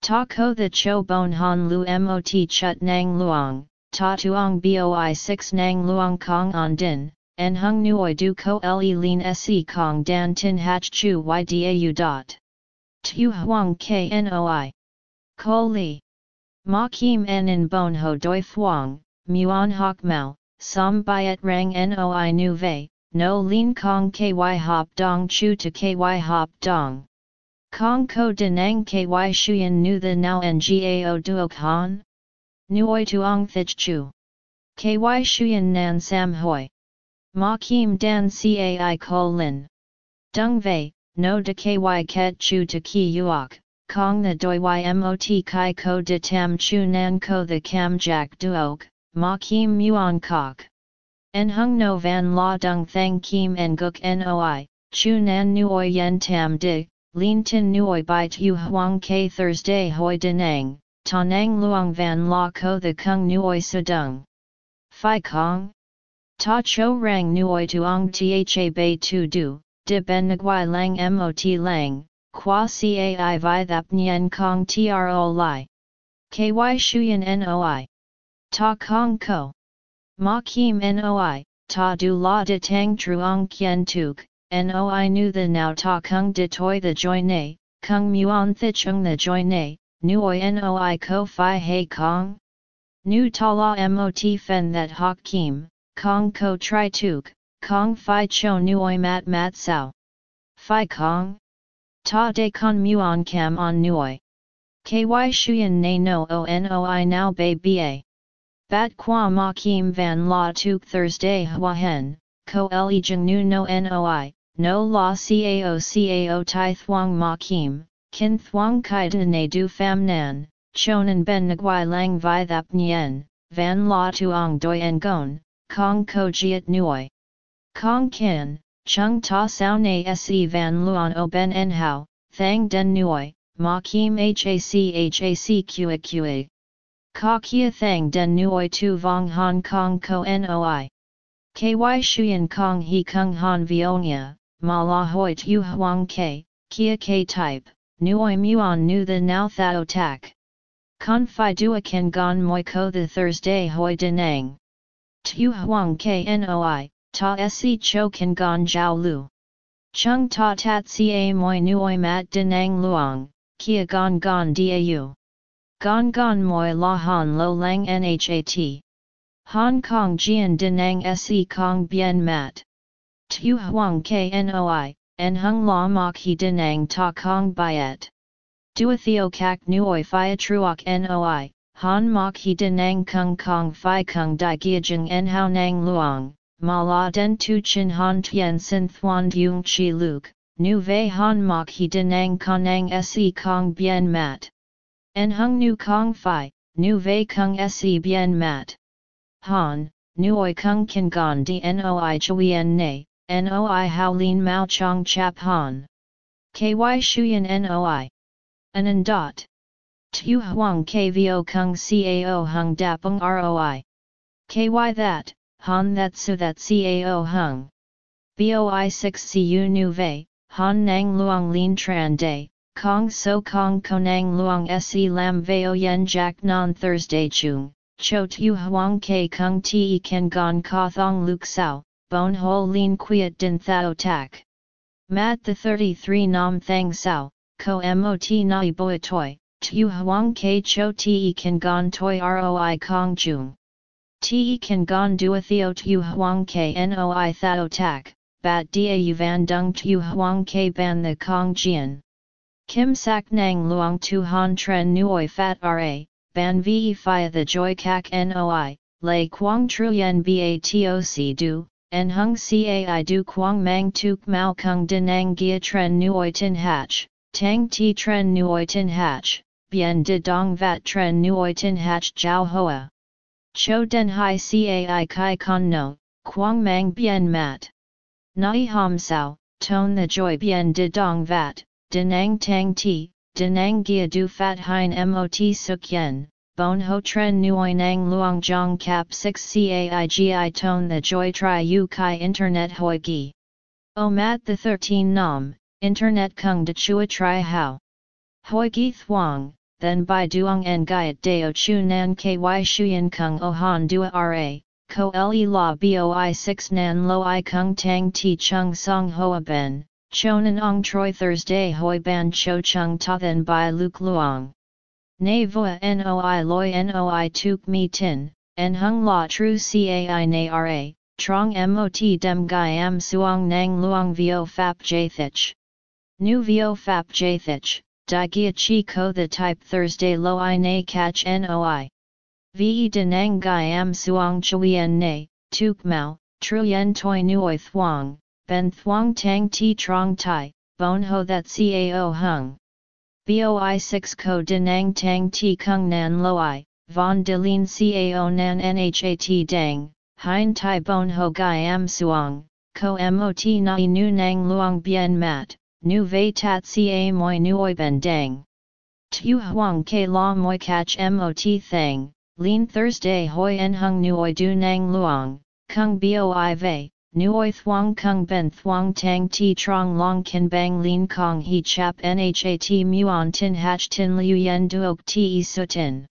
Ta ko the cho bon han lu mot chut nang luong, ta tuong boi 6 nang luong kong on din, en hung nuoi du ko le lin se kong dan tin hach chu ydau dot. Tu huang knoi. Ko li. Ma kim en in bon ho doi thuang, muon hok mau, som byet rang noi nu vei, no lin kong ky hop dong chu to ky hop dong. Kong ko denang ky shuyen nu the now ngao duok han? Nuoi tuong thich chu. Ky shuyen nan sam hoi. Ma kim dan cai ko lin. Dung vei, no de ky ket chu to ki uok, Kong the doi ymot kai ko de tam chu nan ko the kam jack duok, ma kim muon kok. En hung no van la dung thang kim en guk noi, chu nan nuoi yen tam di, lin tin nuoi bai tu huang ke Thursday hoi denang, ta nang luang van la ko the kung nuoi dung. Phi kong? Ta cho rang nuoi tuong tha bay tu du, de ben nguai lang mot lang, Qua cai vi thap nien kong tro li. Ky shuyen noi. Ta kong ko. Ma kim noi, ta du la de tang truong kien tuk, noi nu the now ta kung de toi the joy ne, kung muon thichung the joy ne, nuoi noi ko fi hei kong. Nu ta la mot fen that hok kim, kong ko tri tuk, kong fi cho nuoi mat mat sao. Fi kong? Ta de con muon cam on nuoi. Ky shuyen na no o noi now bei ba. Bat qua ma kim van la tuk Thursday hua hen, ko le jeng nu no noi, no la cao cao tai thuang ma kim, kin thuang kai de ne du fam nan, chonan ben nguai lang vi thap nien, van la tuong doi en gon, kong ko jiet nuoi. Kong kin, Chung ta sao na se van luon o ben en hao, thang den nuoi, ma kim hac qa qa. Ka kia thang den nuoi tu vong hong kong ko noi. Ky shuyen kong he kung han vionia, ma la hoi tu huang ke, kia k type, nuoi muon nu the now thao tak. Con fi dua ken gon moi ko the Thursday hoi denang. Tu huang knoi, ta se cho kan gon jiao lu. Chung ta tat ca moi nuoi mat denang luang, kia gon gon dau. Gon gon moi la han lo lang nhat. Hong Kong jian denang se kong bien mat. Tu huang knoi, en hung la mok he denang ta kong byet. Duatheo kak nuoi phia truok noi, han mok he denang kung kong phi kung di giajeng en hao nang luong, ma la den tu chin han tien sin thuan yung chi luk, nu vei han mok he denang konang se kong bien mat. En hung nu kong fi, nu vei kung se bien mat. Han, nuoi kung kan gon di noi chuyen ne, noi hao lin mao chong chap han. Ky shuyen noi. Anan dot. Tu huang kvo kung cao hung dapung roi. Ky that, han that su that cao hung. Boi 6 cu nu vei, han nang luang lin tran day, kong so kong konang luang se lam veo yen jack non Thursday chung, cho tu huang ke kung te ken gon ka thong luk sao, bon ho lin quiet din thao tak. Mat the 33 nam thang sao, ko mot nai boi toi, tu huang ke cho te ken gon toi roi kong chung. Te kan gon dua theo tu huang ke noi thao tak, bat dia van dung tu huang ke ban the kong jian. Kim sak nang luong tu han tren nuoi fat ra, ban ve fia the joy kak noi, lay quang truyen batoc du, en hung cai du quang mang tuk mao kung denang gia tren nuoi tin hatch, tang ti tren nuoi tin hatch, bien de dong vat tren nuoi tin hatch jiao hoa. Cho den hai cai kai con no, quang mang bien mat. Nai ham sao, ton the joy bien de dong vat, denang tang ti, denang gia du fat hein mot suk yen, bon ho tren nuoi nang luong jong cap 6 caigi tone the joy tri u kai internet hoi gi. O mat the 13 nam, internet kung de chua tri how. Hoi gi thuang, then by duong en gaiet deo chu nan ky shuyen kung o han dua ra, ko le la boi 6 nan lo i kung tang ti chung song hoa ben, chonan ong troi Thursday hoi ban cho chung ta then by Luke Luong. Nay voa noi loi noi tuk mi tin, en hung la tru cai na ra, trong mot dem gai am suong nang luong vio fap jathich. Nu vio fap jathich, di gia chi ko the type Thursday lo i na catch noi. Ve denang gai am suong chuyen ne, tuk mau, truyen toi nuoi thuong, ben thuong tang ti trong tai, bon ho that cao hung. Boi 6 ko denang tang ti kung nan loi, von de lin cao nan nhat dang, hein tai bon ho gai am suong, ko mot nai nu nang luong bien mat, nu Ve tat ca moi nuoi ben dang. Tu huang ke la moi catch mot thang, Lean Thursday hoi en hung nuoi du nang luong, kung boi vei, nuoi thuong kung ben thuong tang ti trong long kin bang lean kong he chap nhat muon tin hach tin liu yen duok su tin.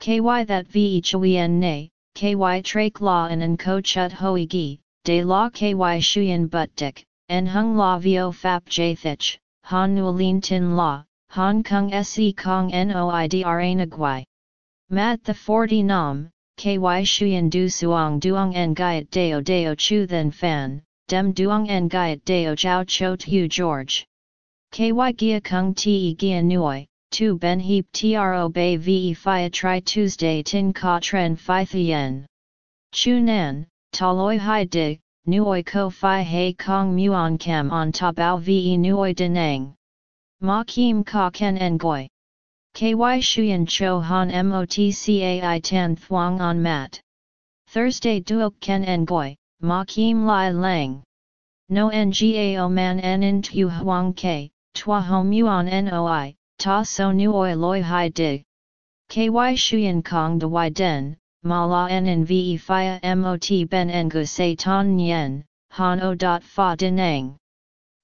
Ky that ve chuyen ne, ky trake la en en ko chut hoi gi, de la ky shuyen but dik, en hung la vio fap jathich, han nuolin tin la, han kung se kong noidra nagwai. Mat the 40 nam, ky shuyen du suang duong en gaiet deo deo chu then fan, dem duong en gaiet deo chow cho tu George. Ky gia kung te gia nuoi, tu ben heap tro bay ve fi tri Tuesday tin ka tren fi thien. Chu nan, taloi hai dig, nuoi ko fi hei kong muon kem on ta bao ve nuoi denang. Ma kim ka ken en goi. KY Shuyan Cho Han MOTCAI Tan Thuong on Mat. Thursday Duok Ken Ngoi, Ma Kim Lai Lang. No Ngao Man En In Tu Huang K, Tua Hom Yuan Noi, Ta So Nuoi Loi Hai Dig. KY Shuyan Kong De Wai Den, Ma La En In Ve Phia Mot Ben Ngu Se Ton Nien, Han O Dot Fa Dinang.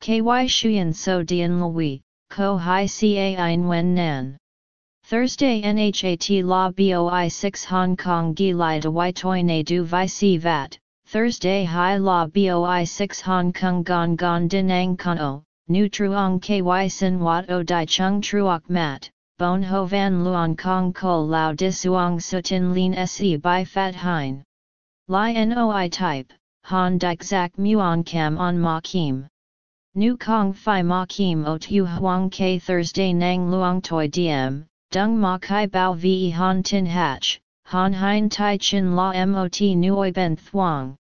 KY Shuyan So Dien Lui, Ko Hai Cai Nguyen Nan. Thursday Nhat La Boi 6 Hong Kong Gi Lai De Toi Ne Du Vi Si Vat, Thursday Hai La Boi 6 Hong Kong Gon Gon Dinang Con O, Nu Truong Ky Sin Wat O Dai Chung Truok Mat, Bon Ho Van Luong Kong Ko Lao Disuong Sutin Lin Se Bai Fat Hein. Lai Noi Type, Han Dik Zak Muon Cam On Ma Kim. Nu Kong Phi Ma Kim O Tu Huang K Thursday Nang Luong Toi Diem. Dung ma kai bao ve han tin hach, han hein tai chin la mot nuoi ben thuang.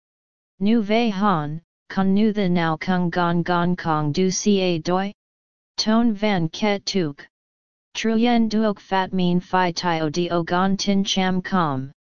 Nu vei han, con nu the now kung gon gon kong du ca doi? Ton van ket tuk. Truyen duok fat mean fi tio dio gon tin cham com.